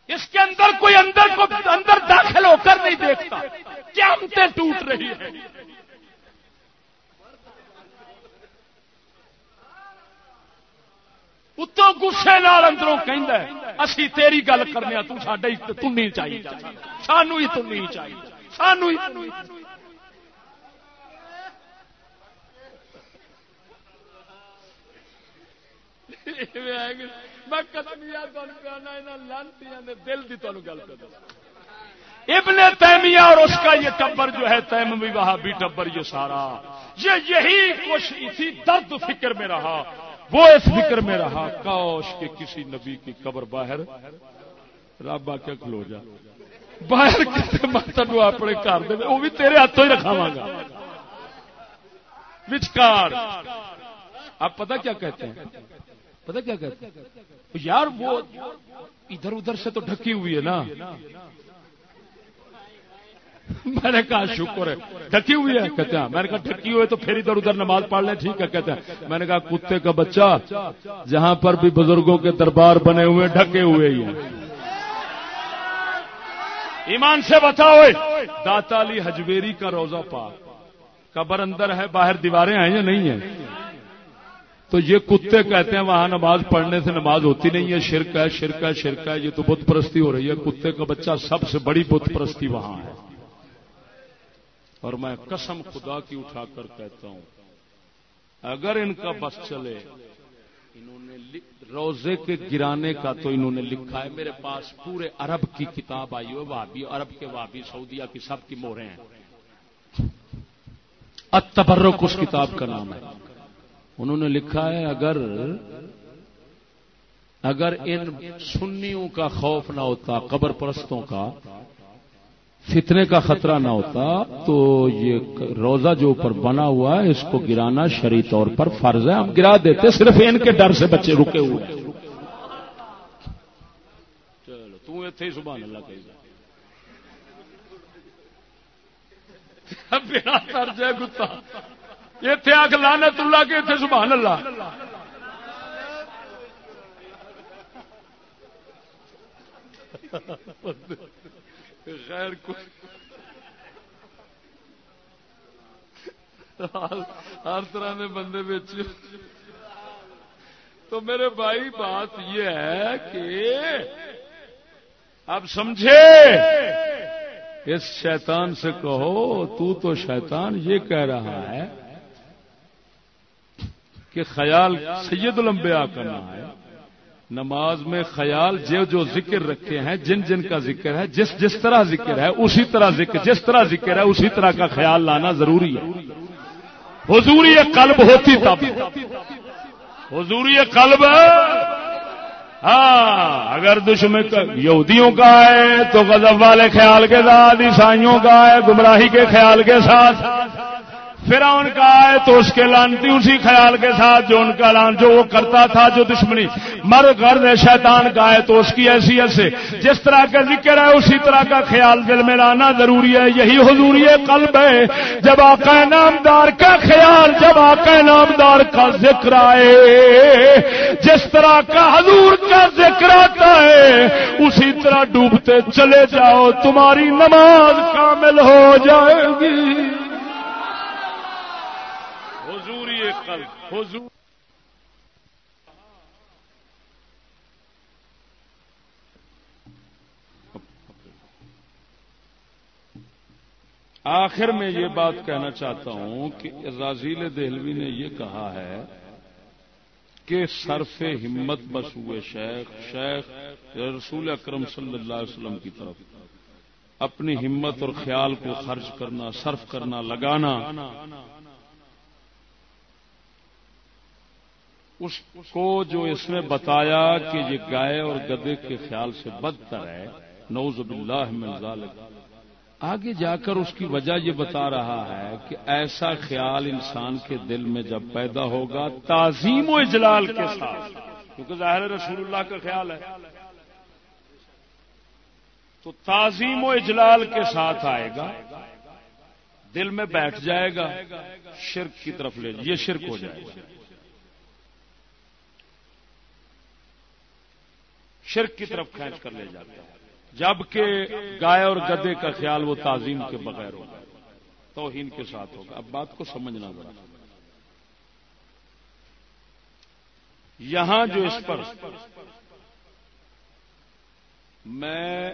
اس کے اندر کوئی اندر کو اندر داخل ہو کر نہیں دیکھتا۔ قیامتیں ٹوٹ رہی ہے۔ اتوں گسے نال اندروں اسی تیری گل کرنے تڈے تنی چاہیے سانو ہی تنی چاہیے سانو ہی میں دل کی تمہیں گل کر ابن تیمیہ اور اس کا یہ ٹبر جو ہے تیم بھی وہاں بھی ٹبر یہ سارا یہ یہی کچھ اسی درد فکر میں رہا۔ وہ اس فکر میں رہا، کاش کے کسی نبی کی قبر باہر۔ رابا کیا کھلو جا۔ باہر مطلب اپنے گھر دے، وہ بھی تیرے ہاتھوں ہی رکھاوا گا۔ وچکار آپ پتہ کیا کہتے ہیں؟ پتہ کیا کہتے ہیں؟ یار وہ ادھر ادھر سے تو ڈھکی ہوئی ہے نا۔ میں نے کہا، شکر ہے۔ ڈھکی ہوئی ہے؟ کہتے ہیں، میں نے کہا، ڈھکی ہوئے تو پھر ادھر ادھر نماز پڑھ لیں۔ ٹھیک ہے، کہتے ہیں۔ میں نے کہا، کتے کا بچہ جہاں پر بھی بزرگوں کے دربار بنے ہوئے، ڈھکے ہوئے ہی ہیں۔ ایمان سے بتاؤ داتا علی حجویری کا روزہ پاک۔ قبر اندر ہے، باہر دیواریں ہیں یا نہیں ہیں؟ تو یہ کتے کہتے ہیں، وہاں نماز پڑھنے سے نماز ہوتی نہیں ہے۔ شرک ہے شرک ہے شرک ہے، یہ تو بت پرستی ہو رہی ہے۔ کتے کا بچہ سب سے بڑی بت پرستی وہاں ہے۔ اور میں قسم خدا کی اٹھا کر کہتا ہوں، اگر ان کا بس چلے، انہوں نے روزے کے گرانے کا تو انہوں نے لکھا ہے، میرے پاس پورے عرب کی کتاب آئی ہوئی وابی عرب کے وابی سعودیہ کی سب کی مورے ہیں۔ اتبرک اس کتاب کا نام ہے۔ انہوں نے لکھا ہے، اگر اگر ان سنیوں کا خوف نہ ہوتا، قبر پرستوں کا فتنے کا خطرہ نہ ہوتا تو یہ روزہ جو اوپر بنا ہوا ہے، اس کو گرانا شری طور پر فرض ہے۔ ہم گرا دیتے صرف ان کے ڈر سے بچے رکے ہوئے چلو تھی سبحان اللہ آ کے لانا تلا کے اتنے سبحان اللہ۔ خیر ہر طرح کے بندے بچ تو میرے بھائی، بات یہ ہے کہ اب سمجھے۔ اس شیطان سے کہو، تو تو شیطان یہ کہہ رہا ہے کہ خیال سید الانبیاء کا نام ہے۔ نماز میں خیال جو جو ذکر رکھے ہیں، جن جن کا ذکر ہے، جس جس طرح ذکر ہے، اسی طرح ذکر، جس طرح ذکر ہے، اسی طرح کا خیال لانا ضروری ہے۔ حضوری قلب ہوتی تب۔ حضوری قلب ہاں اگر دشمن یہودیوں کا ہے تو غضب والے خیال کے ساتھ، عیسائیوں کا ہے، گمراہی کے خیال کے ساتھ۔ فرعون کا آئے تو اس کے لانتی اسی خیال کے ساتھ جو ان کا لان جو وہ کرتا تھا جو دشمنی۔ مر غرض شیطان کا آئے تو اس کی حیثیت سے۔ جس طرح کا ذکر ہے، اسی طرح کا خیال دل میں لانا ضروری ہے۔ یہی حضوری قلب ہے۔ جب آقا نامدار کا خیال جب آقا نامدار کا ذکر آئے، جس طرح کا حضور کا ذکر آتا ہے، اسی طرح ڈوبتے چلے جاؤ۔ تمہاری نماز کامل ہو جائے گی۔ حضور۔ آخر میں یہ بات کہنا چاہتا ہوں کہ رازیل دہلوی نے یہ کہا ہے کہ صرف ہمت بس ہوئے شیخ شیخ رسول اکرم صلی اللہ علیہ وسلم کی طرف۔ اپنی ہمت اور خیال کو خرچ کرنا، صرف کرنا، لگانا۔ اس کو جو اس نے بتایا کہ یہ گائے اور گدے کے خیال سے بدتر ہے نوز باللہ من ذالک۔ آگے جا کر اس کی وجہ یہ بتا رہا ہے کہ ایسا خیال انسان کے دل میں جب پیدا ہوگا، تعظیم و اجلال کے ساتھ، کیونکہ ظاہر رسول اللہ کا خیال ہے۔ تو تعظیم و اجلال کے ساتھ آئے گا، دل میں بیٹھ جائے گا، شرک کی طرف لے یہ شرک ہو جائے گا۔ شرک کی طرف کھینچ کر لے جاتا ہے۔ جبکہ گائے اور گدے کا خیال وہ تعظیم کے بغیر ہوگا۔ توہین کے ساتھ ہوگا۔ اب بات کو سمجھنا ذرا۔ یہاں جو اس پر میں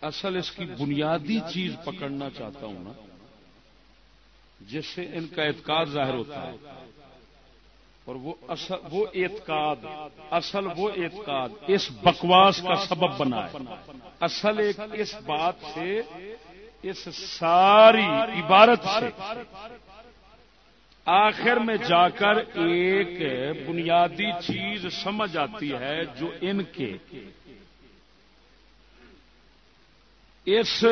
اصل اس کی بنیادی چیز پکڑنا چاہتا ہوں نا، جس سے ان کا اعتقاد ظاہر ہوتا ہے۔ اور وہ اصل وہ اعتقاد اصل وہ اعتقاد اس بکواس کا سبب بنا ہے۔ اصل ایک اس بات سے، اس ساری عبارت سے۔ آخر میں جا کر ایک بنیادی چیز سمجھ آتی ہے جو ان کے۔ اس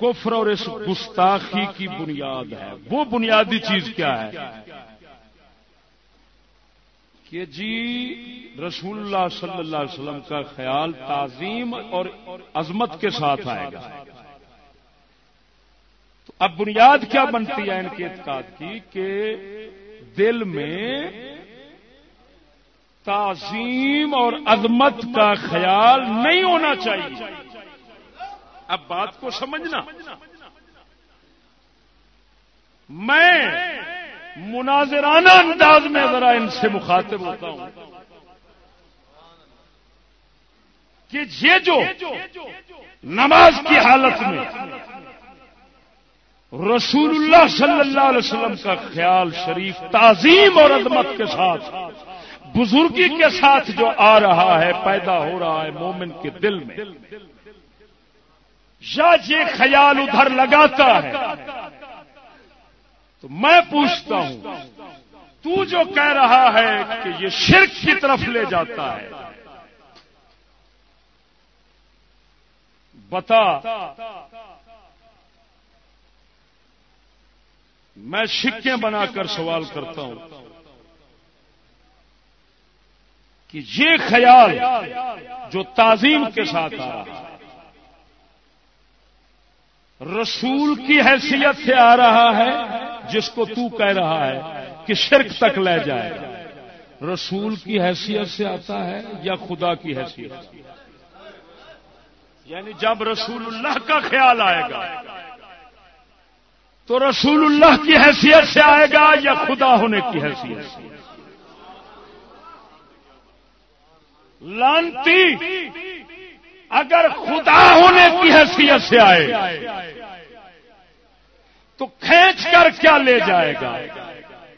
کفر اور اس گستاخی کی بنیاد ہے۔ وہ بنیادی چیز کیا ہے؟ کہ جی رسول اللہ صلی اللہ علیہ وسلم کا خیال تعظیم اور عظمت کے ساتھ آئے گا۔ تو اب بنیاد کیا بنتی ہے ان کے اعتقاد کی کہ دل میں تعظیم اور عظمت کا خیال نہیں ہونا چاہیے۔ اب بات کو سمجھنا۔ میں مناظرانہ انداز میں ذرا ان سے مخاطب ہوتا ہوں کہ یہ جو نماز کی حالت میں رسول اللہ صلی اللہ علیہ وسلم کا خیال شریف، تعظیم اور عظمت کے ساتھ، بزرگی کے ساتھ جو آ رہا ہے، پیدا ہو رہا ہے مومن کے دل میں، یا یہ خیال ادھر لگاتا ہے تو میں پوچھتا ہوں، تو جو کہہ رہا ہے کہ یہ شرک کی طرف لے جاتا ہے، بتا، میں سکے بنا کر سوال کرتا ہوں کہ یہ خیال جو تعظیم کے ساتھ آ رہا ہے، رسول کی حیثیت سے آ رہا ہے جس کو تو کہہ رہا ہے کہ شرک تک لے جائے۔ گا رسول کی حیثیت سے آتا ہے یا خدا کی حیثیت؟ سے یعنی جب رسول اللہ کا خیال آئے گا، تو رسول اللہ کی حیثیت سے آئے گا یا خدا ہونے کی حیثیت سے؟ لانتی، اگر خدا ہونے کی حیثیت سے آئے تو کھینچ کر کیا لے جائے گا؟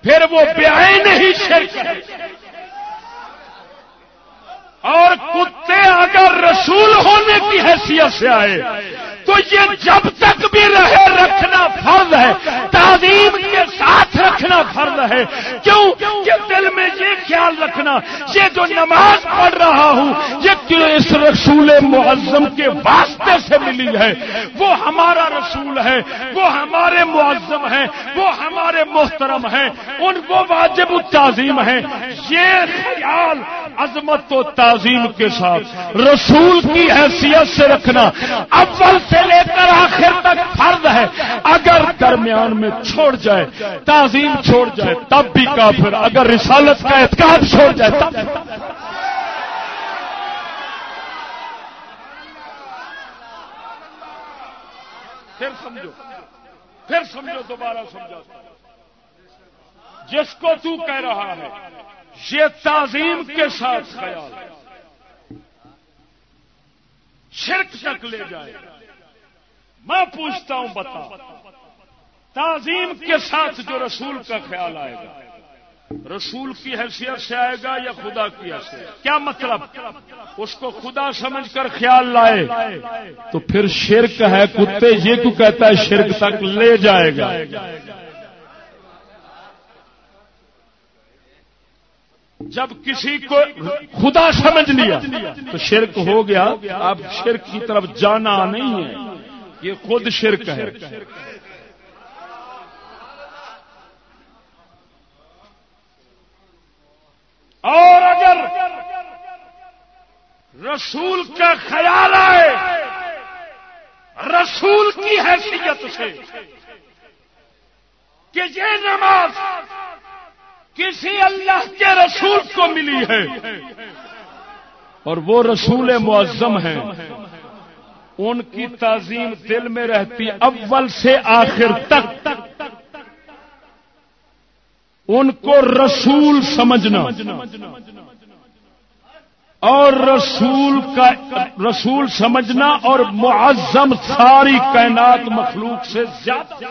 پھر وہ بیائی نہیں شرک اور کتے اگر رسول ہونے کی حیثیت سے آئے، تو یہ جب تک بھی رہے رکھنا فرض ہے، تعظیم کے ساتھ رکھنا فرض ہے۔ کیوں؟ کہ دل میں یہ خیال رکھنا، یہ جو نماز پڑھ رہا ہوں، یہ کیوں اس رسول معظم کے واسطے سے ملی ہے؟ وہ ہمارا رسول ہے، وہ ہمارے معظم ہیں، وہ ہمارے محترم ہیں، ان کو واجب التعظیم ہے۔ یہ خیال، عظمت و تعظیم کے ساتھ، رسول کی حیثیت سے رکھنا اول سے لے کر آخر تک فرض ہے۔ اگر درمیان میں چھوڑ جائے، تعظیم چھوڑ جائے، تب بھی کافر۔ اگر رسالت کا اعتقاد چھوڑ جائے، تب پھر سمجھو پھر سمجھو، دوبارہ سمجھو جس کو تو کہہ رہا ہے، یہ تعظیم کے ساتھ خیال شرک تک لے جائے۔ میں پوچھتا ہوں، بتا۔ تعظیم کے ساتھ جو رسول کا خیال آئے گا، رسول کی حیثیت سے آئے گا یا خدا کی حیثیت کیا مطلب؟ اس کو خدا سمجھ کر خیال لائے، تو پھر شرک ہے کتے، یہ کیوں کہتا ہے شرک تک لے جائے گا۔ جب کسی کو خدا سمجھ لیا تو شرک ہو گیا، اب شرک کی طرف جانا نہیں ہے۔ یہ خود شرک ہے۔ اور اگر رسول کا خیال آئے، رسول کی حیثیت سے کہ یہ نماز کسی اللہ کے رسول کو ملی ہے۔ اور وہ رسول معظم ہیں۔ ان کی تعظیم دل میں رہتی اول سے آخر تک۔ ان کو رسول سمجھنا۔ اور رسول کا رسول سمجھنا اور معظم ساری کائنات مخلوق سے زیادہ۔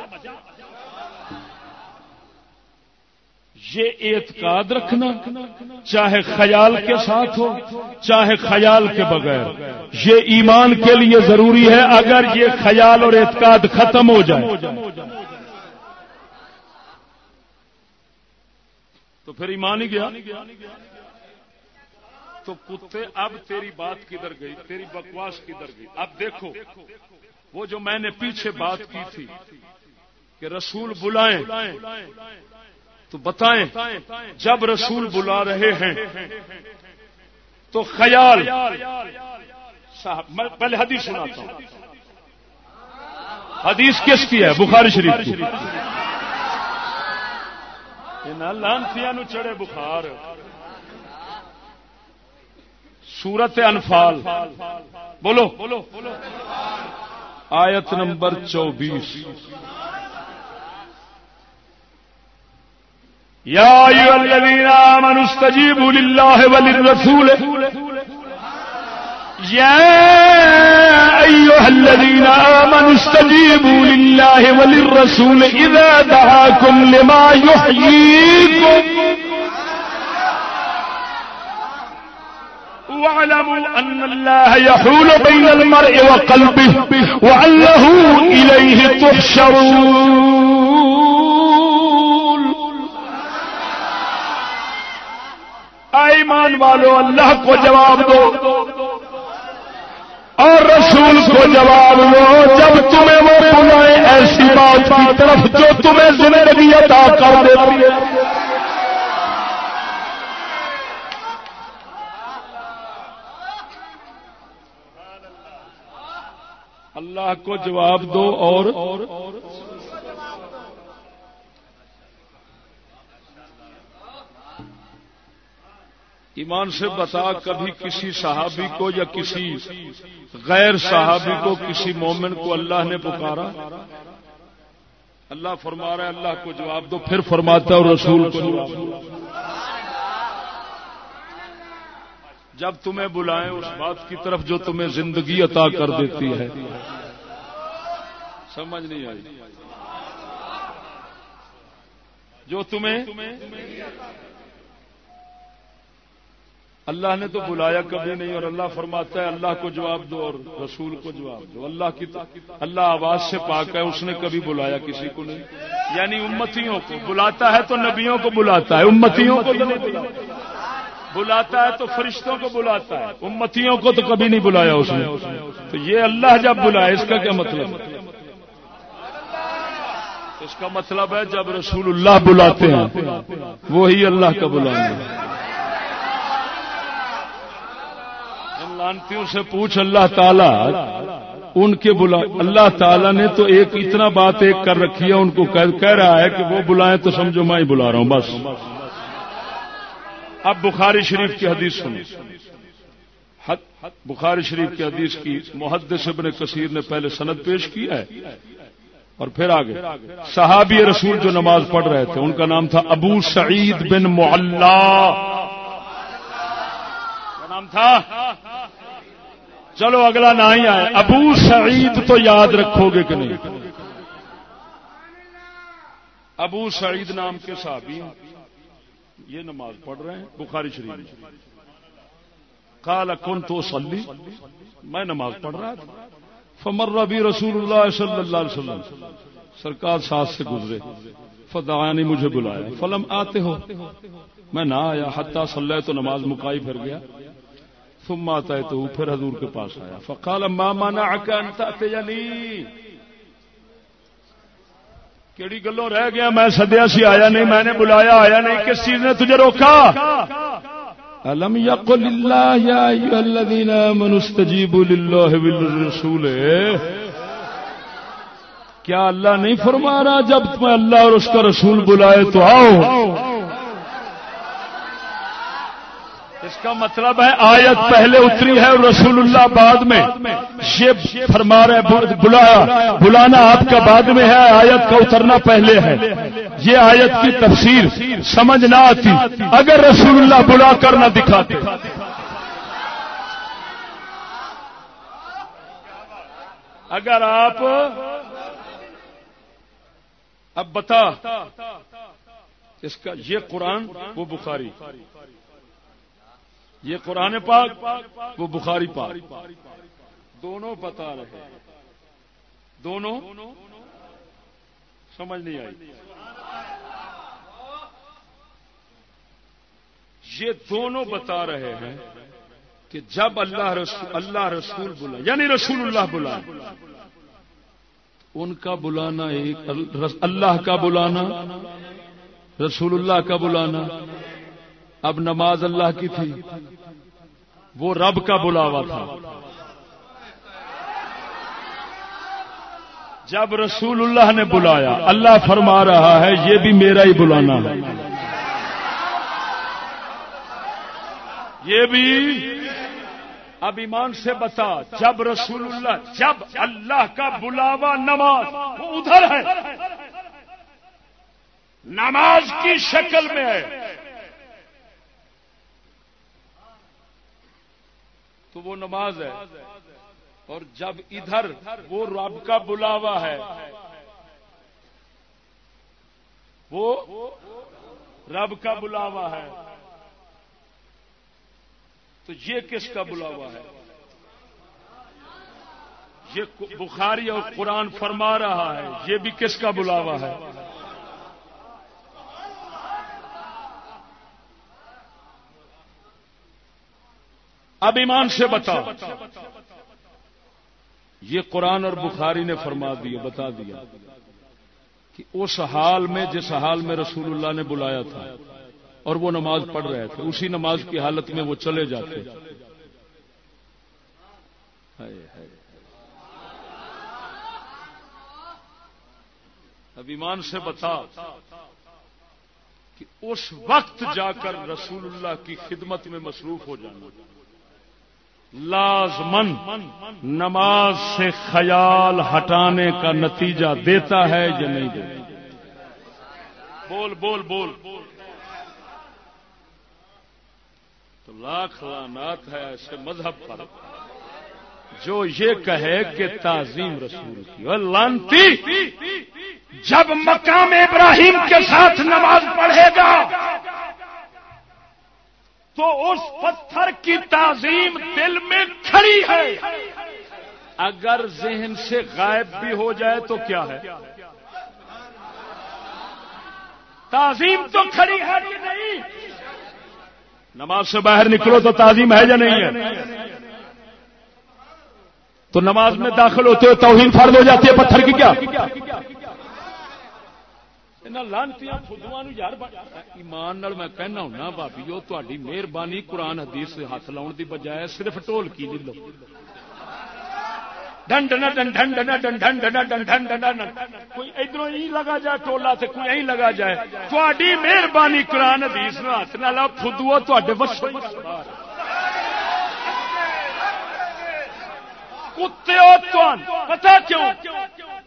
یہ اعتقاد رکھنا، چاہے خیال کے ساتھ ہو، چاہے خیال کے بغیر۔ یہ ایمان کے لیے ضروری ہے اگر یہ خیال اور اعتقاد ختم ہو جائے۔ تو پھر ایمان ہی گیا۔ تو کتے اب تیری بات کدھر گئی؟ تیری بکواس کدھر گئی؟ اب دیکھو، وہ جو میں نے پیچھے بات کی تھی کہ رسول بلائیں تو بتائیں، جب رسول بلا رہے ہیں، تو خیال۔ صاحب، میں پہلے حدیث سناتا ہوں۔ حدیث کس کی ہے؟ بخاری شریف کی۔ لانسیا نو چڑھے بخار۔ سورت انفال۔ بولو بولو۔ آیت نمبر چوبیس۔ يا أيها الذين آمنوا استجيبوا لله وللرسول. يا أيها الذين آمنوا استجيبوا لله وللرسول إذا دعاكم لما يحييكم واعلموا أن الله يحول بين المرء وقلبه وأنه إليه تحشرون. ایمان والو اللہ کو جواب دو اور رسول کو جواب دو۔ جب تمہیں وہ بلائے ایسی بات کی طرف جو تمہیں زندگی عطا کر دیتی ہے۔ اللہ کو جواب دو اور ایمان سے بتا کبھی کسی صحابی کو یا کسی غیر صحابی کو کسی مومن کو اللہ نے پکارا؟ اللہ فرما رہا ہے، اللہ کو جواب دو، پھر فرماتا اور رسول کو جواب دو۔ جب تمہیں بلائیں، اس بات کی طرف جو تمہیں زندگی عطا کر دیتی ہے۔ سمجھ نہیں آئی۔ جو تمہیں اللہ نے تو بلایا کبھی نہیں اور اللہ فرماتا ہے اللہ کو جواب دو اور رسول کو جواب دو۔ اللہ کی اللہ آواز سے پاک ہے، اس نے کبھی بلایا کسی کو نہیں۔ یعنی امتیوں کو۔ بلاتا ہے تو نبیوں کو بلاتا ہے، امتیوں کو بلاتا۔ ہے تو فرشتوں کو بلاتا ہے۔ امتیوں کو تو کبھی نہیں بلایا اس نے۔ تو یہ اللہ جب بلایا اس کا کیا مطلب؟ اس کا مطلب ہے جب رسول اللہ بلاتے ہیں، وہی اللہ کا بلائیں لانتیوں سے پوچھ اللہ تعالی، ان کے بلا، اللہ تعالی نے تو ایک اتنا بات ایک کر رکھی ہے، ان کو کہہ رہا ہے کہ وہ بلائیں تو سمجھو میں ہی بلا رہا ہوں، بس۔ اب بخاری شریف کی حدیث سنی بخاری شریف کی حدیث کی محدث ابن کثیر نے پہلے سند پیش کی ہے اور پھر آگے۔ صحابی رسول جو نماز پڑھ رہے تھے، ان کا نام تھا ابو سعید بن محلہ نام تھا؟ چلو اگلا نہ ہی آئے۔ ابو سعید تو یاد رکھو گے کہ نہیں؟ ابو سعید نام کے صحابی یہ نماز پڑھ رہے ہیں، بخاری شریف کالا کن تو سلی میں نماز پڑھ رہا تھا۔ فمر ربی رسول اللہ صلی اللہ علیہ وسلم۔ سرکار ساتھ سے گزرے۔ فدعانی مجھے بلایا۔ فلم آتے ہو۔ میں نہ آیا، حتیٰ صلی تو نماز مکائی پھر گیا۔ ثم آتا ہے تو پھر حضور کے پاس آیا۔ فقال، ما منعك ان تاتيني کیڑی گلوں رہ گیا؟ میں سدیا سی، آیا نہیں، میں نے بلایا، آیا نہیں، کس چیز نے تجھے روکا؟ الم یقل اللہ یا ایھا الذین آمنوا استجیبوا للہ والرسول؟ کیا اللہ نہیں فرما رہا جب تمہیں اللہ اور اس کا رسول بلائے تو آؤ؟ اس کا مطلب ہے آیت پہلے اتری ہے اور رسول اللہ بعد میں۔ یہ فرما رہے بلایا۔ بلانا آپ کا بعد میں ہے آیت کا اترنا پہلے ہے۔ یہ آیت کی تفسیر سمجھ نہ آتی۔ اگر رسول اللہ بلا کر نہ دکھاتے۔ اگر آپ اب بتا اس کا یہ قرآن وہ بخاری۔ یہ قرآن پاک، وہ بخاری پاک۔ دونوں بتا رہے۔ دونوں؟ سمجھ نہیں آئی۔ یہ دونوں بتا رہے ہیں کہ جب اللہ رسول اللہ رسول بلا یعنی رسول اللہ بلا۔ ان کا بلانا ایک، اللہ کا بلانا، رسول اللہ کا بلانا۔ اب نماز اللہ کی تھی۔ وہ رب کا بلاوا تھا۔ جب رسول اللہ نے بلایا، اللہ فرما رہا ہے، یہ بھی میرا ہی بلانا ہے۔ یہ بھی۔ اب ایمان سے بتا، جب رسول اللہ، جب اللہ کا بلاوا نماز، وہ ادھر ہے۔ نماز کی شکل میں ہے۔ تو وہ نماز ہے۔ اور جب ادھر وہ رب کا بلاوا ہے، وہ رب کا بلاوا ہے۔ تو یہ کس کا بلاوا ہے؟ یہ بخاری اور قرآن فرما رہا ہے، یہ بھی کس کا بلاوا ہے؟ اب ایمان سے بتا یہ قرآن اور بخاری نے فرما دیا، بتا دیا کہ اس حال میں، جس حال میں رسول اللہ نے بلایا تھا اور وہ نماز پڑھ رہے تھے، اسی نماز کی حالت میں وہ چلے جاتے۔ اب ایمان سے بتا کہ اس وقت جا کر رسول اللہ کی خدمت میں مصروف ہو جانا۔ لازمن نماز سے خیال ہٹانے کا نتیجہ دیتا ہے یا نہیں دیتا؟ بول بول بول۔ تو لاکھ لانات ہے ایسے مذہب پر۔ جو یہ کہے کہ تعظیم رسول کی لانتی جب مقام ابراہیم کے ساتھ نماز پڑھے گا تو اس پتھر کی تعظیم دل میں کھڑی ہے۔ اگر ذہن سے غائب بھی ہو جائے تو کیا ہے؟ تعظیم تو کھڑی ہے نہیں؟ نماز سے باہر نکلو تو تعظیم ہے یا نہیں ہے؟ تو نماز میں داخل ہوتے ہو توہین فرد ہو جاتی ہے پتھر کی کیا؟ لانتی یار ایمان میں کہنا بھابی تاری مہربانی قرآن حدیث ہاتھ لاؤن کی بجائے صرف ٹول کی نہیں لو کوئی ادھر ہی لگا جائے ٹولا سے کوئی یہی لگا جائے مہربانی قرآن حدیث ہاتھ نہ لاؤ خدو تے بس کتے پتا کیوں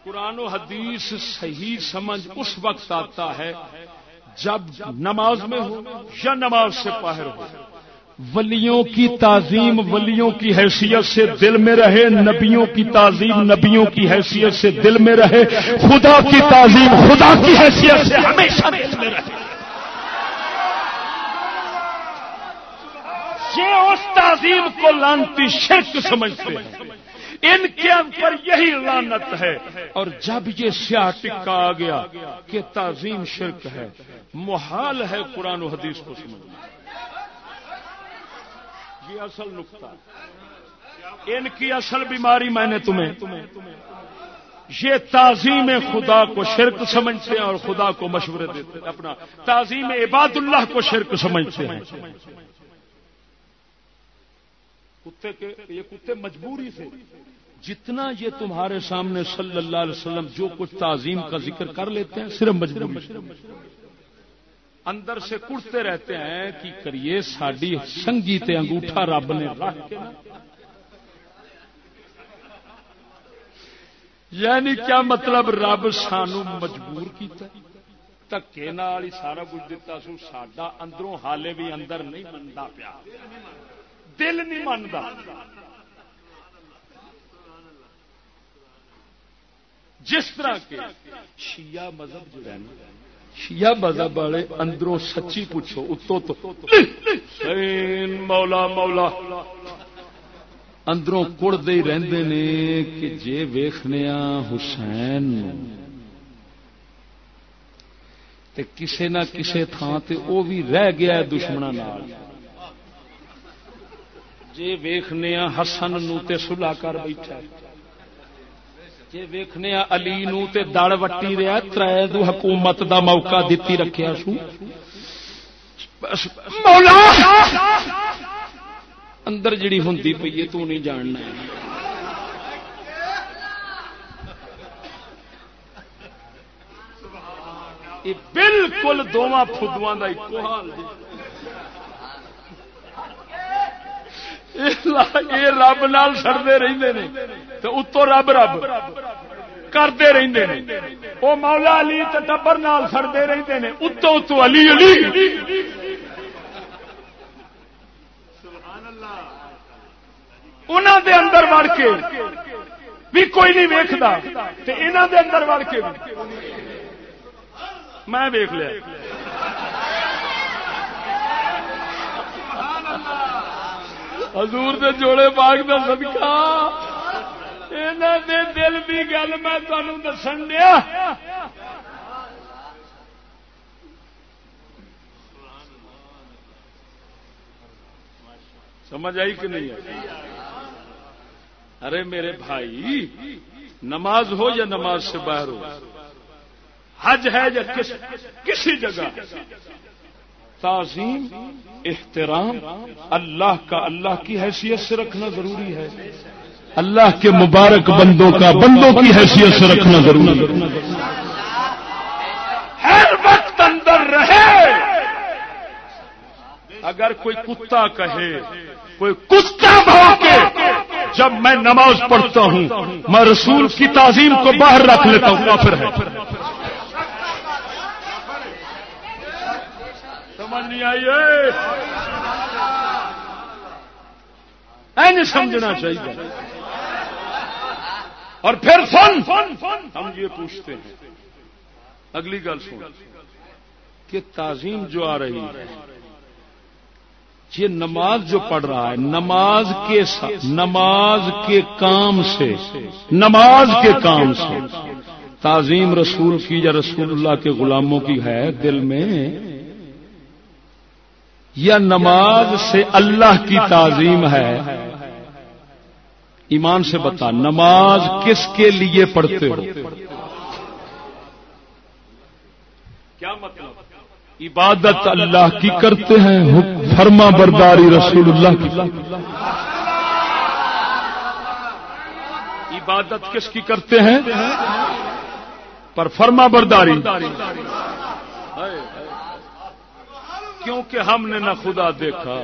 قرآن و حدیث صحیح سمجھ اس وقت آتا ہے جب نماز میں ہو یا نماز سے باہر ہو۔ ولیوں کی تعظیم ولیوں کی حیثیت سے دل میں رہے، نبیوں کی تعظیم نبیوں کی حیثیت سے دل میں رہے۔ خدا کی تعظیم خدا کی حیثیت سے ہمیشہ دل میں رہے۔ یہ اس تعظیم کو لانتی شرک سمجھتے ہیں۔ ان کے پر یہی لانت ہے۔ اور جب یہ سیاہ ٹکا آ گیا کہ تعظیم شرک ہے، محال ہے قرآن و حدیث کو سمجھنا۔ یہ اصل نقطہ ان کی اصل بیماری میں نے تمہیں یہ تعظیم خدا کو شرک سمجھتے ہیں اور خدا کو مشورے دیتے ہیں۔ اپنا تعظیم عباد اللہ کو شرک سمجھتے ہیں۔ کتے کے یہ کتے مجبوری سے جتنا یہ تمہارے سامنے صلی اللہ علیہ وسلم جو کچھ تعظیم کا ذکر کر لیتے ہیں، صرف مجبوری۔ اندر سے کڑتے رہتے ہیں کہ کریے ساڈی سنگی تے انگوٹھا رب نے یعنی کیا مطلب رب سانو مجبور کیتا دکے نال ہی سارا کچھ دتا سو ساڈا اندروں حالے بھی اندر نہیں منتا پیا۔ دل نہیں منتا جس طرح کے شیعہ مذہب جو ہے شیعہ مذہب والے اندروں سچی پوچھو اتو تو مولا مولا۔ اندروں کڑتے ہی رہتے نے کہ جے ویخنے حسین تے کسے نہ کسے تھان تے او بھی رہ گیا ہے دشمنوں جے ویخنے حسن نو تے سلا کر بیٹھا جے ویخنے علی نو تے دڑ وٹی رہا تر دو حکومت دا موقع دتی رکھیا سو مولا اندر جڑی ہوں پی ہے تو نہیں جاننا بالکل دونوں فدو کا ایک حال یہ رب نال سڑتے رہتے ہیں تو اتو رب رب کرتے رہتے ہیں وہ مولا علی تو ٹبر نال سڑتے رہتے ہیں اتو اتو علی علی۔ انہوں دے اندر وڑ کے بھی کوئی نہیں ویکتا انہوں دے اندر وڑ کے میں ویک لیا۔ حضور دے جوڑے باغ کا سدکا دے دل کی گل میں تمہیں دسن دیا۔ سمجھ آئی کہ نہیں ارے میرے بھائی، نماز ہو یا نماز سے باہر ہو؟ حج ہے یا کسی جگہ؟ تعظیم، احترام، اللہ کا، اللہ کی حیثیت سے رکھنا ضروری ہے۔ اللہ کے مبارک بندوں کا، بندوں کی حیثیت سے رکھنا ضروری ہے۔ ہر وقت اندر رہے۔ اگر کوئی کتا کہے، کوئی کتا بھوکے جب میں نماز پڑھتا ہوں، میں رسول کی تعظیم کو باہر رکھ لیتا ہوں، کافر ہے۔ سمجھ نہیں آئیے نہیں سمجھنا چاہیے۔ اور پھر فن۔ ہم یہ پوچھتے ہیں۔ اگلی گل سن۔ کہ تعظیم جو آ رہی ہے، یہ نماز جو پڑھ رہا ہے، نماز کے نماز کے کام سے، نماز کے کام سے، تعظیم رسول کی یا رسول اللہ کے غلاموں کی ہے دل میں یا نماز سے اللہ کی تعظیم ہے؟ ایمان سے بتا نماز کس کے لیے پڑھتے ہو؟ کیا مطلب؟ عبادت اللہ کی کرتے ہیں فرما برداری رسول اللہ کی۔ عبادت کس کی کرتے ہیں؟ پر فرما برداری۔ کیونکہ ہم نے نہ خدا دیکھا،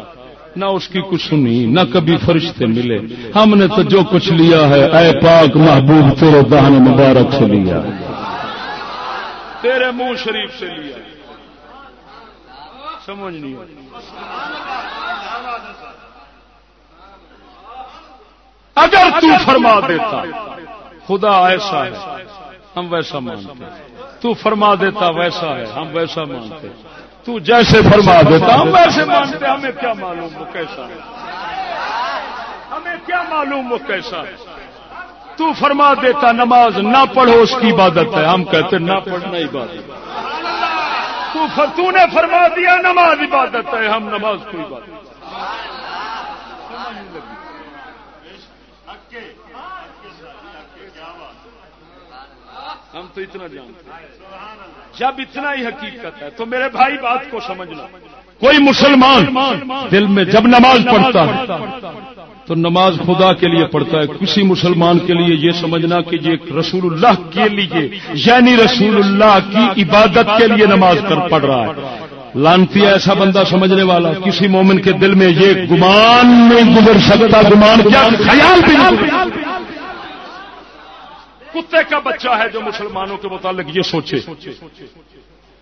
نہ اس کی کچھ سنی، نہ کبھی فرشتے ملے۔ ہم نے تو جو کچھ لیا ہے، اے پاک محبوب، تیرے دہن مبارک سے لیا۔ تیرے منہ شریف سے لیا۔ سمجھ نہیں اگر تو فرما دیتا، خدا ایسا ہے، ہم ویسا مانتے۔ تو فرما دیتا، ویسا ہے، ہم ویسا مانتے۔ تو جیسے فرما دیتا ہم ویسے مانتے ہمیں کیا معلوم وہ کیسا ہمیں کیا معلوم وہ کیسا تو فرما دیتا، نماز نہ پڑھو، اس کی عبادت ہے۔ ہم کہتے نہ پڑھنا عبادت۔ تو نے فرما دیا، نماز عبادت ہے، ہم نماز کو عبادت۔ ہم تو اتنا جانتے جب اتنا ہی حقیقت ہے، تو میرے بھائی بات کو سمجھنا۔ کوئی مسلمان دل میں جب نماز پڑھتا ہے، تو نماز خدا کے لیے پڑھتا ہے۔ کسی مسلمان کے لیے یہ سمجھنا کہ یہ رسول اللہ کے لیے یعنی رسول اللہ کی عبادت کے لیے نماز پڑھ رہا ہے۔ لانتی ایسا بندہ سمجھنے والا، کسی مومن کے دل میں یہ گمان نہیں گزر سکتا، گمان کیا؟ خیال بھی نہیں۔ کتے کا بچہ ہے جو مسلمانوں کے متعلق یہ سوچے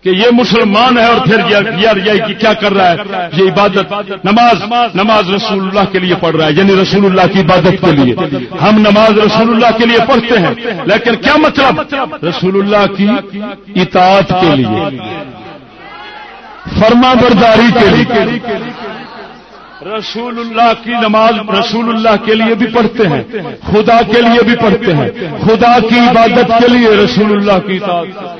کہ یہ مسلمان ہے اور پھر یار یہ کیا کر رہا ہے؟ یہ عبادت، نماز نماز رسول اللہ کے لیے پڑھ رہا ہے یعنی رسول اللہ کی عبادت کے لیے۔ ہم نماز رسول اللہ کے لیے پڑھتے ہیں، لیکن کیا مطلب؟ رسول اللہ کی اطاعت کے لیے فرما برداری کے لیے۔ رسول اللہ کی نماز رسول اللہ کے لیے بھی پڑھتے ہیں، خدا کے لیے بھی پڑھتے ہیں۔ خدا کی عبادت کے لیے رسول اللہ کی اطاعت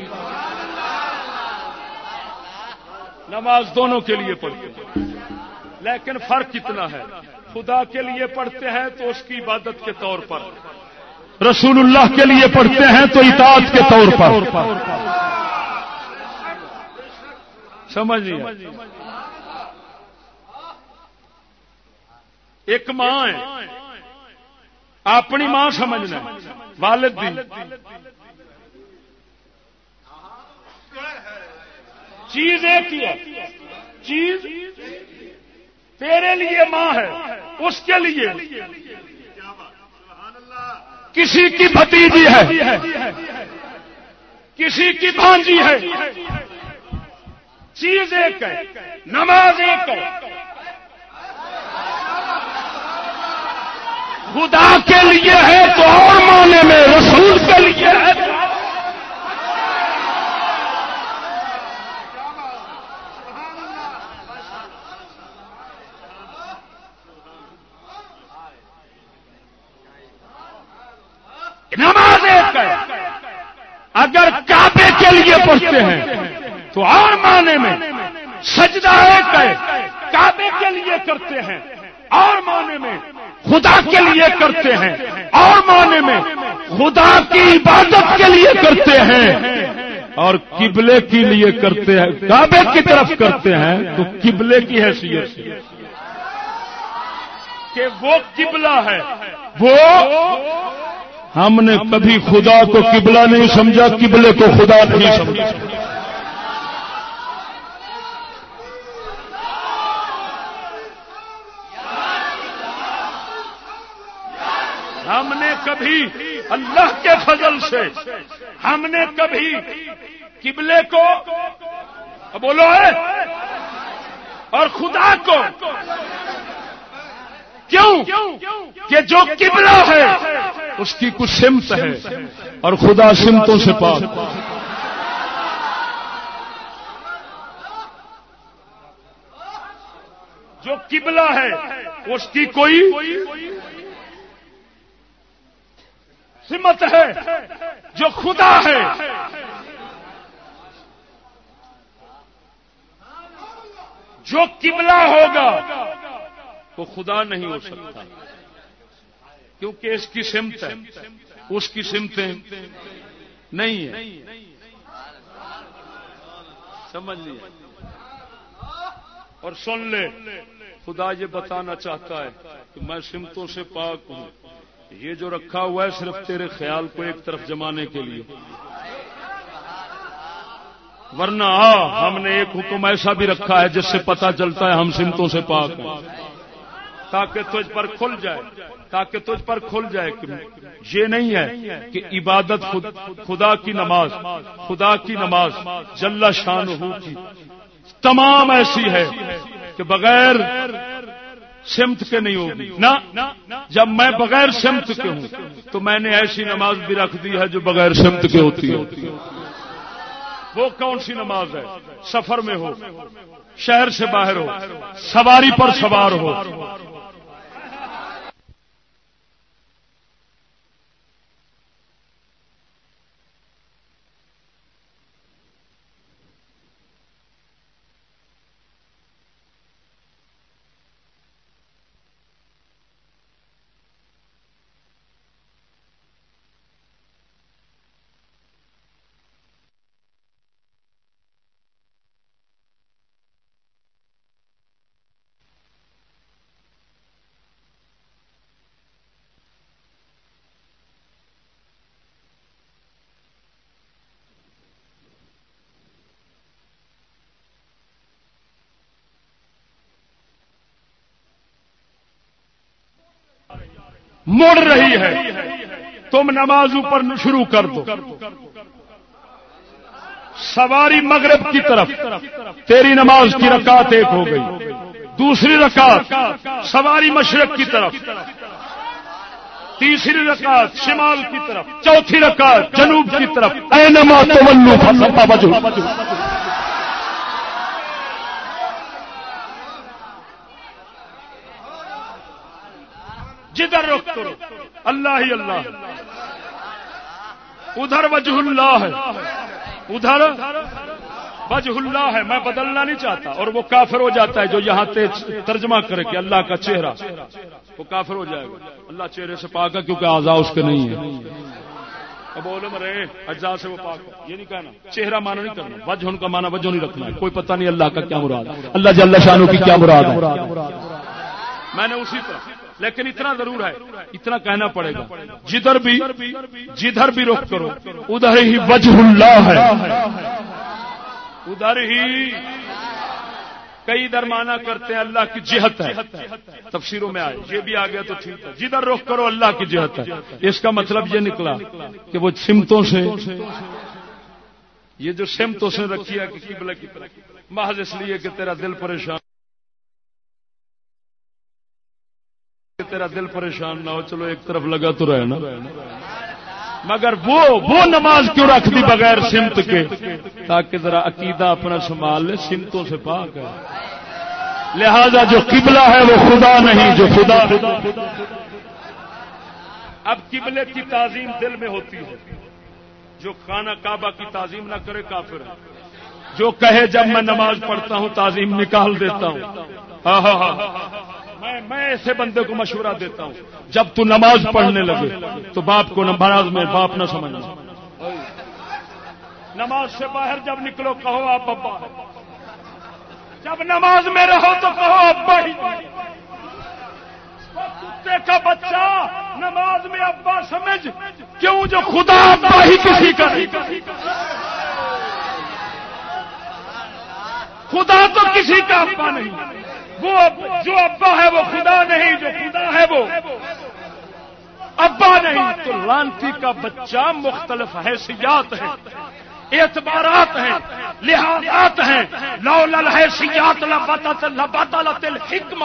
نماز دونوں کے لیے پڑھتے ہیں۔ لیکن فرق کتنا ہے، خدا کے لیے پڑھتے ہیں تو اس کی عبادت کے طور پر۔ رسول اللہ کے لیے پڑھتے ہیں تو اطاعت کے طور پر۔ سمجھیے ایک ماں ہے۔ اپنی ماں سمجھنا والد بھی چیز ایک ہی ہے۔ چیز تیرے لیے ماں ہے۔ اس کے لیے۔ کسی کی بھتیجی ہے۔ کسی کی بھانجی ہے۔ چیز ایک ہے۔ نماز ایک ہے۔ خدا کے لیے ہے تو اور معنی میں رسول کے لیے ہے۔ نماز ایک ہے۔ اگر کعبے کے لیے پڑھتے ہیں تو اور معنی میں سجدہ ایک ہے۔ کعبے کے لیے کرتے ہیں اور معنی میں خدا کے لیے کرتے ہیں۔ اور معنی میں خدا کی عبادت کے لیے کرتے ہیں۔ اور قبلے کے لیے کرتے ہیں۔ کعبے کی طرف کرتے ہیں۔ تو قبلے کی حیثیت سے۔ کہ وہ قبلہ ہے۔ وہ ہم نے کبھی خدا کو قبلہ نہیں سمجھا، قبلے کو خدا نہیں سمجھا۔ ہم نے کبھی اللہ کے فضل سے، ہم نے کبھی قبلے کو بولو ہے، اور خدا کو۔ کیوں؟ کہ جو قبلہ ہے، اس کی کچھ سمت ہے، اور خدا سمتوں سے پاک۔ جو قبلہ ہے، اس کی کوئی سمت ہے جو خدا ہے۔ جو قبلہ ہوگا وہ خدا نہیں ہو سکتا۔ کیونکہ اس کی سمت ہے۔ اس کی سمتیں نہیں ہے سمجھ لیے اور سن لے، خدا یہ بتانا چاہتا ہے کہ میں سمتوں سے پاک ہوں۔ یہ جو رکھا ہوا ہے صرف تیرے خیال کو ایک طرف جمانے کے لیے۔ ورنہ ہاں، ہم نے ایک حکم ایسا بھی رکھا ہے جس سے پتا چلتا ہے ہم سمتوں سے پاک ہیں۔ تاکہ تجھ پر کھل جائے، تاکہ تجھ پر کھل جائے کہ یہ نہیں ہے کہ عبادت خدا کی نماز، خدا کی نماز جل شان ہو کی۔ تمام ایسی ہے کہ بغیر سمت کے نہیں ہوگی۔ نہ، جب میں بغیر سمت کے ہوں، تو میں نے ایسی نماز بھی رکھ دی ہے جو بغیر سمت کے ہوتی ہے۔ وہ کون سی نماز ہے؟ سفر میں ہو، شہر سے باہر ہو، سواری پر سوار ہو مڑ رہی ہے۔ تم نماز اوپر شروع کر دو۔ سواری مغرب کی طرف۔ تیری نماز کی رکعت ایک ہو گئی۔ دوسری رکعت سواری مشرق کی طرف۔ تیسری رکعت شمال کی طرف۔ چوتھی رکعت جنوب کی طرف۔ اے نماز جدھر رخ کرو۔ اللہ ہی اللہ۔ ادھر وجہ اللہ ہے۔ ادھر وجہ اللہ ہے۔ میں بدلنا نہیں چاہتا۔ اور وہ کافر ہو جاتا ہے جو یہاں ترجمہ کرے کہ اللہ کا چہرہ۔ وہ کافر ہو جائے گا۔ اللہ چہرے سے پاک ہے کیونکہ آزا اس کے نہیں ہے بولے مرے اجزا سے وہ پاک یہ نہیں کہنا۔ چہرہ مانا نہیں کرنا۔ وجہ ان کا مانا وجہ نہیں رکھنا ہے۔ کوئی پتہ نہیں اللہ کا کیا مراد اللہ جل شانو کی کیا مراد ہے۔ میں نے اسی طرح لیکن اتنا ضرور ہے، اتنا کہنا پڑے گا۔ جدھر بھی جدھر بھی رخ کرو، ادھر ہی وجہ اللہ ہے۔ ادھر ہی۔ کئی درمانہ کرتے ہیں، اللہ کی جہت ہے۔ تفسیروں میں آئے، یہ بھی آ گیا تو ٹھیک ہے۔ جدھر رخ کرو، اللہ کی جہت ہے۔ اس کا مطلب یہ نکلا کہ وہ سمتوں سے، یہ جو سمتوں سے رکھی ہے، کہ محض اس لیے کہ تیرا دل پریشان تیرا دل پریشان نہ ہو، چلو ایک طرف لگا تو رہے نا۔ مگر وہ وہ نماز کیوں رکھ دی بغیر سمت کے؟ تاکہ ذرا عقیدہ اپنا سنبھال لے، سمتوں سے پاک ہے۔ لہذا جو قبلہ ہے، وہ خدا نہیں، جو خدا اب قبلے کی تعظیم دل میں ہوتی ہے۔ جو خانہ کعبہ کی تعظیم نہ کرے، کافر ہے۔ جو کہے، جب میں نماز پڑھتا ہوں، تعظیم نکال دیتا ہوں۔ ہاں ہاں ہاں۔ میں میں ایسے بندے کو مشورہ دیتا ہوں۔ جب تو نماز پڑھنے لگے، تو باپ کو نماز میں، باپ نہ سمجھنا۔ نماز سے باہر جب نکلو، کہو آپ ابا۔ جب نماز میں رہو تو کہو ابا ہی۔ کتے کا بچہ، نماز میں ابا سمجھ۔ کیوں جو خدا ابا ہی کسی کا خدا تو کسی کا ابا نہیں۔ وہ جو ابا ہے وہ خدا نہیں، جو خدا ہے وہ ابا نہیں۔ تو لانتی کا بچہ مختلف حیثیات ہے اعتبارات ہیں، لحاظات ہیں۔ لو لل حیثیات لباتا لتل حکمہ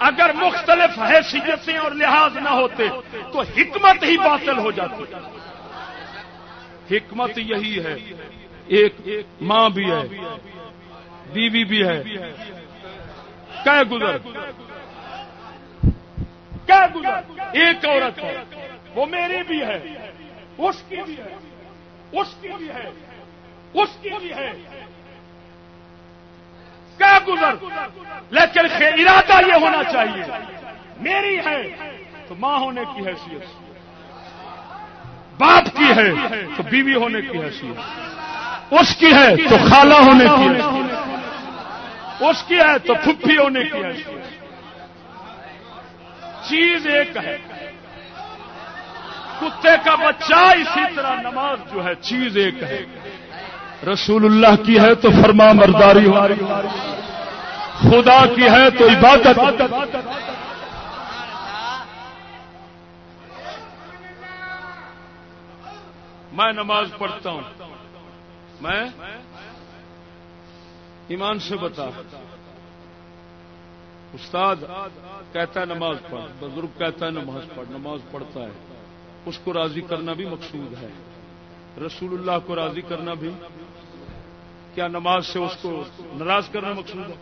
اگر مختلف حیثیتیں اور لحاظ نہ ہوتے تو حکمت ہی باطل ہو جاتی۔ حکمت یہی ہے، ایک ماں بھی ہے۔ بیوی بھی ہے۔ کیا گزر؟ کیا گزر؟ ایک عورت ہے۔ وہ میری بھی ہے۔ اس کی بھی ہے۔ اس کی بھی ہے۔ اس کی بھی ہے۔ کیا گزر؟ لیکن ارادہ یہ ہونا چاہیے۔ میری ہے تو ماں ہونے کی حیثیت۔ باپ کی ہے تو بیوی ہونے کی حیثیت۔ اس کی ہے تو خالہ ہونے کی حیثیت۔ اس کی ہے تو پھپھی ہونے کی ہے۔ چیز ایک ہے۔ کتے کا بچہ اسی طرح نماز جو ہے، چیز ایک ہے۔ رسول اللہ کی ہے تو فرما مرداری ہماری خدا کی ہے تو عبادت۔ میں نماز پڑھتا ہوں۔ میں ایمان سے بتا۔ استاد کہتا ہے نماز پڑھ، بزرگ کہتا ہے نماز پڑھ، نماز پڑھتا ہے۔ اس کو راضی کرنا بھی مقصود ہے۔ رسول اللہ کو راضی کرنا بھی۔ کیا نماز سے اس کو ناراض کرنا مقصود ہے؟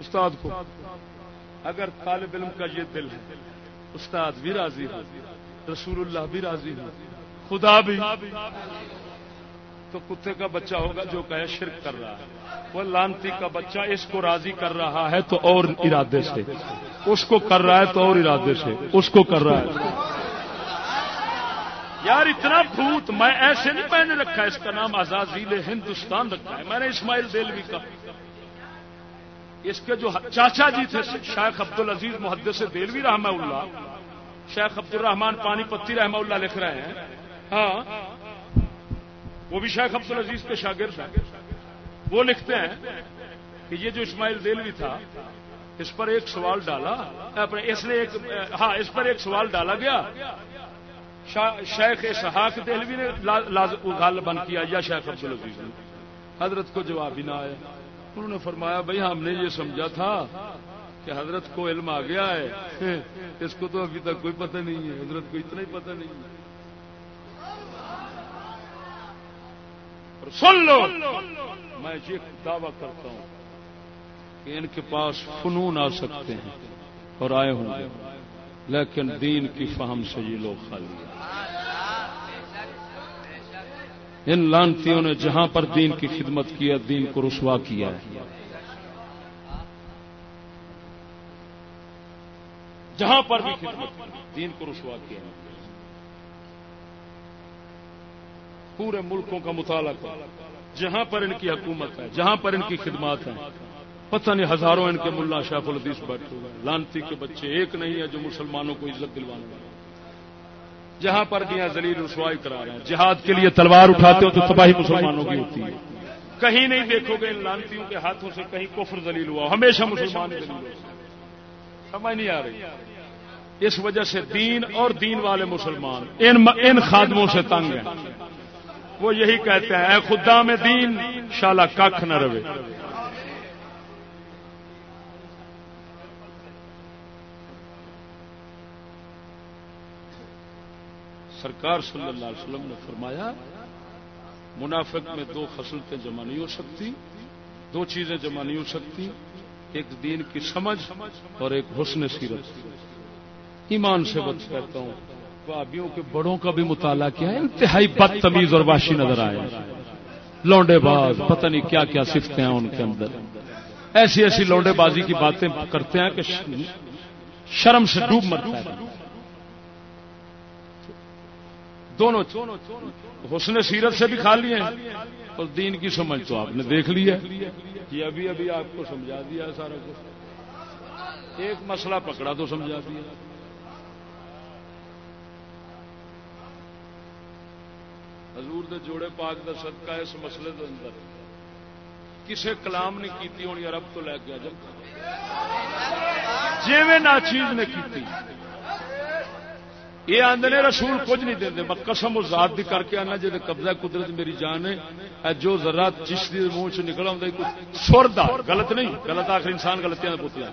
استاد کو۔ اگر طالب علم کا یہ دل ہے، استاد بھی راضی ہو، رسول اللہ بھی راضی ہو، خدا بھی۔ تو کتے کا بچہ ہوگا جو کہ شرک کر رہا ہے۔ وہ لانتی کا بچہ اس کو راضی کر رہا ہے تو اور ارادے سے۔ اس کو کر رہا ہے تو اور ارادے سے۔ اس کو کر رہا ہے۔ یار اتنا بھوت، میں ایسے نہیں میں نے رکھا اس کا نام آزادی ہندوستان رکھا ہے۔ میں نے اسماعیل دلوی کا۔ اس کے جو چاچا جی تھے، شیخ عبد العزیز محدث سے دلوی رحمہ اللہ۔ شیخ عبد الرحمان پانی پتی رحمہ اللہ لکھ رہے ہیں۔ ہاں۔ وہ بھی شیخ عبد العزیز کے شاگرد ہیں۔ وہ لکھتے ہیں کہ یہ جو اسماعیل دلوی تھا، اس پر ایک سوال ڈالا اس نے ایک ہاں اس پر ایک سوال ڈالا گیا۔ شیخ اسحاق دہلوی نے غال بند کیا یا شیخ عبد العزیز نے۔ حضرت کو جواب ہی نہ آیا انہوں نے فرمایا، بھائی ہم نے یہ سمجھا تھا کہ حضرت کو علم آ گیا ہے۔ اس کو تو ابھی تک کوئی پتہ نہیں ہے۔ حضرت کو اتنا ہی پتہ نہیں ہے۔ سن لو۔ میں یہ دعوی کرتا ہوں کہ ان کے پاس فنون آ سکتے ہیں اور آئے ہوں گے۔ لیکن دین کی فہم سے یہ لوگ خالی ان لانتیوں نے جہاں پر دین کی خدمت کیا دین کو رسوا کیا ہے۔ جہاں پر بھی خدمت دین کو رسوا کیا پورے ملکوں کا مطالعہ جہاں پر ان کی حکومت ہے، جہاں پر ان کی خدمات ہیں۔ پتہ نہیں ہزاروں ان کے ملا شیف الدیس بیٹھے ہوئے لانتی کے بچے ایک نہیں ہے جو مسلمانوں کو عزت دلوانے والے جہاں پر بھی زلیل رسوائی کرا رہے ہیں۔ جہاد کے لیے تلوار اٹھاتے ہو تو تباہی مسلمانوں کی ہوتی ہے۔ کہیں نہیں دیکھو گے ان لانتیوں کے ہاتھوں سے کہیں کفر دلیل ہوا۔ ہمیشہ مسلمان سمجھ نہیں آ رہی۔ اس وجہ سے دین اور دین والے مسلمان، ان ان خادموں سے تنگ ہیں۔ وہ یہی کہتے ہیں اے خدا میں دین، شالا کھ نہ رہے۔ سرکار صلی اللہ علیہ وسلم نے فرمایا، منافق میں دو خصلتیں جمع نہیں ہو سکتی، دو چیزیں جمع نہیں ہو سکتی، ایک دین کی سمجھ اور ایک حسن سیرت۔ ایمان سے بچ کرتا ہوں بھابھیوں کے بڑوں کا بھی مطالعہ کیا ہے، انتہائی بدتمیز اور واشی نظر آئے۔ لونڈے باز، پتہ نہیں کیا کیا سیکھتے ہیں ان کے اندر۔ ایسی ایسی لونڈے بازی کی باتیں کرتے ہیں کہ شرم سے ڈوب مرتا ہے۔ دونوں حسن سیرت سے بھی کھا لیے اور دین کی سمجھ تو آپ نے دیکھ لیا یہ ابھی ابھی آپ کو سمجھا دیا سارا کچھ۔ ایک مسئلہ پکڑا تو سمجھا دیا۔ حضور دے جوڑے پاک دا صدقہ اس مسئلے دے اندر۔ کسے کلام نے کیتی، ہونی عرب تو لے گیا جب جی ناچیز نے کیتی۔ یہ آدھے رسول کچھ نہیں دیں میں قسم ذات دی کر کے آنا جی قبضہ قدرت میری جان ہے۔ جو ذرا جس کی منہ چ نکل آتا سر دا غلط نہیں، غلط آخر انسان غلطیاں پوتلا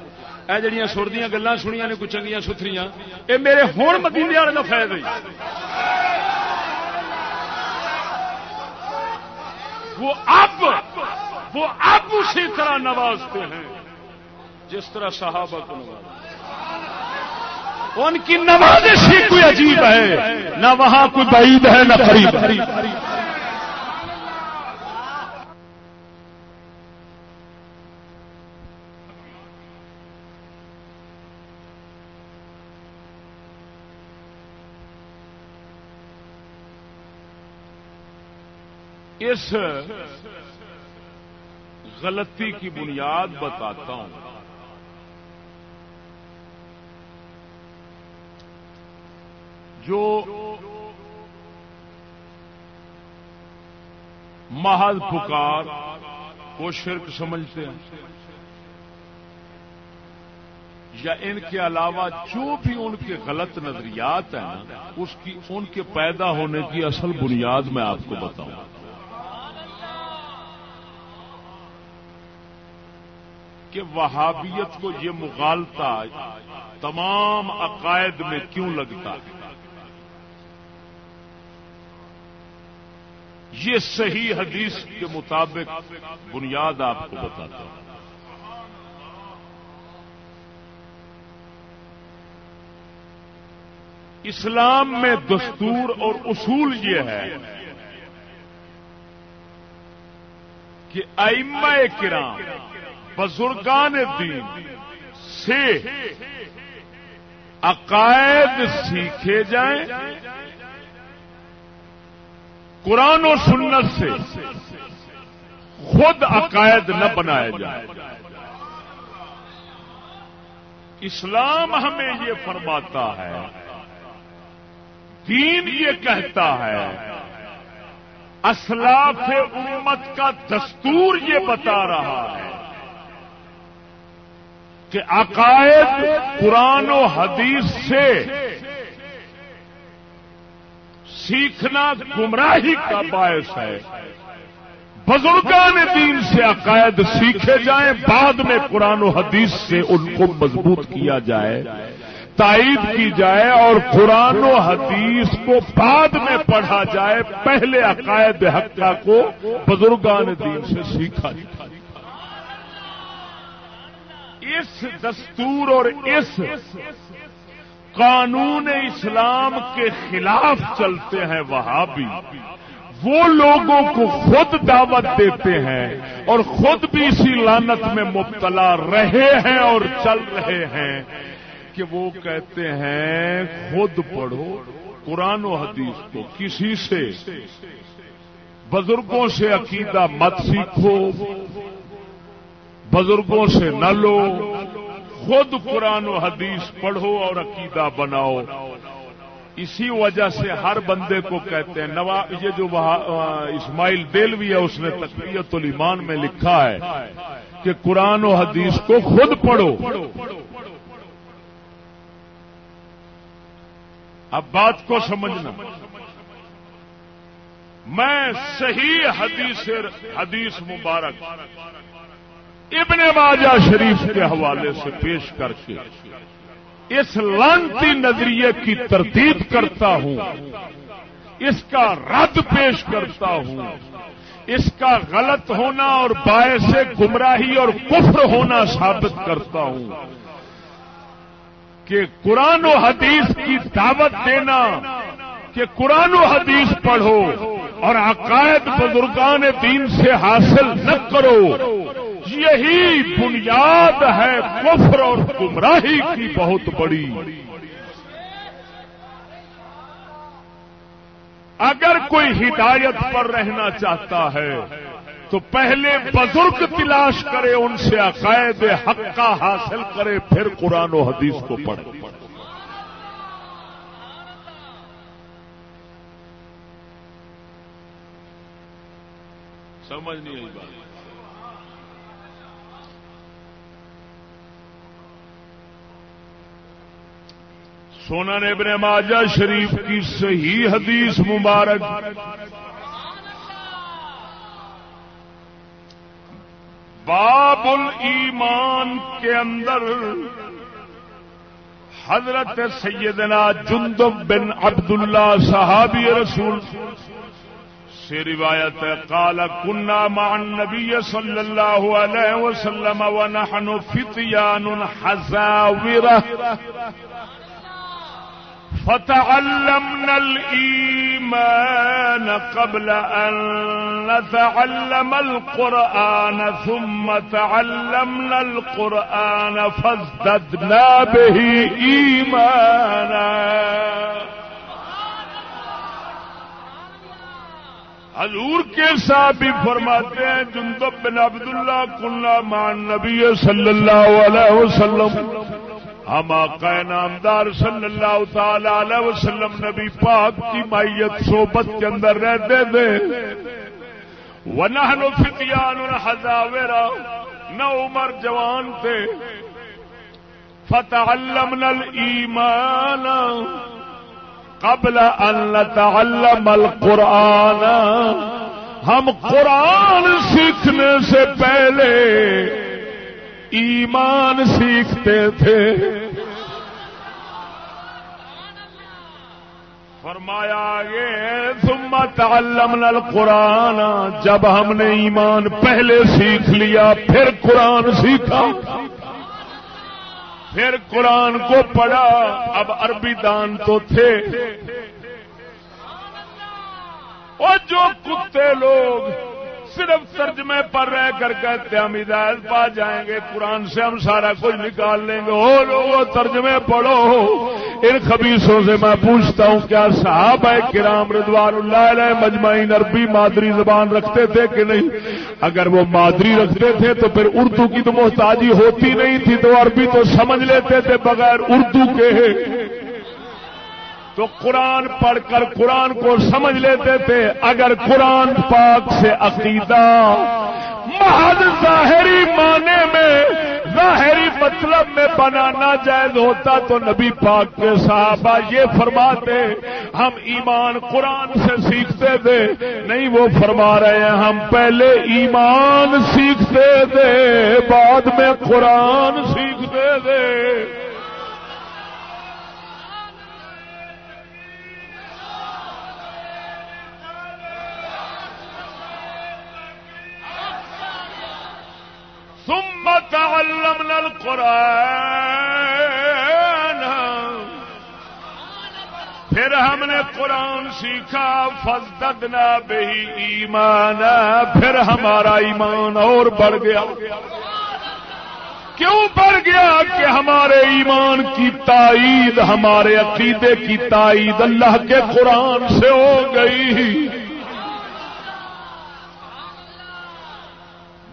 اے جڑیاں سر دیا گلان سنیا نے کچھ چنگیاں ستھریاں، اے میرے ہون مدینے والے کا فائدہ وہ اب وہ اب اسی طرح نوازتے ہیں، جس طرح صحابہ کو نوازتے ان کی نوازش ہی کوئی عجیب ہے، نہ وہاں کوئی بعید ہے، نہ قریب اس غلطی کی بنیاد بتاتا ہوں۔ جو محض پکار کو شرک سمجھتے ہیں۔ یا ان کے علاوہ جو بھی ان کے غلط نظریات ہیں اس کی، ان کے پیدا ہونے کی اصل بنیاد میں آپ کو بتاؤں۔ کہ وہابیت کو یہ مغالتا تمام عقائد میں کیوں لگتا ہے؟ یہ صحیح حدیث کے مطابق بنیاد آپ کو بتاتا ہوں۔ اسلام میں دستور اور اصول یہ ہے کہ ائمہ کرام بزرگان دین، سے عقائد سیکھے جائیں، قرآن و سنت سے خود عقائد نہ بنائے جائے اسلام ہمیں یہ فرماتا ہے، دین یہ کہتا ہے، اسلاف امت کا دستور یہ بتا رہا ہے۔ کہ عقائد قرآن و حدیث سے سیکھنا گمراہی کا باعث ہے۔ بزرگان دین سے عقائد سیکھے جائیں، بعد میں قرآن و حدیث سے ان کو مضبوط کیا جائے، تائید کی جائے اور قرآن و حدیث کو بعد میں پڑھا جائے۔ پہلے عقائد حقہ کو بزرگان دین سے سیکھا جائے۔ اس دستور اور اس قانون اسلام کے خلاف چلتے ہیں وہاں بھی وہ لوگوں کو خود دعوت دیتے ہیں اور خود بھی اسی لانت میں مبتلا رہے ہیں اور چل رہے ہیں کہ وہ کہتے ہیں، خود پڑھو قرآن و حدیث کو۔ کسی سے، بزرگوں سے عقیدہ مت سیکھو۔ بزرگوں سے نہ لو۔ خود قرآن و حدیث پڑھو اور عقیدہ بناؤ۔ اسی وجہ سے ہر بندے کو کہتے ہیں نوا یہ جو اسماعیل دلوی ہے، اس نے تقریت الایمان میں لکھا ہے کہ قرآن و حدیث کو خود پڑھو۔ اب بات کو سمجھنا۔ میں صحیح حدیث حدیث مبارک ابن ماجہ شریف کے حوالے سے پیش کر کے اس لانتی نظریے کی تردید کرتا ہوں، اس کا رد پیش کرتا ہوں، اس کا غلط ہونا اور باعث گمراہی اور کفر ہونا ثابت کرتا ہوں کہ قرآن و حدیث کی دعوت دینا، کہ قرآن و حدیث پڑھو اور عقائد بزرگان دین سے حاصل نہ کرو۔ یہی بنیاد ہے کفر اور گمراہی کی بہت بڑی۔ اگر کوئی ہدایت پر رہنا چاہتا ہے، تو پہلے بزرگ تلاش کرے ان سے عقائد حق کا حاصل کرے، پھر قرآن و حدیث کو پڑھے۔ سمجھ نہیں آئی بات۔ سونا نے ابن ماجہ شریف کی صحیح حدیث مبارک۔ باب الایمان کے اندر حضرت سیدنا جندب بن عبداللہ صحابی رسول سے روایت ہے کالا کنا مان نبی صلی اللہ علیہ وسلم ونحن فتیان حزاورہ فتعلمنا الإيمان قبل أن نتعلم القرآن، ثم تعلمنا القرآن فازددنا به إيمانا حضور کے صاحب فرماتے ہیں، جندب بن عبداللہ کنہ مان نبی صلی اللہ علیہ وسلم۔ ہم آقا نامدار صلی اللہ تعالی علیہ وسلم نبی پاک کی مائیت، صحبت کے اندر رہتے تھے۔ ونحن فتیان حزاورا نہ عمر جوان تھے۔ فتعلمنا الایمان قبل ان نتعلم القرآن۔ ہم قرآن سیکھنے سے پہلے ایمان سیکھتے تھے۔ فرمایا آگے ثم تعلمنا القرآن۔ جب ہم نے ایمان پہلے سیکھ لیا، پھر قرآن سیکھا۔ پھر قرآن کو پڑھا اب عربی دان تو تھے۔ اور جو کتے لوگ صرف ترجمے پر رہ کر کہتے ہم ہدایت پا جائیں گے، قرآن سے ہم سارا کچھ نکال لیں گے۔ وہ ترجمے پڑھو۔ ان خبیصوں سے میں پوچھتا ہوں، کیا صاحب ہے کرام رضوان اللہ علیہ مجمعین عربی مادری زبان رکھتے تھے کہ نہیں؟ اگر وہ مادری رکھتے تھے تو پھر اردو کی تو محتاجی ہوتی نہیں تھی، تو عربی تو سمجھ لیتے تھے بغیر اردو کے۔ تو قرآن پڑھ کر قرآن کو سمجھ لیتے تھے، اگر قرآن پاک سے عقیدہ محض ظاہری معنی میں، ظاہری مطلب میں بنانا جائز ہوتا تو نبی پاک کے صحابہ یہ فرماتے، ہم ایمان قرآن سے سیکھتے تھے۔ نہیں، وہ فرما رہے ہیں، ہم پہلے ایمان سیکھتے تھے، بعد میں قرآن سیکھتے تھے۔ ثم تعلمنا القرآن. پھر ہم نے قرآن سیکھا فزدنا بہی ایمان پھر ہمارا ایمان اور بڑھ گیا۔ کیوں بڑھ گیا؟ کہ ہمارے ایمان کی تائید، ہمارے عقیدے کی تائید اللہ کے قرآن سے ہو گئی۔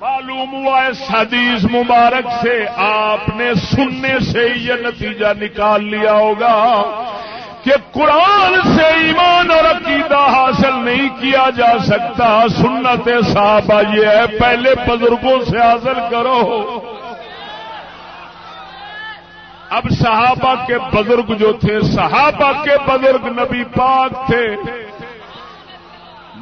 معلوم ہوا اس حدیث مبارک سے آپ نے سننے سے یہ نتیجہ نکال لیا ہوگا کہ قرآن سے ایمان اور عقیدہ حاصل نہیں کیا جا سکتا۔ سنت صحابہ یہ ہے، پہلے بزرگوں سے حاصل کرو۔ اب صحابہ کے بزرگ جو تھے، صحابہ کے بزرگ نبی پاک تھے۔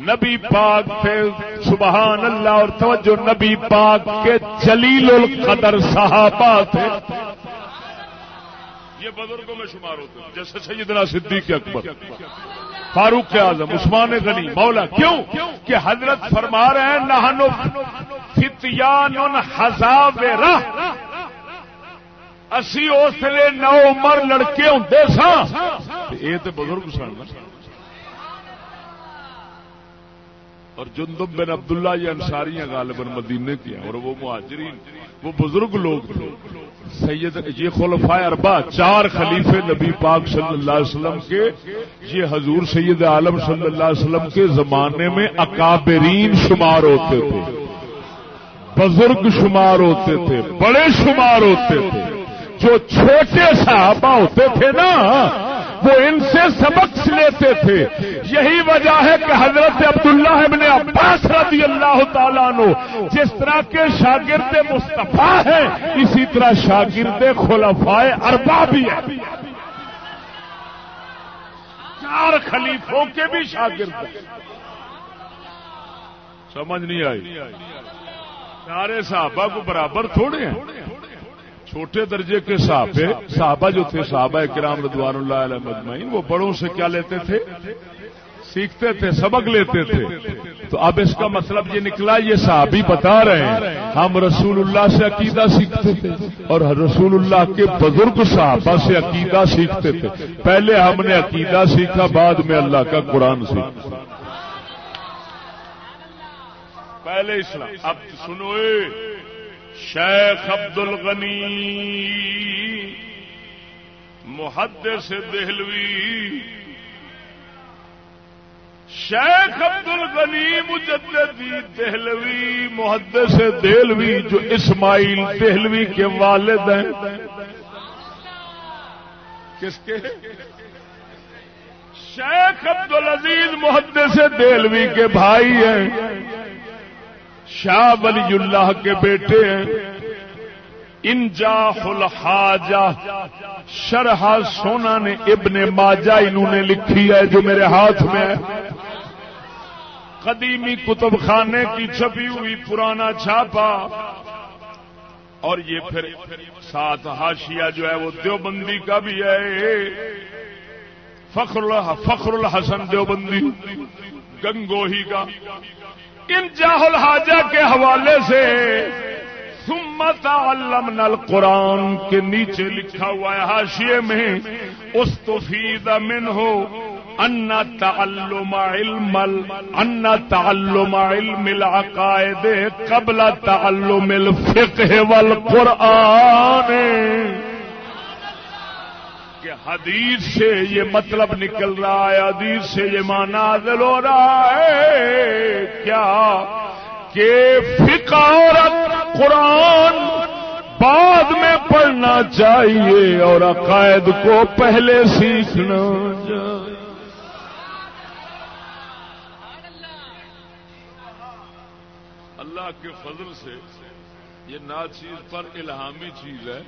نبی پاک تھے سبحان اللہ اور توجہ نبی پاک کے جلیل القدر صحابہ تھے۔ یہ بزرگوں میں شمار ہوتے ہیں۔ جیسے سیدنا صدیق اکبر، فاروق اعظم، عثمان غنی، مولا، کیوں؟ کہ حضرت فرما رہے ہیں نہنو فتیان حزاب اسی اس لیے نو عمر لڑکے ہوں سا یہ تو بزرگ سن۔ اور جندب بن عبداللہ یہ انصاریاں غالباً مدینے کی اور وہ مہاجرین، وہ بزرگ لوگ تھے۔ سید، یہ خلفاء اربا چار خلیفے نبی پاک صلی اللہ علیہ وسلم کے۔ یہ حضور سید عالم صلی اللہ علیہ وسلم کے زمانے میں اکابرین شمار ہوتے تھے۔ بزرگ شمار ہوتے تھے، بڑے شمار ہوتے تھے۔ جو چھوٹے صحابہ ہوتے تھے نا وہ ان سے سبق لیتے تھے۔ یہی وجہ ہے کہ حضرت عبداللہ ابن عباس رضی اللہ تعالیٰ نو جس طرح کے شاگرد مصطفیٰ ہیں، اسی طرح شاگرد خلفائے اربا بھی ہے چار خلیفوں کے بھی شاگرد سمجھ نہیں آئی؟ سارے صحابہ کو برابر تھوڑے ہیں۔ چھوٹے درجے کے صحابے صحابہ جو تھے، صحابہ کرام رضوان اللہ علیہ مجمعین، وہ بڑوں سے کیا لیتے تھے؟ سیکھتے تھے، سبق لیتے تھے۔ تو اب اس کا مطلب یہ نکلا، یہ صحابی بتا رہے ہیں، ہم رسول اللہ سے عقیدہ سیکھتے تھے اور رسول اللہ کے بزرگ صحابہ سے عقیدہ سیکھتے تھے۔ پہلے ہم نے عقیدہ سیکھا، بعد میں اللہ کا قرآن سیکھا۔ پہلے اسلام، اب سنو شیخ عبد الغنی محدث دہلوی۔ شیخ عبد الغنی مجددی دہلوی، محدث دہلوی جو اسماعیل دہلوی کے والد ہیں۔ کس کے؟ شیخ عبد العزیز محدث دہلوی کے بھائی ہیں۔ شاہ ولی اللہ کے بیٹے ہیں۔ انجا الحاجہ شرح سونا نے ابن ماجا انہوں نے لکھی ہے جو میرے ہاتھ میں ہے۔ قدیمی کتب خانے کی چھپی ہوئی پرانا چھاپا۔ اور یہ پھر ساتھ ہاشیا جو ہے وہ دیوبندی کا بھی ہے۔ فخر فخر الحسن دیوبندی، گنگوہی کا۔ ان جاہل حاجہ کے حوالے سے سمت علمنا القرآن کے نیچے لکھا ہوا ہے حاشیے میں، استفید من ہو ان تعلم علم ان تعلم علم العقائد قبل تعلم الفقه والقرآن۔ کہ حدیث سے یہ مطلب نکل رہا ہے، حدیث سے یہ مانا دل ہو رہا ہے۔ کیا کہ فقہ اور قرآن بعد میں پڑھنا چاہیے اور عقائد کو پہلے سیکھنا چاہیے۔ اللہ کے فضل سے یہ نا چیز پر الہامی چیز ہے۔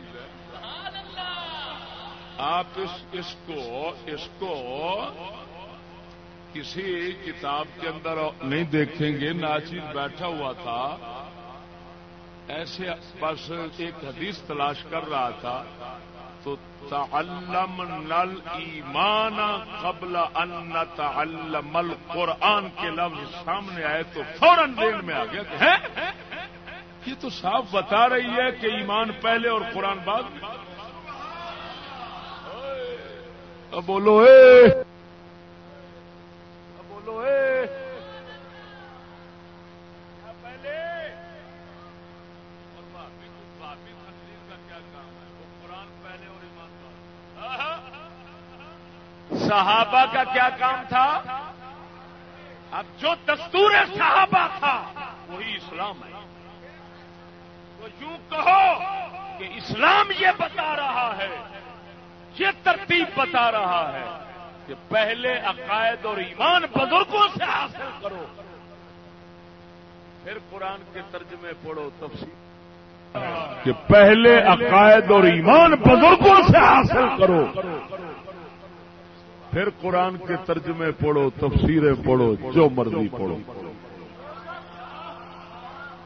آپ اس اس کو اس کو کسی کتاب کے اندر نہیں دیکھیں گے ناچیز بیٹھا ہوا تھا۔ ایسے بس ایک حدیث تلاش کر رہا تھا۔ تو تعلم نل ایمان قبل ان تعلم القرآن کے لفظ سامنے آئے تو فوراً دین میں آ گیا یہ تو صاف بتا رہی ہے کہ ایمان پہلے اور قرآن بعد اب بولو اے۔ اب بولو اے۔ پہلے۔ صحابہ کا کیا کام تھا؟ اب جو دستور صحابہ تھا وہی اسلام ہے۔ تو یوں کہو کہ اسلام یہ بتا رہا ہے یہ ترتیب بتا رہا ہے کہ پہلے عقائد اور ایمان بزرگوں سے حاصل کرو۔ پھر قرآن کے ترجمے پڑھو تفصیل۔ کہ پہلے عقائد اور ایمان بزرگوں سے حاصل کرو۔ پھر قرآن کے ترجمے پڑھو، تفسیریں پڑھو، جو مرضی پڑھو۔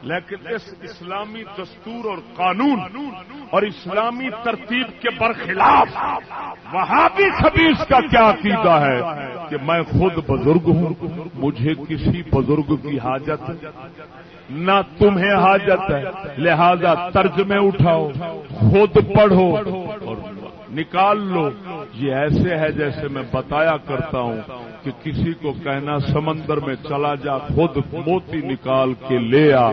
لیکن اس اسلامی دستور اور قانون اور اسلامی ترتیب کے برخلاف وہاں بھی خبیص کا کیا عقیدہ ہے کہ میں خود بزرگ ہوں، مجھے کسی بزرگ کی حاجت نہ تمہیں حاجت ہے، لہذا ترجمے اٹھاؤ، خود پڑھو اور نکال لو۔ یہ ایسے ہے جیسے میں بتایا کرتا ہوں کہ کسی کو کہنا سمندر میں چلا جا، خود موتی نکال کے لے آ۔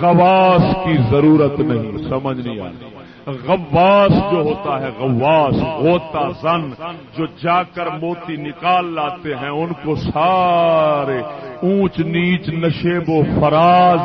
غواس کی ضرورت نہیں، سمجھ نہیں آتی غواس جو ہوتا ہے غواس ہوتا زن۔ جو جا کر موتی نکال لاتے ہیں، ان کو سارے اونچ نیچ نشیب و فراز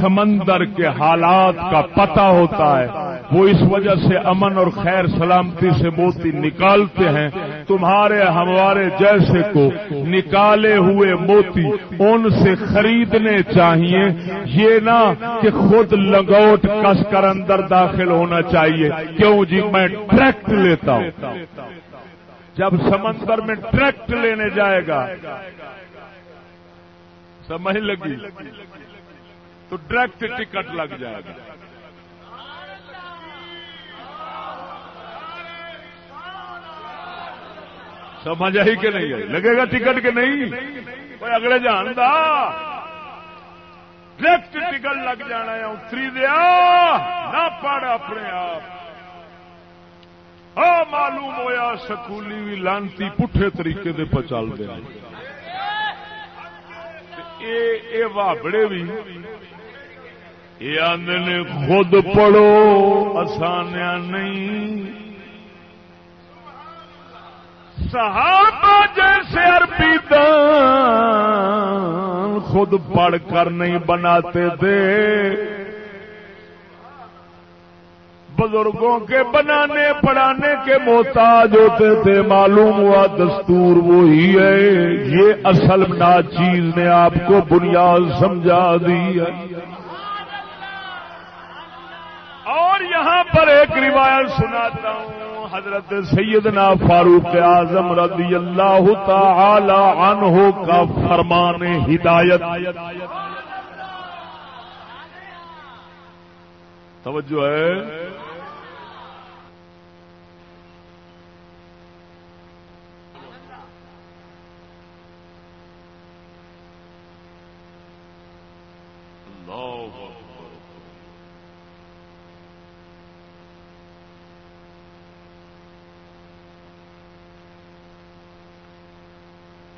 سمندر کے حالات کا پتہ ہوتا ہے۔ وہ اس وجہ سے امن اور خیر سلامتی سے موتی نکالتے ہیں، تمہارے ہمارے جیسے کو نکالے ہوئے موتی ان سے خریدنے چاہیے۔ یہ نہ کہ خود لگوٹ کس کر اندر داخل ہونا چاہیے۔ کیوں جی؟ میں ڈائریکٹ لیتا ہوں۔ جب سمندر میں ڈائریکٹ لینے جائے گا، سمجھ لگی؟ تو ڈائریکٹ ٹکٹ لگ جائے گا۔ سمجھ آئی کہ نہیں آئی لگے گا ٹکٹ کے نہیں؟ کوئی اگلے جاندا ڈائریکٹ ٹکٹ لگ جانا ہے، اتری دیا۔ نہ پڑ اپنے آپ۔ ہاں معلوم ہویا سکولی بھی لانتی پٹھے طریقے دے پچال دے اے وابڑے بھی یہ آدھے خود پڑھو آسانیا نہیں۔ صحابہ جیسے عربی دان خود پڑھ کر نہیں بناتے تھے۔ بزرگوں کے بنانے پڑھانے کے محتاج ہوتے تھے، معلوم ہوا دستور وہی ہے۔ یہ اصل نا چیز نے آپ کو بنیاد سمجھا دی ہے۔ اور یہاں پر ایک روایت سناتا ہوں۔ حضرت سیدنا فاروق اعظم رضی اللہ تعالی عنہ کا فرمان ہدایت۔ توجہ ہے۔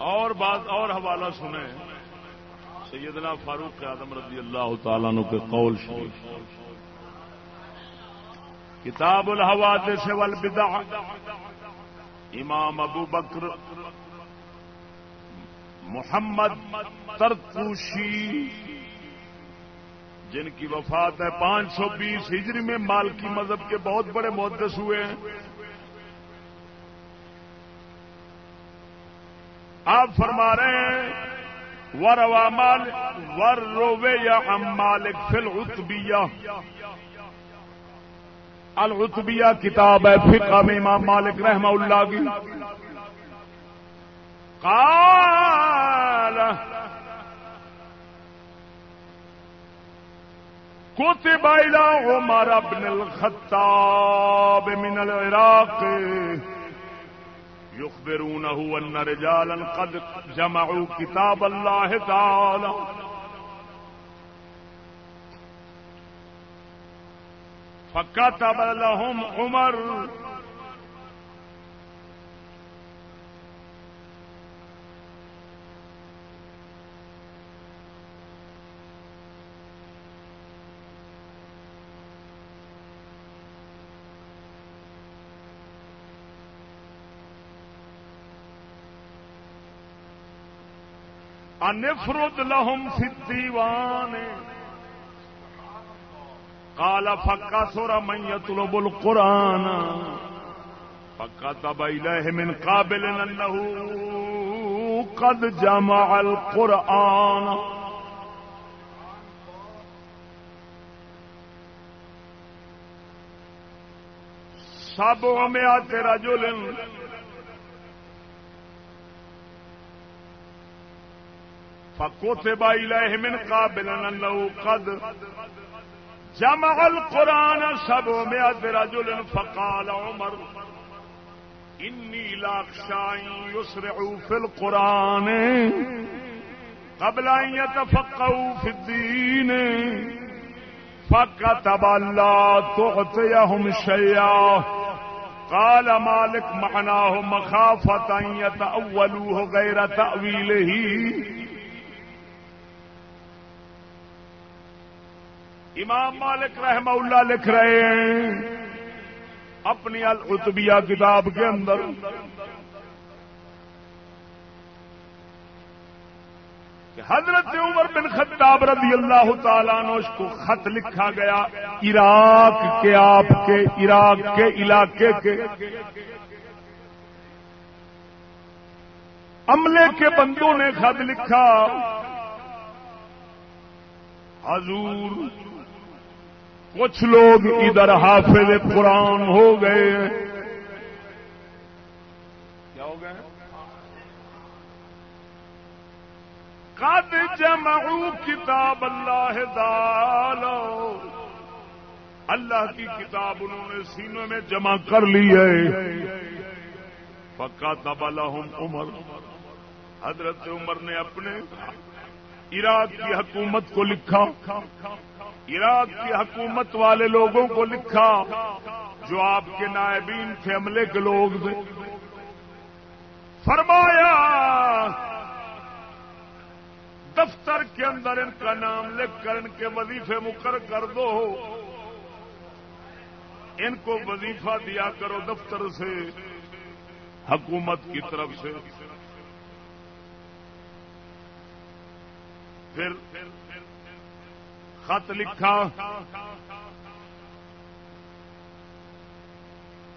اور بات اور حوالہ سنیں۔ سیدنا فاروق اعظم رضی اللہ تعالیٰ عنہ کے قول شریف۔ کتاب الحوادث والبدع۔ امام ابو بکر محمد ترتوشی جن کی وفات ہے پانچ سو بیس ہجری میں مالکی مذہب کے بہت بڑے محدث ہوئے ہیں۔ آپ فرما رہے ہیں، ور مال، ور روے یا ام مالک فل اتبیا التبیا کتاب ہے، فقہ میں امام مالک رحمہ اللہ کی۔ قال كتب إلى عمر بن الخطاب من العراق. يخبرونه أن رجالا قد جمعوا كتاب الله تعالى. فكتب لهم عمر انفرد لهم في الديوان. قال، فكثر من يطلب القرآن. فكتب إليه من قابل أنه قد جمع القرآن. سبعمائة رجل فكتب إليه من قابل أنه قد جمع القرآن سبعمائة رجل فقال عمر، إني لاخشى أن يسرعوا في القرآن قبل أن يتفقهوا في الدين. فكتب لا تعطيهم شيئا. قال مالك، معناه مخافة أن يتأولوه غير تأويله. امام مالک رحمہ اللہ لکھ رہے ہیں، اپنی التبیہ کتاب کے اندر۔ کہ حضرت عمر بن خطاب رضی اللہ تعالیٰ اس کو خط لکھا گیا، عراق کے آپ کے، عراق کے علاقے کے۔ عملے کے بندوں نے خط لکھا، حضور کچھ لوگ ادھر حافظ قرآن ہو گئے کیا ہو گئے قد جمعوا کتاب اللہ دالو اللہ کی کتاب انہوں نے سینوں میں جمع کر لی ہے۔ پکا تب عمر۔ حضرت عمر نے اپنے عراق کی حکومت کو لکھا۔ عراق کی حکومت والے لوگوں کو لکھا جو آپ کے نائبین تھے عملے کے لوگ تھے۔ فرمایا، دفتر کے اندر ان کا نام لکھ کر ان کے وظیفے مقرر کر دو۔ ان کو وظیفہ دیا کرو دفتر سے، حکومت کی طرف سے۔ پھر خط لکھا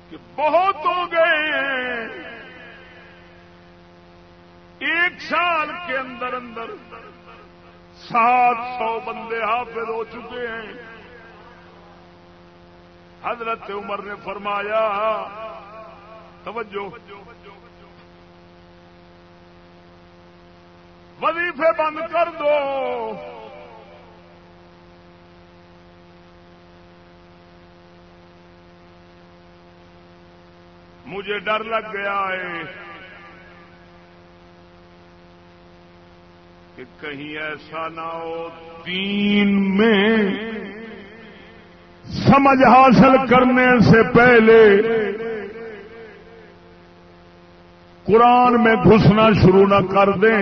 کہ بہت ہو گئے ہیں ایک سال کے اندر اندر سات سو بندے حافظ ہو چکے ہیں۔ حضرت عمر نے فرمایا، توجہ، وظیفے بند کر دو۔ مجھے ڈر لگ گیا ہے کہ کہیں ایسا نہ ہو دین میں سمجھ حاصل کرنے سے پہلے قرآن میں گھسنا شروع نہ کر دیں۔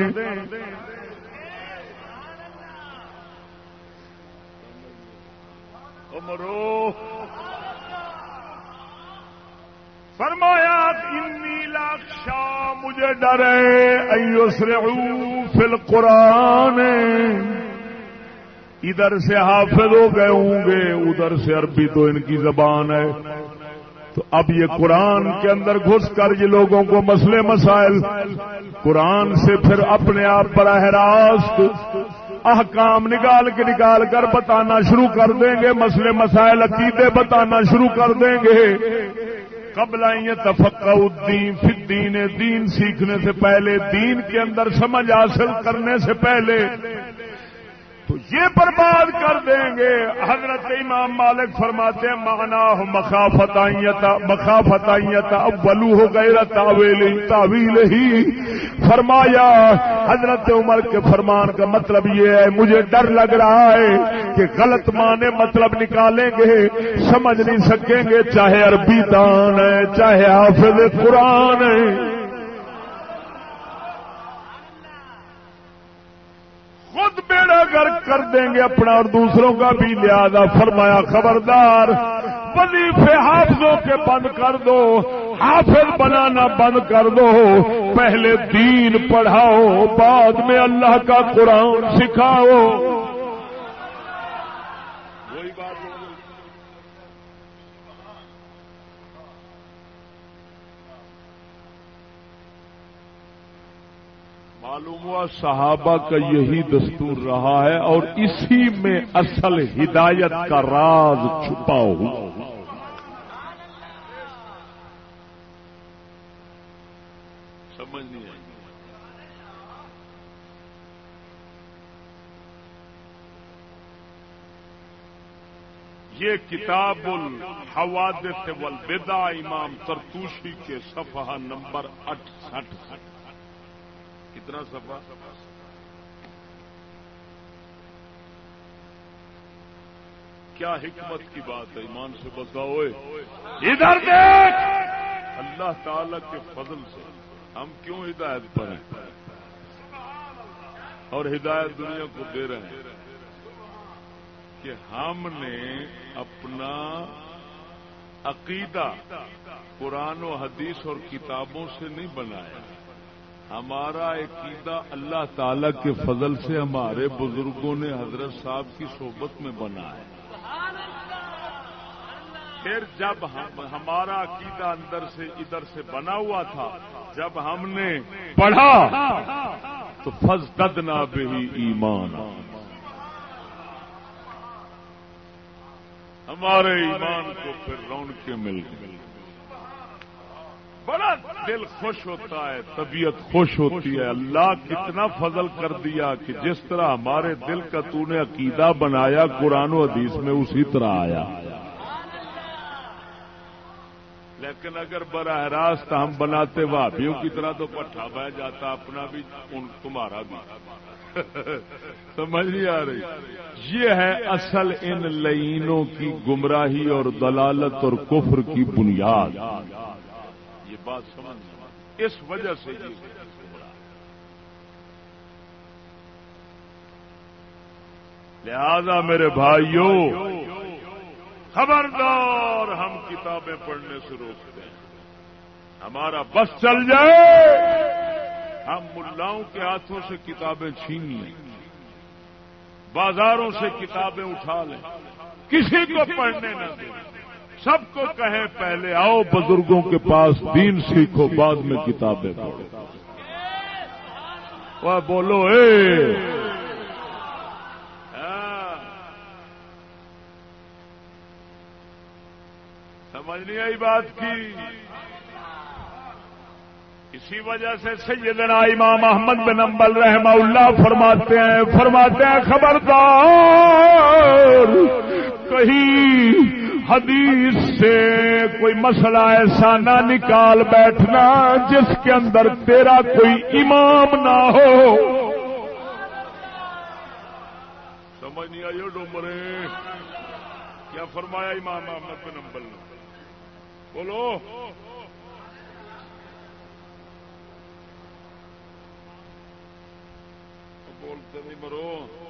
عمرو فرمایا، انی لاکشا مجھے ڈرے فل قرآن ادھر سے حافظ ہو گئے ہوں گے، ادھر سے عربی تو ان کی زبان ہے۔ تو اب یہ قرآن کے اندر گھس کر یہ لوگوں کو مسئلے مسائل۔ قرآن سے پھر اپنے آپ براہ راست احکام نکال کے نکال کر بتانا شروع کر دیں گے، مسئلے مسائل، عقیدے بتانا شروع کر دیں گے۔ قبل تفقہ الدین فی الدین دین سیکھنے سے پہلے، دین کے اندر سمجھ حاصل کرنے سے پہلے تو یہ برباد کر دیں گے۔ حضرت امام مالک فرماتے ہیں مانا ہو مخافت مخافت اولو ہو گئے تعویل ہی۔ فرمایا، حضرت عمر کے فرمان کا مطلب یہ ہے، مجھے ڈر لگ رہا ہے کہ غلط معنی مطلب نکالیں گے، سمجھ نہیں سکیں گے، چاہے عربی دان ہے، چاہے حافظ قرآن ہے۔ خود بیڑا گر کر دیں گے اپنا اور دوسروں کا بھی لہذا فرمایا خبردار۔ وظیفے حافظوں کے بند کر دو، حافظ بنانا بند کر دو۔ پہلے دین پڑھاؤ، بعد میں اللہ کا قرآن سکھاؤ۔ معلوم ہوا صحابہ کا یہی دستور رہا ہے اور اسی میں اصل ہدایت کا راز چھپا ہوا۔ سمجھ نہیں یہ کتاب الحوادث والبدع امام ترتوشی کے صفحہ نمبر اٹھسٹھ۔ کتنا سفا کیا حکمت کی بات ہے؟ ایمان سے بتاؤ ادھر دیکھ۔ اللہ تعالی کے فضل سے ہم کیوں ہدایت پر ہیں؟ اور ہدایت دنیا کو دے رہے ہیں کہ ہم نے اپنا عقیدہ قرآن و حدیث اور کتابوں سے نہیں بنایا۔ ہمارا عقیدہ اللہ تعالی کے فضل سے ہمارے بزرگوں نے حضرت صاحب کی صحبت میں بنا ہے۔ پھر جب ہمارا عقیدہ اندر سے ادھر سے بنا ہوا تھا، جب ہم نے پڑھا، تو فض دد بھی ایمان ہمارے ایمان کو پھر رون کے مل گئے بڑا دل خوش ہوتا ہے، طبیعت خوش ہوتی ہے۔ اللہ کتنا فضل کر دیا کہ جس طرح ہمارے دل کا تو نے عقیدہ بنایا، قرآن و حدیث میں اسی طرح آیا۔ لیکن اگر براہ راست ہم بناتے بھابھیوں کی طرح تو پٹھا بہ جاتا، اپنا بھی ان تمہارا بھی۔ سمجھ نہیں آ رہی۔ یہ ہے اصل ان لینوں کی گمراہی اور دلالت اور کفر کی بنیاد۔ یہ بات سمجھ اس وجہ سے لہذا میرے بھائیوں، خبردار ہم کتابیں پڑھنے سے روکتے ہیں۔ ہمارا بس چل جائے۔ ہم ملاؤں کے ہاتھوں سے کتابیں چھین لیں بازاروں سے کتابیں اٹھا لیں۔ کسی کو پڑھنے نہ دیں۔ سب کو کہیں پہلے آؤ بزرگوں کے پاس دین سیکھو، بعد میں کتابیں پڑھو۔ وہ بولو، اے۔ ہاں۔ سمجھ نہیں آئی بات کی؟ اسی وجہ سے سیدنا امام احمد بن امبل رحمہ اللہ فرماتے ہیں فرماتے ہیں، خبردار، کہیں حدیث سے کوئی مسئلہ ایسا نہ نکال بیٹھنا جس کے اندر تیرا کوئی امام نہ ہو۔ سمجھ نہیں آئی ڈومرے۔ کیا فرمایا امام احمد بن امبل نے؟ بولو۔ بولتے نہیں مرو۔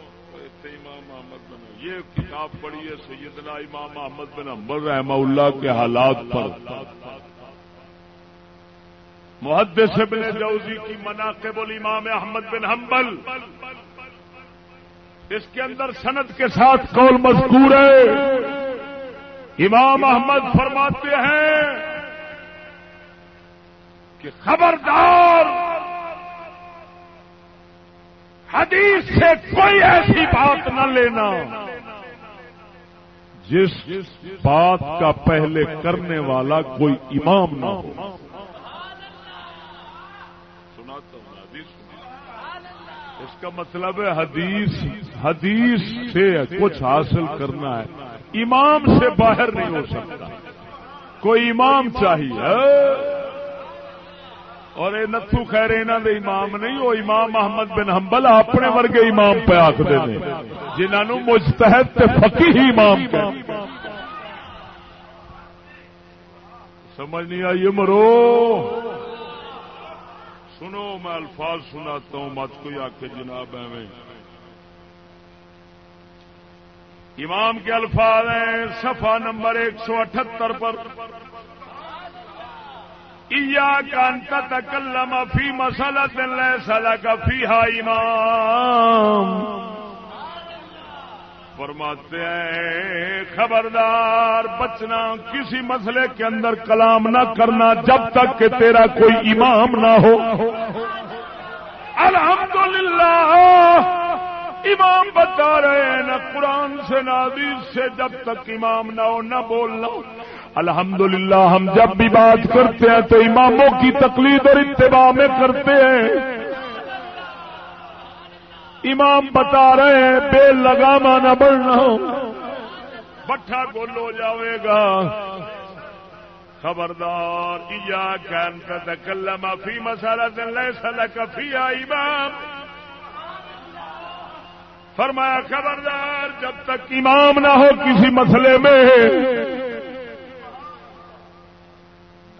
امام محمد بن یہ کتاب پڑھی ہے سیدنا امام محمد بن امبر رحمہ اللہ کے حالات پر۔ محدث ابن جوزی کی مناقب الامام احمد بن حنبل۔ اس کے اندر سند کے ساتھ قول مذکور ہے۔ امام احمد فرماتے ہیں کہ خبردار حدیث سے کوئی ایسی بات نہ لینا۔ جس بات کا پہلے کرنے والا کوئی امام نہ ہو۔ اس کا مطلب ہے حدیث حدیث سے کچھ حاصل کرنا ہے۔ امام سے باہر نہیں ہو سکتا۔ کوئی امام چاہیے۔ اور یہ نتو خیر انہوں دے امام نہیں وہ امام محمد بن حنبل اپنے ورگے امام پہ آخر نے۔ جنہوں مجتحد فقی ہی امام پہ سمجھ نہیں آئی مرو؟ سنو، میں الفاظ سناتا ہوں، مت کوئی آ کے جناب ایویں۔ امام کے الفاظ ہیں، صفحہ نمبر ایک سو اٹھہتر پر۔ تکلم فی مسلط کا فی ہا امام فرماتے ہیں، خبردار، بچنا، کسی مسئلے کے اندر کلام نہ کرنا جب تک کہ تیرا کوئی امام نہ ہو۔ الحمدللہ، امام بتا رہے ہیں، نہ قرآن سے، نہ حدیث سے جب تک امام نہ ہو، نہ بولنا۔ الحمدللہ، ہم جب بھی بات کرتے ہیں تو اماموں کی تقلید اور اتباع میں کرتے ہیں۔ امام بتا رہے ہیں، بے لگاما نہ بڑھنا۔ بٹھا گول ہو جاوے گا۔ خبردار کل معافی مسالہ دل سلا کفی آئی امام۔ فرمایا، خبردار، جب تک امام نہ ہو کسی مسئلے میں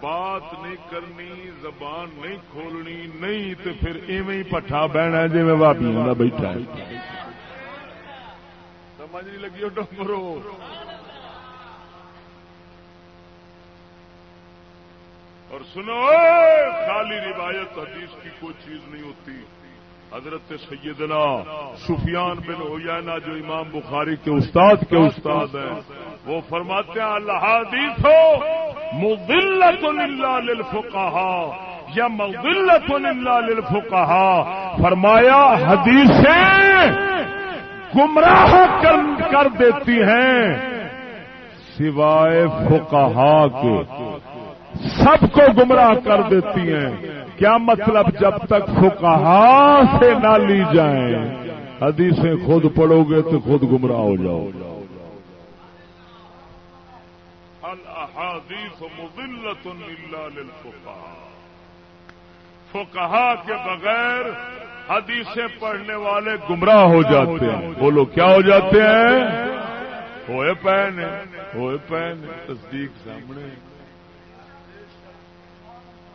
بات نہیں کرنی، زبان نہیں کھولنی، نہیں تو پھر ایویں ہی پٹھا بہنا جی میں بھابی کا بیٹھا سمجھ نہیں لگی ڈمرو اور سنو خالی روایت حدیث کی کوئی چیز نہیں ہوتی۔ حضرت سیدنا سفیان بن ہویانا جو امام بخاری کے استاد کے استاد ہیں وہ فرماتے ہیں اللہ حدیث ہو مدلت اللہ للفقہا یا مدلت اللہ للفقہا فرمایا، حدیثیں گمراہ کر دیتی ہیں، سوائے فقہا کے۔ سب کو گمراہ کر دیتی ہیں۔ کیا مطلب جب تک فکہ سے نہ لی جائیں؟ حدیثیں خود پڑھو گے تو خود گمراہ ہو جاؤ۔ الحادیث مبلت فقہا کے بغیر حدیثیں پڑھنے والے گمراہ ہو جاتے ہیں۔ بولو کیا ہو جاتے ہیں؟ ہوئے پہن ہوئے پہن تصدیق سامنے۔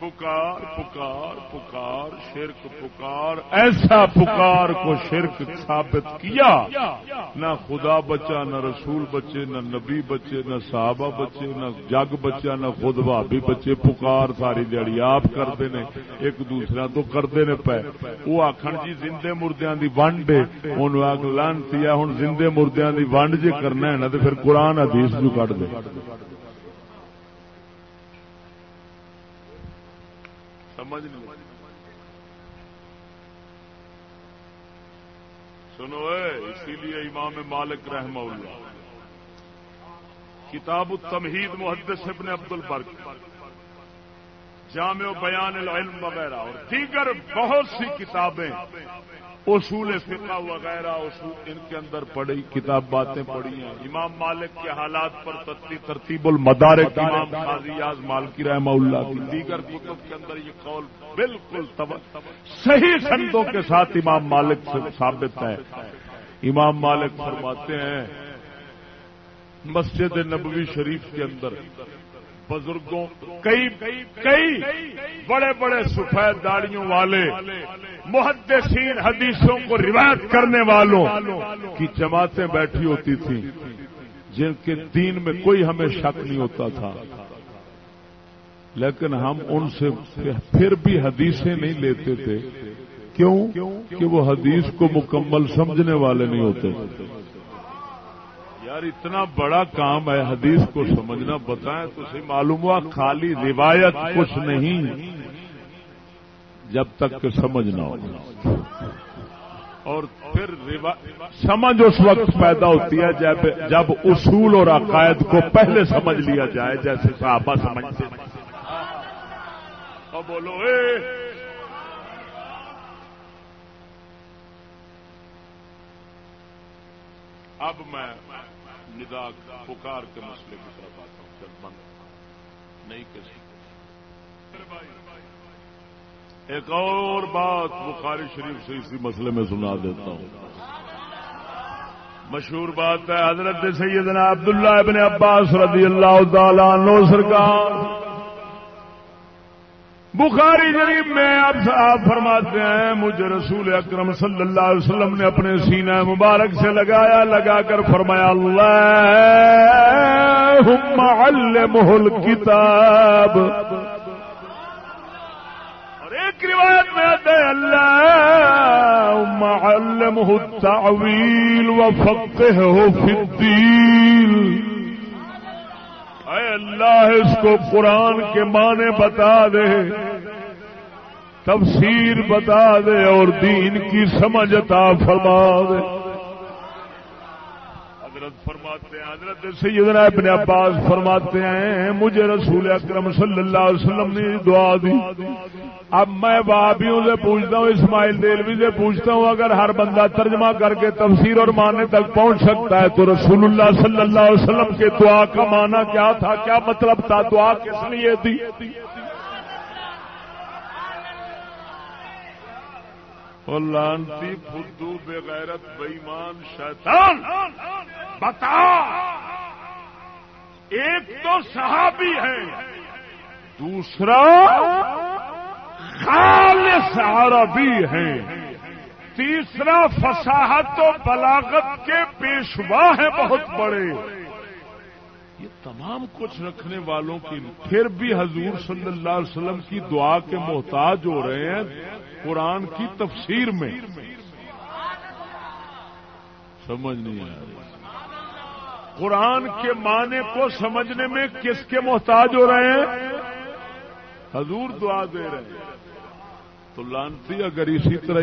پکار پکار پکار، شرک پکار، ایسا پکار کو شرک ثابت کیا، نہ خدا بچا، نہ رسول بچے، نہ نبی بچے، نہ صحابہ بچے، نہ جگ بچا نہ خود بھابی بچے، پکار ساری جڑی آپ کرتے نے ایک دوسرا تو کرتے نے پے وہ آخر جی زندے مردیاں دی ونڈ ہے ان آگ لانتی ہوں زندے مردیاں دی ونڈ جی کرنا ہے نا تو پھر قرآن حدیث جو کٹ دے۔ سمجھ نہیں سنو اسی لیے امام مالک رحمہ اللہ، کتاب التمہید محدث ابن عبد البرق جامع بیان العلم وغیرہ، اور دیگر بہت سی کتابیں اصول فقہ وغیرہ اصول ان کے اندر پڑھی، کتاب باتیں پڑھی ہیں۔ امام مالک کے حالات پر ترتیب المدارک امام قاضی یاز مالکی رحمہ اللہ کی۔ دیگر کتب کے اندر یہ قول بالکل صحیح سندوں کے ساتھ امام مالک سے ثابت ہے۔ امام مالک فرماتے ہیں، مسجد نبوی شریف کے اندر بزرگوں، کئی کئی بڑے بڑے سفید داڑیوں والے، محدثین حدیثوں کو روایت کرنے والوں کی جماعتیں بیٹھی ہوتی تھیں، جن کے دین میں کوئی ہمیں شک نہیں ہوتا تھا۔ لیکن ہم ان سے پھر بھی حدیثیں نہیں لیتے تھے۔ کیوں؟ کہ وہ حدیث کو مکمل سمجھنے والے نہیں ہوتے۔ یار، اتنا بڑا کام ہے حدیث کو سمجھنا، بتائیں تو معلوم ہوا خالی روایت کچھ نہیں، جب تک کہ سمجھنا ہو۔ اور پھر سمجھ اس وقت پیدا ہوتی ہے جب جب اصول اور عقائد کو پہلے سمجھ لیا جائے، جیسے صحابہ سمجھتے بولو، اے! اب میں ندا پکار کے مسئلے کی طرف آتا ہوں، جب بند۔ نہیں کسی ایک اور بات بخاری شریف سے اسی مسئلے میں سنا دیتا ہوں۔ مشہور بات ہے، حضرت سیدنا عبداللہ ابن عباس رضی اللہ تعالیٰ عنہ سرکار۔ بخاری شریف میں اب آپ فرماتے ہیں، مجھے رسول اکرم صلی اللہ علیہ وسلم نے اپنے سینہ مبارک سے لگایا، لگا کر فرمایا اللہ محل کتاب اور ایک روایت میں آتے اللہ محل التعویل و فقہ ہو الدین. اے اللہ اس کو قرآن کے معنی بتا دے، تفسیر بتا دے اور دین کی سمجھتا فرما دے۔ حضرت فرماتے ہیں، حضرت سیدنا ابن عباس فرماتے ہیں، مجھے رسول اکرم صلی اللہ علیہ وسلم نے دعا دی۔ اب میں بابیوں سے پوچھتا ہوں، اسماعیل دلوی سے پوچھتا ہوں، اگر ہر بندہ ترجمہ کر کے تفسیر اور معنی تک پہنچ سکتا ہے، تو رسول اللہ صلی اللہ علیہ وسلم کے دعا کا معنی کیا تھا؟ کیا مطلب تھا؟ دعا کس لیے لانتی فدو بغیرت بےمان شیطان۔ بتا۔ ایک تو صحابی ہے، دوسرا خالص عربی ہے، تیسرا فصاحت و بلاغت کے پیشوا ہیں بہت بڑے۔ یہ تمام کچھ رکھنے والوں کی، پھر بھی حضور صلی اللہ علیہ وسلم کی دعا کے محتاج ہو رہے ہیں۔ قرآن کی تفسیر میں۔ سمجھ نہیں آ رہی۔ قرآن کے معنی کو سمجھنے میں کس کے محتاج ہو رہے ہیں؟ حضور دعا دے رہے ہیں۔ تو لانتی اگر اسی طرح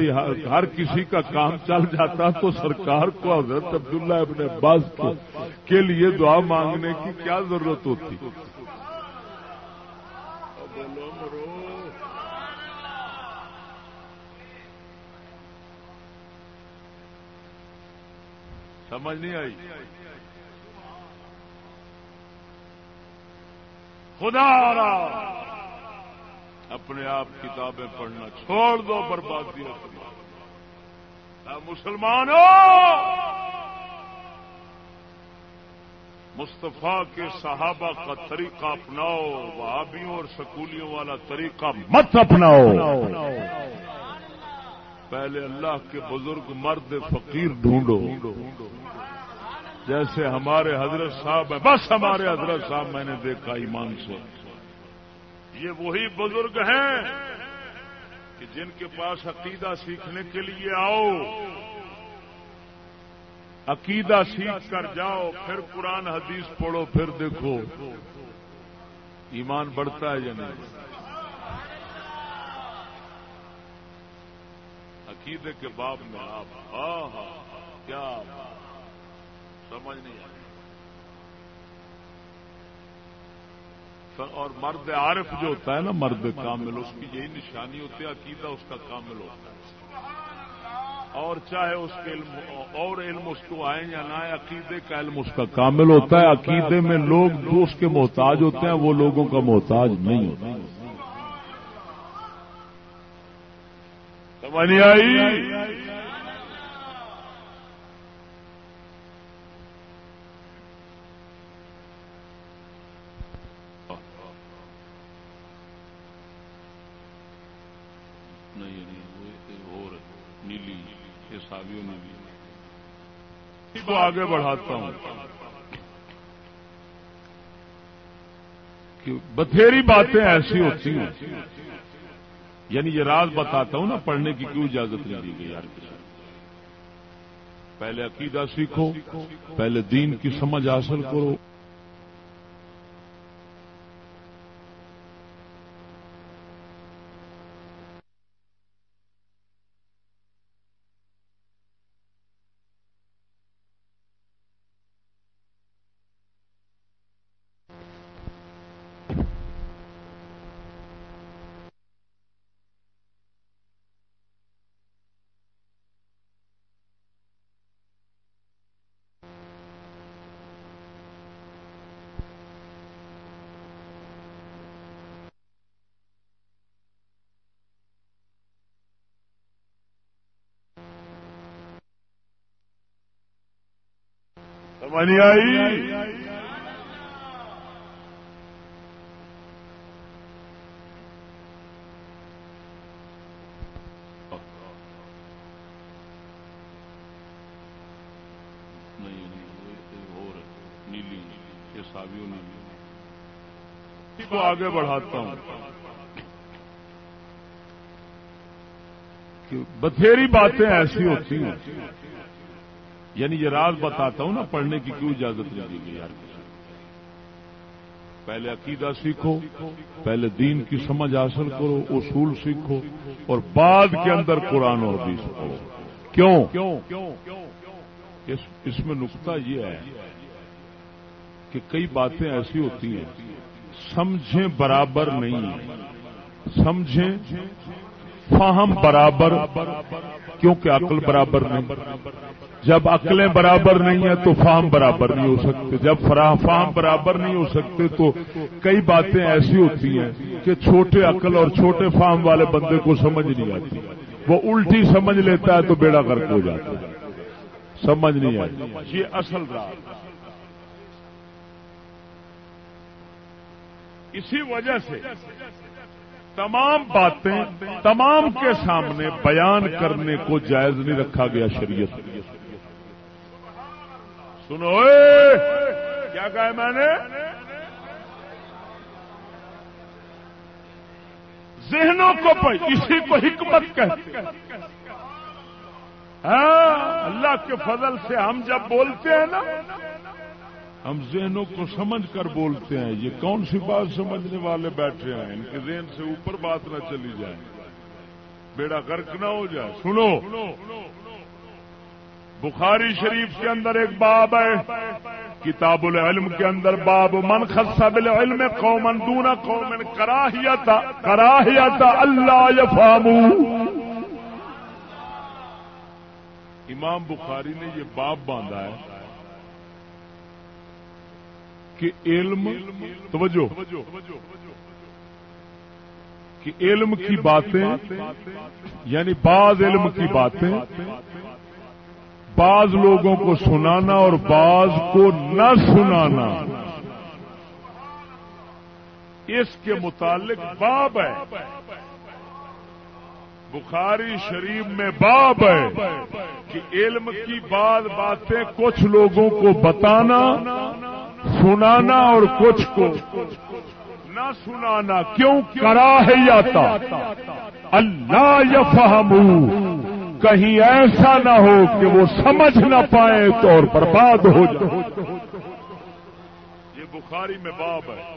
ہر کسی کا کام چل جاتا تو سرکار کو حضرت عبداللہ ابن عباس کے لیے دعا مانگنے کی کیا ضرورت ہوتی؟ سمجھ نہیں آئی۔ خدا را۔ اپنے آپ کتابیں پڑھنا چھوڑ دو، بربادی مسلمانوں! مصطفیٰ کے صحابہ کا طریقہ اپناؤ، وہابیوں اور سکولیوں والا طریقہ مت اپناؤ۔ پہلے اللہ کے بزرگ مرد فقیر ڈھونڈو۔ جیسے ہمارے حضرت صاحب ہیں۔ بس ہمارے حضرت صاحب میں نے دیکھا ایمان سے۔ یہ وہی بزرگ ہیں کہ جن کے پاس عقیدہ سیکھنے کے لیے آؤ۔ عقیدہ سیکھ کر جاؤ، پھر قرآن حدیث پڑھو، پھر دیکھو۔ ایمان بڑھتا ہے یا نہیں؟ عقیدے کے باب میں آپ ہاں ہاں کیا سمجھ نہیں آئی۔ اور مرد عارف جو ہوتا ہے نا، مرد کامل، اس کی یہی نشانی ہوتی ہے، عقیدہ اس کا کامل ہوتا ہے۔ اور چاہے اس کے علم، اور علم اس کو آئے یا نہ آئے، عقیدے کا علم اس کا کامل ہوتا ہے۔ عقیدے میں لوگ جو اس کے محتاج ہوتے ہیں، وہ لوگوں کا محتاج نہیں ہوتا سمجھ نہیں آئی نہیں نہیں وہ اور نیلی حسابیوں نے بھی کو آگے بڑھاتا ہوں۔ کہ بتھیری باتیں ایسی ہوتی ہیں۔ یعنی یہ راز بتاتا ہوں نا، پڑھنے کی کیوں اجازت نہیں دی گئی؟ یار پہلے عقیدہ سیکھو، پہلے دین کی سمجھ حاصل کرو۔ نے بھی کو آگے بڑھاتا ہوں۔ بتھیری باتیں ایسی ہوتی ہیں یعنی یہ راز بتاتا ہوں نا، پڑھنے کی کیوں اجازت نہیں دی گئی یار؟ پہلے عقیدہ سیکھو، پہلے دین کی سمجھ حاصل کرو، اصول سیکھو، اور بعد کے اندر قرآن اور حدیث پڑھو۔ کیوں؟ اس میں نقطہ یہ ہے کہ کئی باتیں ایسی ہوتی ہیں، سمجھیں برابر نہیں سمجھیں، فہم برابر، کیونکہ عقل برابر نہیں۔ جب عقلیں برابر نہیں ہیں تو فام برابر نہیں ہو سکتے۔ جب فام برابر نہیں ہو سکتے تو کئی باتیں ایسی ہوتی ہیں کہ چھوٹے عقل اور چھوٹے فام والے بندے کو سمجھ نہیں آتی۔ وہ الٹی سمجھ لیتا ہے تو بیڑا گرک ہو جاتا ہے۔ سمجھ نہیں آتی۔ یہ اصل رات اسی وجہ سے تمام باتیں تمام کے سامنے بیان کرنے کو جائز نہیں رکھا گیا شریعت۔ سنو کیا کہا ہے میں نے؟ ذہنوں کو اسی کو حکمت کہتے ہیں ہاں اللہ کے فضل سے ہم جب بولتے ہیں نا، ہم ذہنوں کو سمجھ کر بولتے ہیں، یہ کون سی بات سمجھنے والے بیٹھے ہیں؟ ان کے ذہن سے اوپر بات نہ چلی جائے۔ بیڑا غرق نہ ہو جائے۔ سنو۔ بخاری شریف کے اندر ایک باب ہے، کتاب العلم کے اندر باب، من خص بالعلم قومن دون قومن کراہیت کراہیت، اللہ یفامو امام بخاری نے یہ باب باندھا ہے کہ علم، توجہ، کہ علم کی باتیں یعنی بعض علم کی باتیں بعض لوگوں کو سنانا اور بعض کو نہ سنانا۔ اس کے متعلق باب ہے۔ بخاری شریف میں باب ہے کہ علم کی بعض باتیں کچھ لوگوں کو بتانا، سنانا اور کچھ کو نہ سنانا۔ کیوں؟ کرا ہے یاتا اللہ یفہمو۔ کہیں ایسا نہ ہو کہ وہ سمجھ نہ پائے تو اور برباد ہو جائے۔ یہ بخاری میں باب ہے۔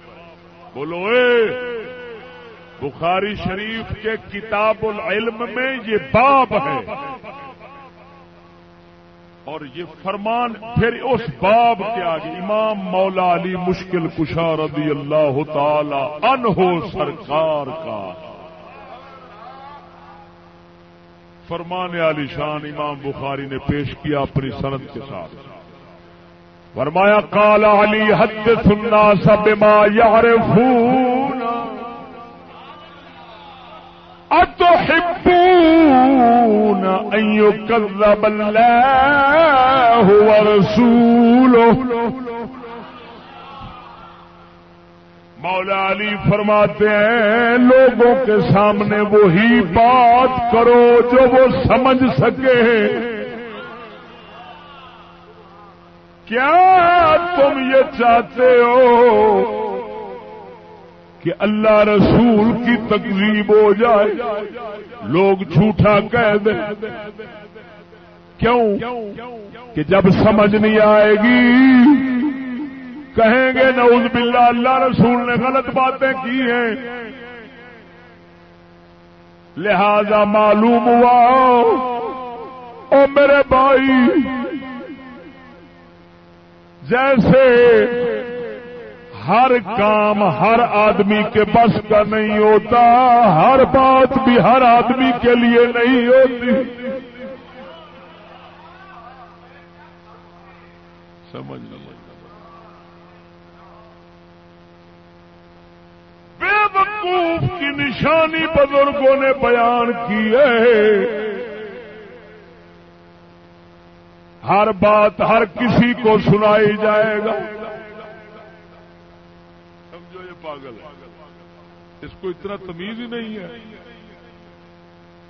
بولو اے، بخاری شریف کے کتاب العلم میں یہ باب ہے۔ اور یہ فرمان پھر اس باب کے آگے امام مولا علی مشکل کشا رضی اللہ تعالی انہو سرکار کا۔ فرمان علی شان امام بخاری نے پیش کیا اپنی سند کے ساتھ۔ فرمایا کالا علی حد سننا سب ماں یار فون اتحبون ان يكذب الله ورسوله مولا علی فرماتے ہیں، لوگوں کے سامنے وہی بات کرو جو وہ سمجھ سکے۔ کیا تم یہ چاہتے ہو کہ اللہ رسول کی تقریب ہو جائے؟ لوگ جھوٹا کہہ دیں۔ کیوں؟ کہ جب سمجھ نہیں آئے گی کہیں گے نعوذ باللہ، اللہ رسول نے غلط باتیں کی ہیں۔ لہذا معلوم ہوا، او میرے بھائی، جیسے ہر کام ہر آدمی کے بس کا نہیں ہوتا، ہر بات بھی ہر آدمی کے لیے نہیں ہوتی۔ سمجھ بے وقوف کی نشانی بزرگوں نے بیان کی ہے۔ ہر بات ہر کسی کو سنائی جائے گا۔ سمجھو یہ پاگل ہے۔ اس کو اتنا تمیز ہی نہیں ہے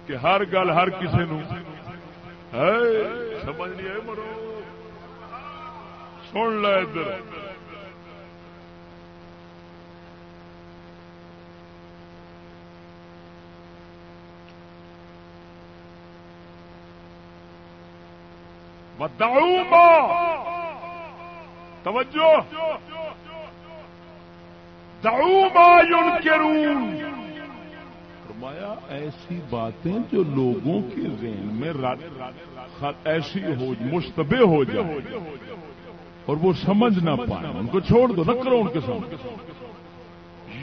کہ ہر گل ہر کسی نو سمجھ نہیں ہے مرو۔ سن لے ادھر۔ توجہ. فرمایا، ایسی باتیں جو لوگوں کے ذہن میں ایسی ہو مشتبہ ہو جائے اور وہ سمجھ نہ پائے ان کو چھوڑ دو، نہ کرو ان کے سامنے۔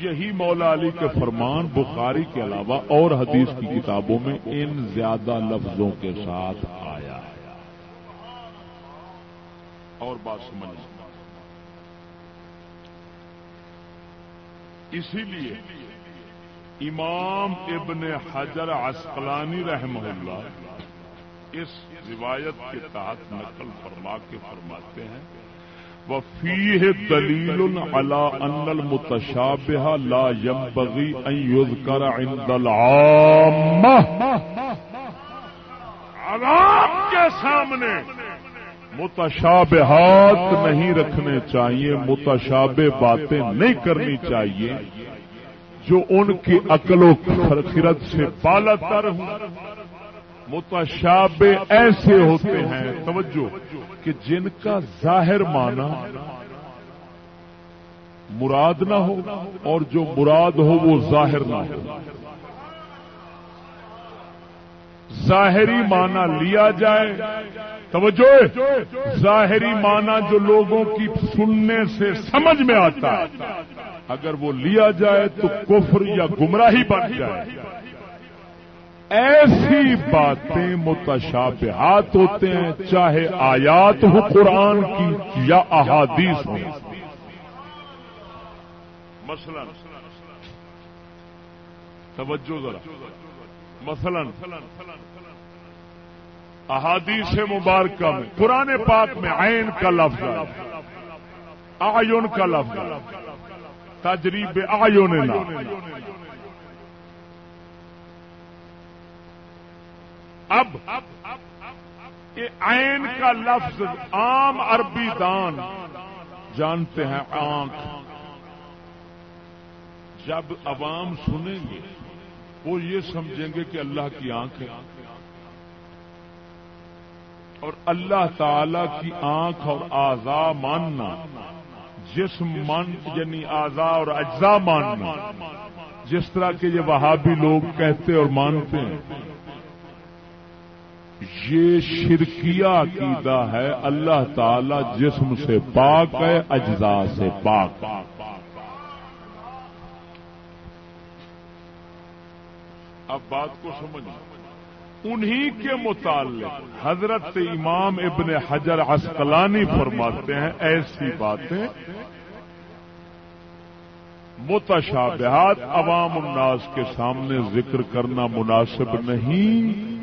یہی مولا علی کے فرمان بخاری کے علاوہ اور حدیث کی کتابوں میں ان زیادہ لفظوں کے ساتھ آیا ہے اور بات سمجھ اسی لیے امام ابن حجر عسقلانی رحمہ اللہ اس روایت کے تحت نقل فرما کے فرماتے ہیں، وفیہ دلیل على ان المتشابہ لا ينبغي ان يذكر عند العامہ۔ عوام کے سامنے متشابہات نہیں رکھنے چاہیے، متشابہ باتیں نہیں کرنی چاہیے، جو ان کی عقل و خرد سے بالا تر ہوں متشابہ ایسے ہوتے ہیں، توجہ، کہ جن کا ظاہر مانا مراد نہ ہو اور جو مراد ہو وہ ظاہر نہ ہو۔ ظاہری مانا لیا جائے۔ توجہ، ظاہری مانا جو لوگوں کی سننے سے سمجھ میں آتا ہے۔ اگر وہ لیا جائے تو کفر یا گمراہی بن جائے۔ ایسی باتیں متشابہات ہوتے ہیں، چاہے آیات ہو قرآن کی یا احادیث ہو مثلا، توجہ ذرا۔ مثلا احادیث مبارکہ میں، قرآن پاک میں عین کا لفظ آیون کا لفظ تجریب آیون اب عین کا لفظ عام عربی دان، جانتے ہیں آنکھ۔ جب عوام سنیں گے، وہ یہ سمجھیں گے کہ اللہ کی آنکھ ہے۔ اور اللہ تعالی کی آنکھ اور آزا ماننا، جسم من یعنی آزا اور اجزا ماننا۔ جس طرح کے یہ وہابی لوگ کہتے اور مانتے ہیں، یہ شرکیہ عقیدہ ہے، اللہ تعالی جسم سے پاک ہے، اجزا سے پاک۔ اب بات کو سمجھ انہی کے متعلق حضرت امام ابن حجر عسقلانی فرماتے ہیں ایسی باتیں۔ متشابہات عوام الناس کے سامنے ذکر کرنا مناسب نہیں۔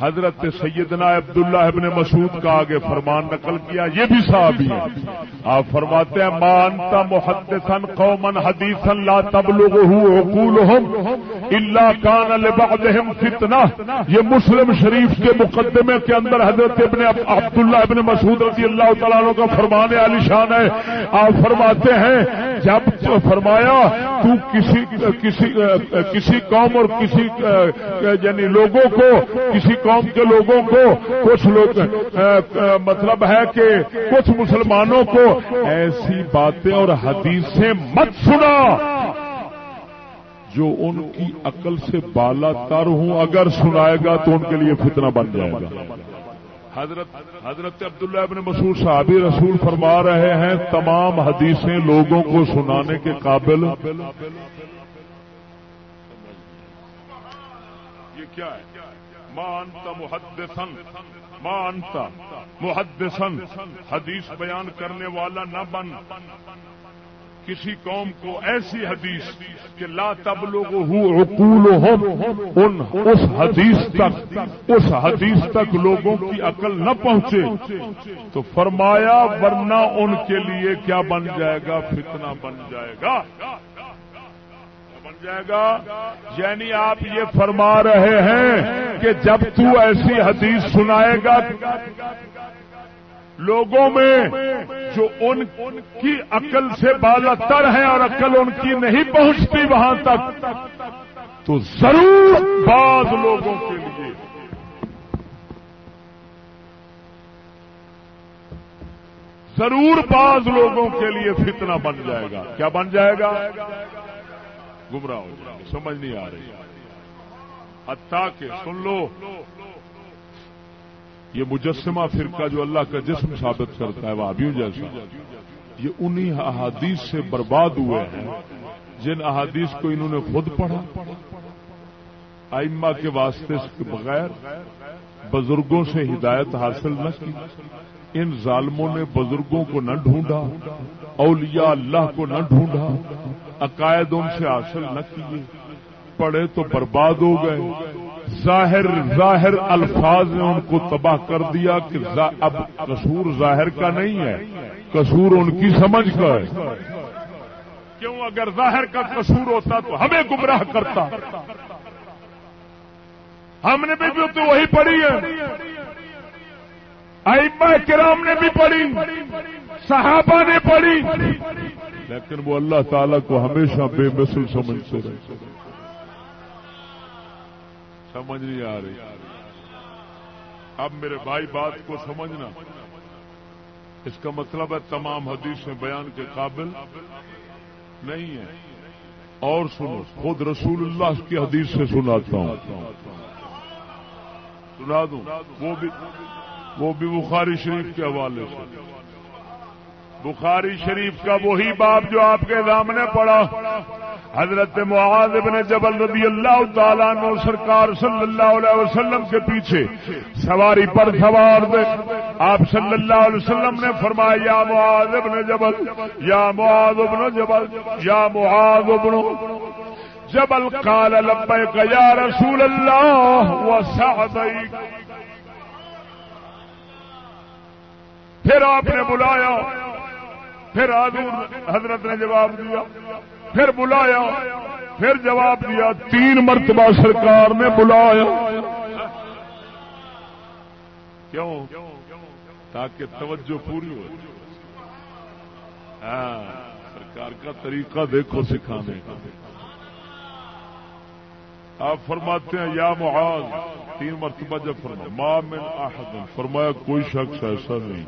حضرت سیدنا عبداللہ ابن مسعود کا آگے فرمان نقل کیا، یہ بھی صحابی ہے۔ آپ فرماتے ہیں مانتا محدثن قومن حدیثن لا تبلغه عقولهم الا كان لبعضهم فتنہ۔ یہ مسلم شریف کے مقدمے کے اندر حضرت ابن عبداللہ ابن مسعود رضی اللہ تعالیٰ عنہ کا فرمان علی شان ہے۔ آپ فرماتے ہیں، جب فرمایا، تو کسی کسی کسی قوم اور کسی یعنی لوگوں کو، کسی قوم کے لوگوں کو کچھ لوگ مطلب ہے کہ کچھ مسلمانوں کو ایسی باتیں اور حدیثیں مت سنا جو ان کی عقل سے بالا تر ہوں۔ اگر سنائے گا تو ان کے لیے فتنہ بن جائے گا۔ حضرت حضرت عبداللہ ابن مسعود صحابی رسول فرما رہے ہیں، تمام حدیثیں لوگوں کو سنانے کے قابل۔ یہ کیا ہے؟ مانتا محدثن مانتا محدثن حدیث بیان کرنے والا نہ بن۔ کسی قوم کو ایسی حدیث کہ لا تب لوگ ان، اس حدیث تک، اس حدیث تک لوگوں کی عقل نہ پہنچے۔ تو فرمایا، ورنہ ان کے لیے کیا بن جائے گا؟ فتنہ بن جائے گا۔ جائے گا۔ یعنی آپ یہ فرما رہے ہیں کہ جب تو ایسی حدیث سنائے گا، لوگوں میں جو ان کی عقل سے بالا تر اور عقل ان کی نہیں پہنچتی وہاں تک، تو ضرور بعض لوگوں کے لیے۔ ضرور بعض لوگوں کے لیے فتنہ بن جائے گا۔ کیا بن جائے گا؟ گمراہ ہو جائے گا سمجھ نہیں آ رہی۔ حتیٰ کہ سن لو، یہ مجسمہ فرقہ جو اللہ کا جسم ثابت کرتا ہے، وہ جیسا۔ یہ انہی احادیث سے برباد ہوئے ہیں، جن احادیث کو انہوں نے خود پڑھا۔ ائمہ کے واسطے کے بغیر بزرگوں سے ہدایت حاصل نہ کی۔ ان ظالموں نے بزرگوں کو نہ ڈھونڈا، اولیاء اللہ کو نہ ڈھونڈا عقائد ان سے حاصل نہ کیے۔ پڑے تو برباد ہو گئے۔ ظاہر ظاہر الفاظ نے ان کو تباہ کر دیا کہ اب قصور ظاہر کا نہیں ہے، قصور ان کی سمجھ کا ہے۔ کیوں؟ اگر ظاہر کا قصور ہوتا تو ہمیں گمراہ کرتا۔ ہم نے بھی تو وہی پڑھی ہے۔ ائمہ کرام نے بھی پڑھی، صحابہ نے پڑھی، لیکن وہ اللہ تعالی کو ہمیشہ بے مثل سمجھتے رہے۔ سمجھ نہیں آ رہی۔ اب میرے بھائی بات کو سمجھنا۔ اس کا مطلب ہے تمام حدیثیں بیان کے قابل نہیں ہے اور سنو، خود رسول اللہ کی حدیث سے سناتا ہوں۔ سنا دوں۔ وہ بھی وہ بھی بخاری شریف کے حوالے سے۔ بخاری شریف کا وہی باب جو آپ کے سامنے پڑا۔ حضرت معاذ بن جبل رضی اللہ تعالیٰ عنہ سرکار صلی اللہ علیہ وسلم کے پیچھے سواری پر سوار دے آپ صلی اللہ علیہ وسلم نے فرمایا، یا معاذ بن جبل، یا معاذ بن جبل، یا معاذ بن جبل۔ قال لبیک، یا رسول اللہ و پھر آپ نے بلایا، پھر حضرت نے جواب دیا، پھر بلایا، پھر جواب دیا، تین مرتبہ سرکار نے بلایا۔ کیوں؟ تاکہ توجہ پوری ہو۔ ہاں، سرکار کا طریقہ دیکھو سکھانے کا۔ آپ فرماتے ہیں، یا معاذ تین مرتبہ جب فرمایا ماں میں فرمایا کوئی شخص ایسا نہیں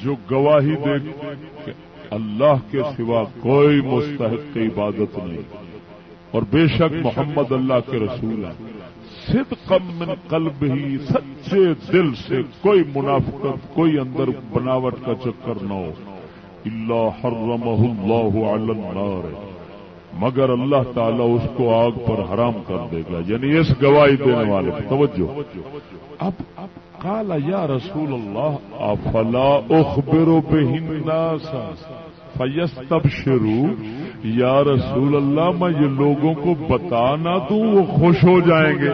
جو گواہی دے اللہ کے سوا کوئی مستحق کی عبادت نہیں۔ اور بے شک محمد اللہ کے رسول ہیں۔ صدق من قلب ہی سچے دل سے کوئی منافقت، کوئی اندر بناوٹ کا چکر نہ ہو۔ اللہ حرمہ اللہ علی النار۔ مگر اللہ تعالیٰ اس کو آگ پر حرام کر دے گا۔ یعنی اس گواہی دینے والے توجہ۔ اب کالا یا رسول اللہ، افلا اخبر الناس فیستب شروع یا رسول اللہ، میں یہ لوگوں کو بتا نہ دوں، وہ خوش ہو جائیں گے۔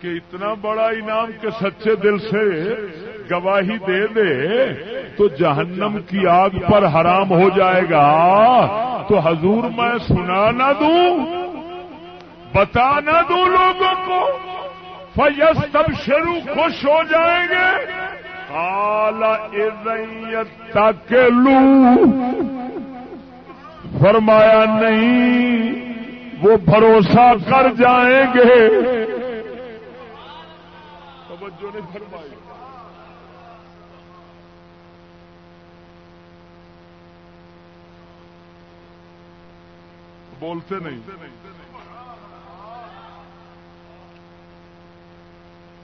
کہ اتنا بڑا انعام کے سچے دل سے گواہی دے دے تو جہنم کی آگ پر حرام ہو جائے گا۔ تو حضور میں سنا نہ دوں، بتا نہ دوں لوگوں کو۔ فیس تب شروع خوش ہو جائیں گے۔ تک لو فرمایا نہیں، وہ بھروسہ کر جائیں گے۔ توجہ نہیں فرمائی۔ بولتے نہیں۔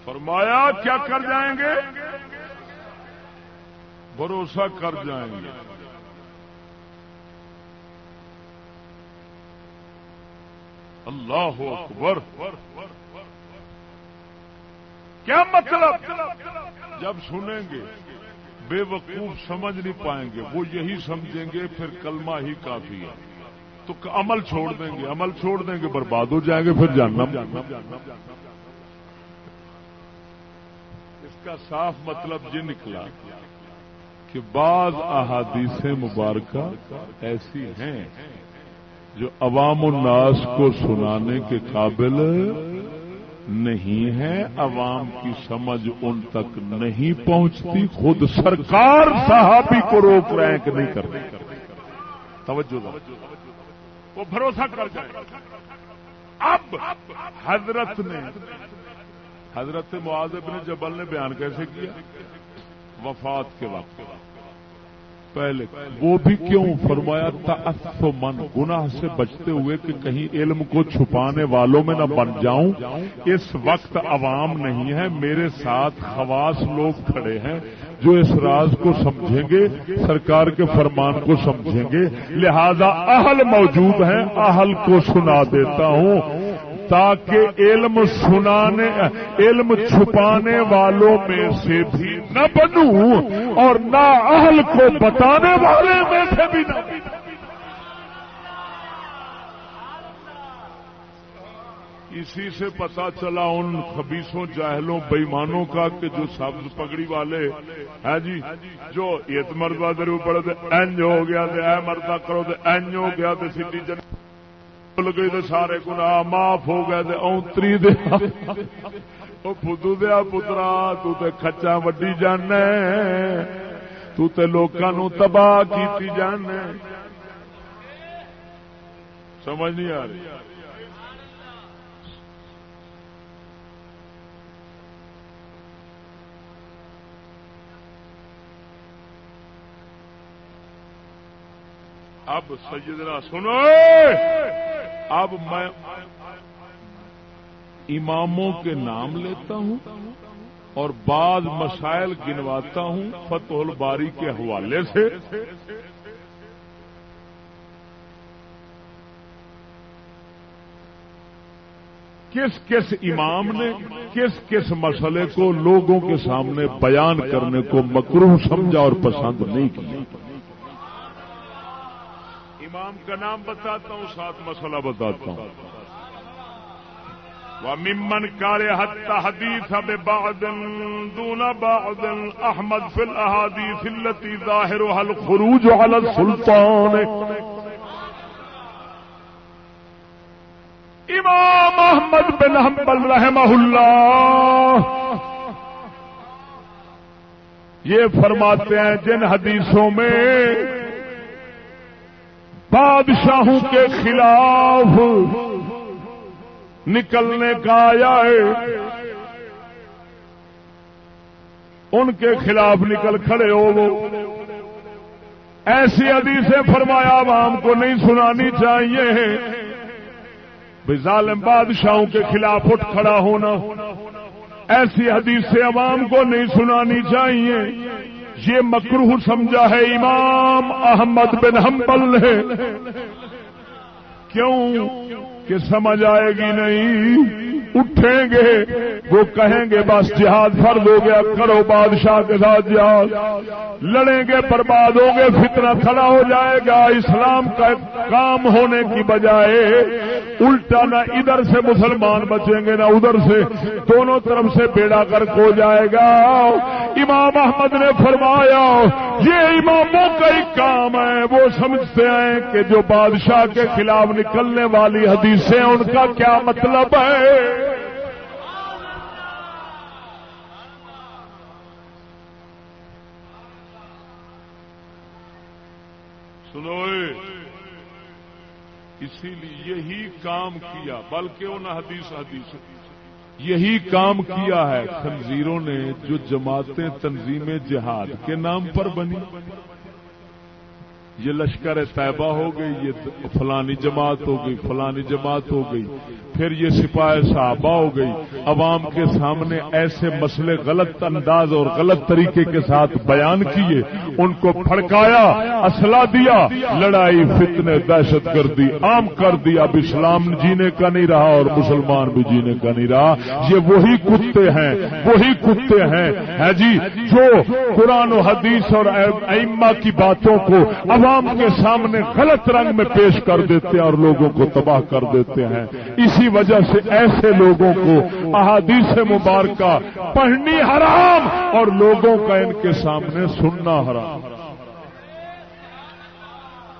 فرمایا، کیا کر جائیں گے؟ بھروسہ کر جائیں گے۔ اللہ اکبر۔ کیا مطلب؟ جب سنیں گے، بے وقوف سمجھ نہیں پائیں گے۔ وہ یہی سمجھیں گے، پھر کلمہ ہی کافی ہے۔ تو عمل چھوڑ دیں گے، عمل چھوڑ دیں گے، برباد ہو جائیں گے، پھر جاننا اس کا صاف مطلب یہ نکلا کہ بعض احادیث مبارکہ ایسی ہیں جو عوام الناس کو سنانے کے قابل نہیں ہے عوام کی سمجھ ان تک نہیں پہنچتی، خود سرکار صحابی کو روک رہے ہیں کہ نہیں کر رہے۔ توجہ وہ بھروسہ کر جائے۔ اب حضرت نے حضرت معاذ ابن جبل نے بیان کیسے کیا؟ وفات کے وقت۔ پہلے۔ وہ بھی کیوں؟ فرمایا تھا من، گناہ سے بچتے ہوئے کہ کہیں علم کو چھپانے والوں میں نہ بن جاؤں۔ اس وقت عوام نہیں ہے، میرے ساتھ خواص لوگ کھڑے ہیں جو اس راز کو سمجھیں گے، سرکار کے فرمان کو سمجھیں گے۔ لہذا اہل موجود ہیں، اہل کو سنا دیتا ہوں۔ تاکہ علم سنانے، علم چھپانے والوں میں سے بھی نہ بنوں اور نہ اہل کو بتانے والے میں سے بھی نہ اسی سے پتا چلا ان خبیصوں، جاہلوں، بےمانوں کا کہ جو سبز پگڑی والے ہے جی جو یہ مردہ درو پڑے اینج ہو گیا تو اے مردہ کرو تو اینج ہو گیا تو سی جن بھول گئی تو سارے گنا معاف ہو گئے اونتری دیا فدو دیا پترا تچا وڈی جان تکان تباہ کی جان سمجھ نہیں آ رہی اب سیدنا سنو۔ اب میں اماموں کے نام لیتا ہوں اور بعض مسائل گنواتا ہوں فتح الباری کے حوالے سے۔ کس کس امام نے کس کس مسئلے کو لوگوں کے سامنے بیان کرنے کو مکرو سمجھا اور پسند نہیں کیا؟ امام کا نام بتاتا ہوں، ساتھ مسئلہ بتاتا ہوں۔ ممن کار حدیث اب بادن دون بادن احمد فل احادیث التی ظاہر حل خروج حل سلطان امام احمد بن حنبل رحمہ اللہ یہ فرماتے ہیں جن حدیثوں میں بادشاہوں کے خلاف نکلنے کا آیا ہے۔ ان کے خلاف نکل کھڑے ہو وہ۔ ایسی حدیثیں فرمایا عوام کو نہیں سنانی چاہیے ظالم بادشاہوں کے خلاف اٹھ کھڑا ہونا۔ ایسی حدیثیں عوام کو نہیں سنانی چاہیے۔ یہ مکرو سمجھا ہے امام احمد بن حنبل نے۔ کیوں؟ کہ سمجھ آئے گی نہیں۔ اٹھیں گے۔ وہ کہیں گے، بس جہاد فرد ہو گیا، کرو بادشاہ کے ساتھ جہاد۔ لڑیں گے، برباد ہوں گے، فتنہ کھڑا ہو جائے گا۔ اسلام کا کام ہونے کی بجائے الٹا نہ ادھر سے مسلمان بچیں گے، نہ ادھر سے۔ دونوں طرف سے بیڑا کر ہو جائے گا۔ امام احمد نے فرمایا، یہ اماموں کا ہی کام ہے۔ وہ سمجھتے ہیں کہ جو بادشاہ کے خلاف نکلنے والی حدیث حدیثیں ان کا کیا مطلب ہے؟ سنو اسی لیے یہی کام کیا، بلکہ وہ نہ حدیث حدیث، یہی کام کیا ہے خنزیروں نے جو جماعتیں تنظیم جہاد کے نام پر بنی۔ یہ لشکر طیبہ ہو گئی، یہ فلانی جماعت ہو گئی، فلانی جماعت ہو گئی، پھر یہ سپاہ صحابہ ہو گئی۔ عوام کے سامنے ایسے مسئلے غلط انداز اور غلط طریقے کے ساتھ بیان کیے، ان کو پھڑکایا، اسلحہ دیا، لڑائی، فتنے، دہشت گردی عام کر دیا اب اسلام جینے کا نہیں رہا اور مسلمان بھی جینے کا نہیں رہا۔ یہ وہی کتے ہیں، وہی کتے ہیں۔ ہے جی جو قرآن و حدیث اور ائمہ کی باتوں کو عوام کے سامنے غلط رنگ میں پیش کر دیتے ہیں اور لوگوں کو تباہ کر دیتے ہیں۔ اسی وجہ سے ایسے لوگوں کو احادیث مبارکہ پڑھنی حرام اور لوگوں کا ان کے سامنے سننا حرام۔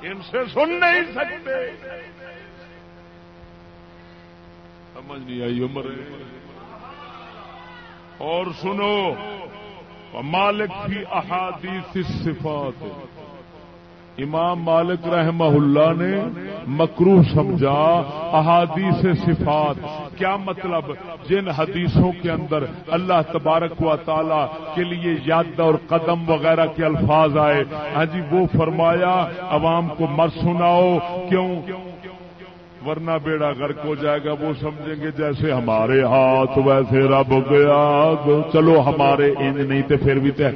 ان سے سن نہیں سکتے۔ سمجھ نہیں آئی عمر۔ اور سنو، مالک کی احادیث صفات۔ امام مالک رحمہ اللہ نے مکرو سمجھا، احادیث صفات۔ کیا مطلب؟ جن حدیثوں کے اندر اللہ تبارک و تعالی کے لیے یاد اور قدم وغیرہ کے الفاظ آئے۔ ہاں جی وہ فرمایا، عوام کو مر سناؤ، کیوں؟ ورنہ بیڑا گرک ہو جائے گا، وہ سمجھیں گے جیسے ہمارے ہاتھ ویسے رب گیا چلو ہمارے ان نہیں تے پھر بھی تے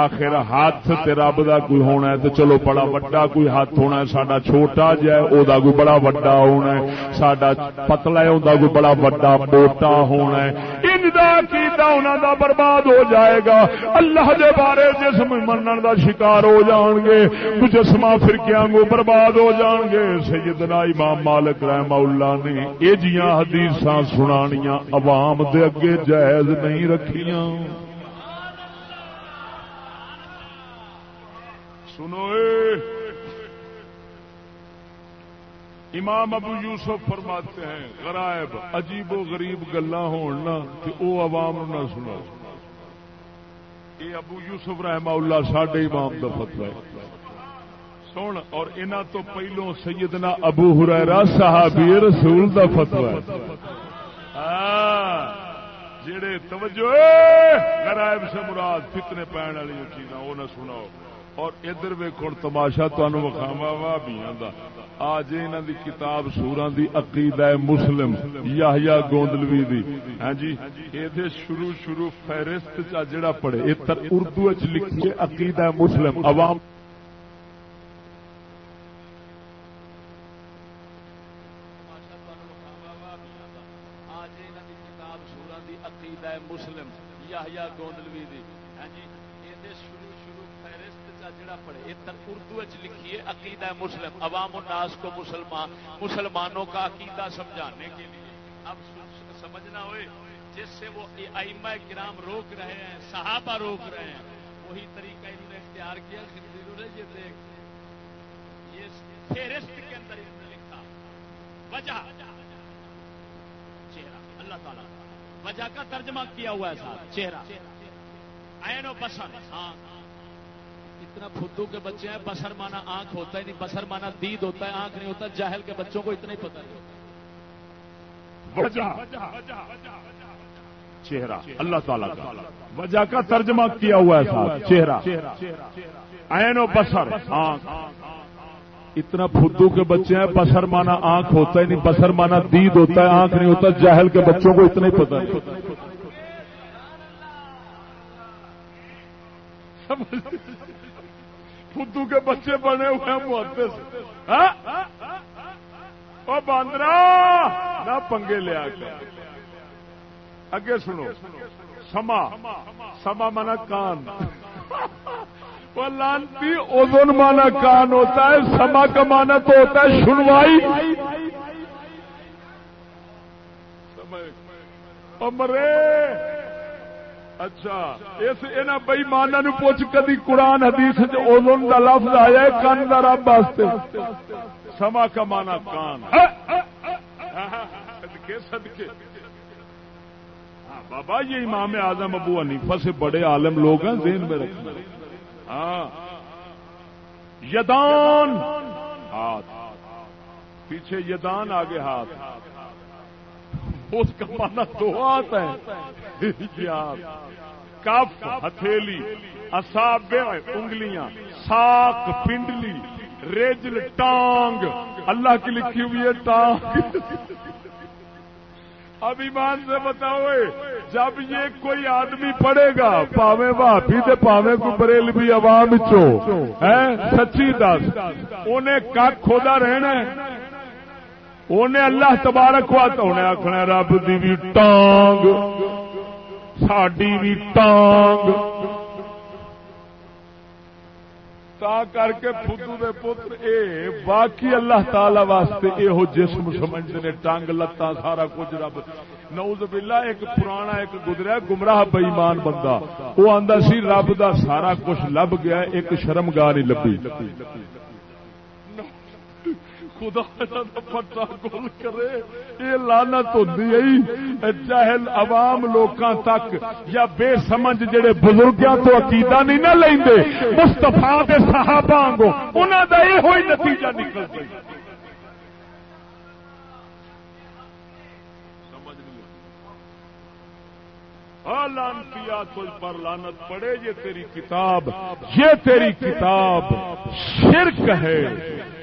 آخر ہاتھ تے رب دا کوئی ہونا ہے تو چلو بڑا وڈا کوئی ہاتھ ہونا ہے، ساڈا چھوٹا جائے او دا کوئی بڑا وڈا ہونا ہے۔ ساڈا پتلا ہے، او دا کوئی بڑا وڈا موٹا ہونا ہے۔ ان دا کیتا انہاں دا برباد ہو جائے گا۔ اللہ دے بارے جسم منن دا شکار ہو جان گے۔ جسماں فرقیاں کو برباد ہو جان گے۔ سیدنا امام مالک رحمہ اللہ نے یہ جیاں حدیث سنانیاں، عوام دے اگے جائز نہیں رکھیاں۔ سنو امام ابو یوسف فرماتے ہیں، غرائب، عجیب و غریب گلا ہونا کہ او عوام نہ سنا یہ ابو یوسف رحمہ اللہ، ساڈے امام دا فتوا ہے۔ سن اور انہ تو پہلو سیدنا ابو ہریرا صحابی رسول دا فتوا ہاں، جڑے توجہ، غرائب سے مراد فتنے پہن والی چیزاں، وہ نہ سناؤ۔ اور ادھر ویکھو تماشا تمہیں وکھاوا وا بیاں دا۔ آج انہاں دی کتاب سوراں دی عقیدہ مسلم، یحییٰ گوندلوی دی۔ ہاں جی اے دے شروع شروع فہرست چا جڑا پڑھے اے تر اردو وچ لکھی عقیدہ مسلم، عوام مسلم یا گوندلوی دی ہاں جی یہ شروع شروع فہرست جڑا پڑھے اردو لکھیے عقیدہ مسلم عوام الناس کو مسلمان مسلمانوں کا عقیدہ سمجھانے کے لیے۔ اب سمجھنا ہوئے، جس سے وہ ائمہ کرام روک رہے ہیں، صحابہ روک رہے ہیں، وہی طریقہ انہوں نے اختیار کیا نے۔ یہ دیکھ یہ فہرست کے اندر انہوں نے لکھا۔ وجہ۔ چہرہ۔ اللہ تعالیٰ۔ وجہ کا ترجمہ کیا ہوا ہے صاحب چہرہ۔ این و بسر ہاں۔ اتنا فدو کے بچے ہیں، بسر مانا آنکھ ہوتا ہے نہیں، بسر مانا دید ہوتا ہے، آنکھ نہیں ہوتا جاہل کے بچوں کو اتنا ہی پتا نہیں چہرہ، اللہ تعالیٰ کا۔ وجہ کا ترجمہ کیا ہوا ہے صاحب، چہرہ۔ این و بسر، آنکھ۔ اتنا فدو کے بچے ہیں، بسر مانا آنکھ ہوتا ہے نہیں، بسر مانا دید ہوتا ہے، آنکھ نہیں ہوتا، جہل کے بچوں کو اتنا ہی پتا نہیں فدو کے بچے بنے ہوئے ہیں محدث ہاں؟ وہ باندرا، نہ پنگے لیا کر اگے سنو۔ سما۔ سما مانا کان۔ وہ لانتی اوزن مانا کان ہوتا ہے، سما کا مانا تو ہوتا ہے سنوائی۔ مرے۔ اچھا اس بئی مانا نو پوچھ کدی قرآن حدیث کا لفظ آیا کان کا رب واسطے۔ سما کا مانا کان۔ سدکے بابا یہ امام اعظم ابو حنیفہ سے بڑے عالم لوگ ہیں ذہن میں رکھنا۔ ہاں۔ یدان۔ ہاتھ۔ پیچھے یدان آگے ہاتھ۔ اس کا مانا دو ہاتھ ہے کف، ہتھیلی اصاب انگلیاں ساک پنڈلی، ریجل، ٹانگ۔ اللہ کی لکھی ہوئی ہے ٹانگ۔ اب ایمان سے بتاؤ جب یہ کوئی آدمی پڑھے گا، پاوے بھابی تو پاوے کو بریل بھی عوام چو سچی دس، انہیں کھ کھودا رہنا ہے؟ انہیں اللہ تبارک ہوا تو انہیں آخنا رب دی بھی ٹانگ، ساڈی بھی ٹانگ۔ تا کر کے فدو دے پتر اے، باقی اللہ تعالی واسطے یہ جسم سمجھتے نے، ٹانگ لتا سارا کچھ رب۔ نعوذ باللہ، ایک پرانا، ایک گزرا گمراہ بئیمان بندہ۔ وہ آندا سی، رب دا سارا کچھ لب گیا، ایک شرم گاہ نہیں لبی خدا پٹا گول کرے۔ یہ لانت ہوتی چاہل عوام لوکاں تک یا بے سمجھ جڑے بزرگوں تو عقیدہ نہیں نہ لیں مستفا کے صحابہ آنگو انہوں کا یہ ہوئی نتیجہ نکل گئی۔ لانتیا تجھ پر لانت پڑے، یہ تیری کتاب، یہ تیری کتاب شرک ہے۔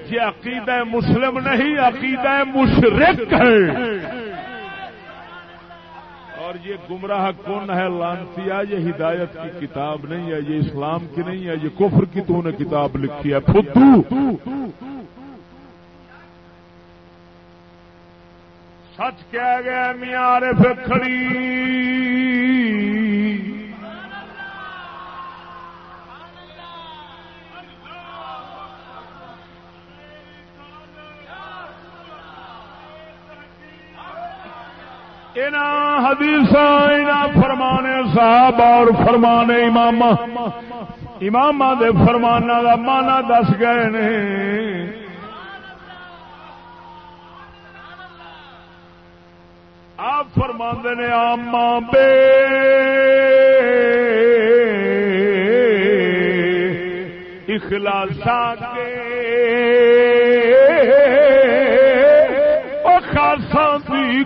یہ عقیدہ مسلم نہیں، عقیدہ مشرق ہے۔ اور یہ گمراہ کون ہے؟ لانتیا یہ ہدایت کی کتاب نہیں ہے، یہ اسلام کی نہیں ہے، یہ کفر کی تو نے کتاب لکھی ہے۔ فدو سچ کہہ گیا میار کھڑی حدیث فرمانے صاحب اور فرمانے امام امام دے فرمانا کا مانا دس گئے نے۔ آپ فرما نے آما بے۔ اخلاص کے خاصا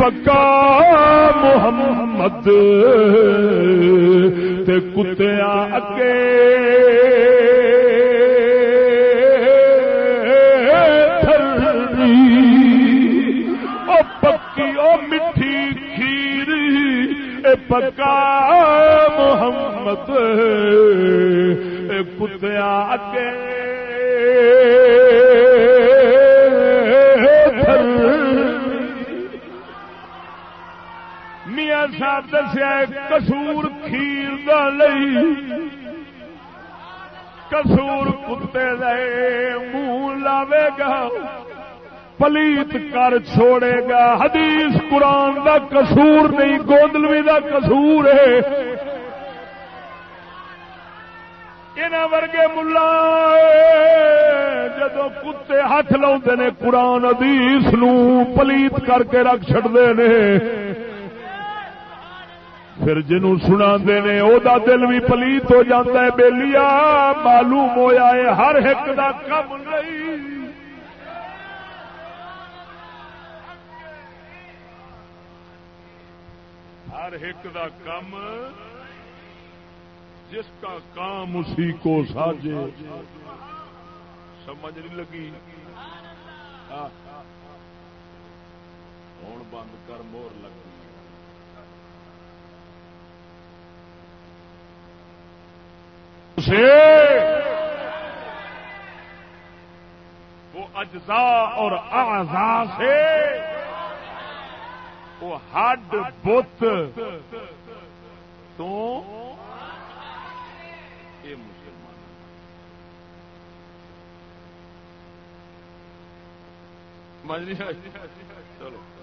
پکا محمد تے کتیا اگے۔ پکی او میٹھی کھیر پکا محمد کتیا اگے۔ میاں صاحب دسیا کسور کھیر کسور کتے دے منہ لاوے گا، پلیت کر چھوڑے گا۔ حدیث قرآن دا کسور نہیں، گوندلوی دا کسور ہے۔ ورگے ملا جدو کتے ہاتھ لاؤ نے، قرآن ادیس نو پلیت کر کے رکھ چڑتے ہیں پھر جنوں سنا نے وہ دل بھی پلیت ہو جاتا ہے بےلیا معلوم ہوا ہے ہر ایک کا کم نہیں ہر ایک دا کم جس کا کام اسی کو ساجے سمجھ نہیں لگی ہوں بند کر مور لگی وہ اجزاء اور اعضاء سے۔ وہ ہڈ بت۔ تو یہ مسلمان چلو۔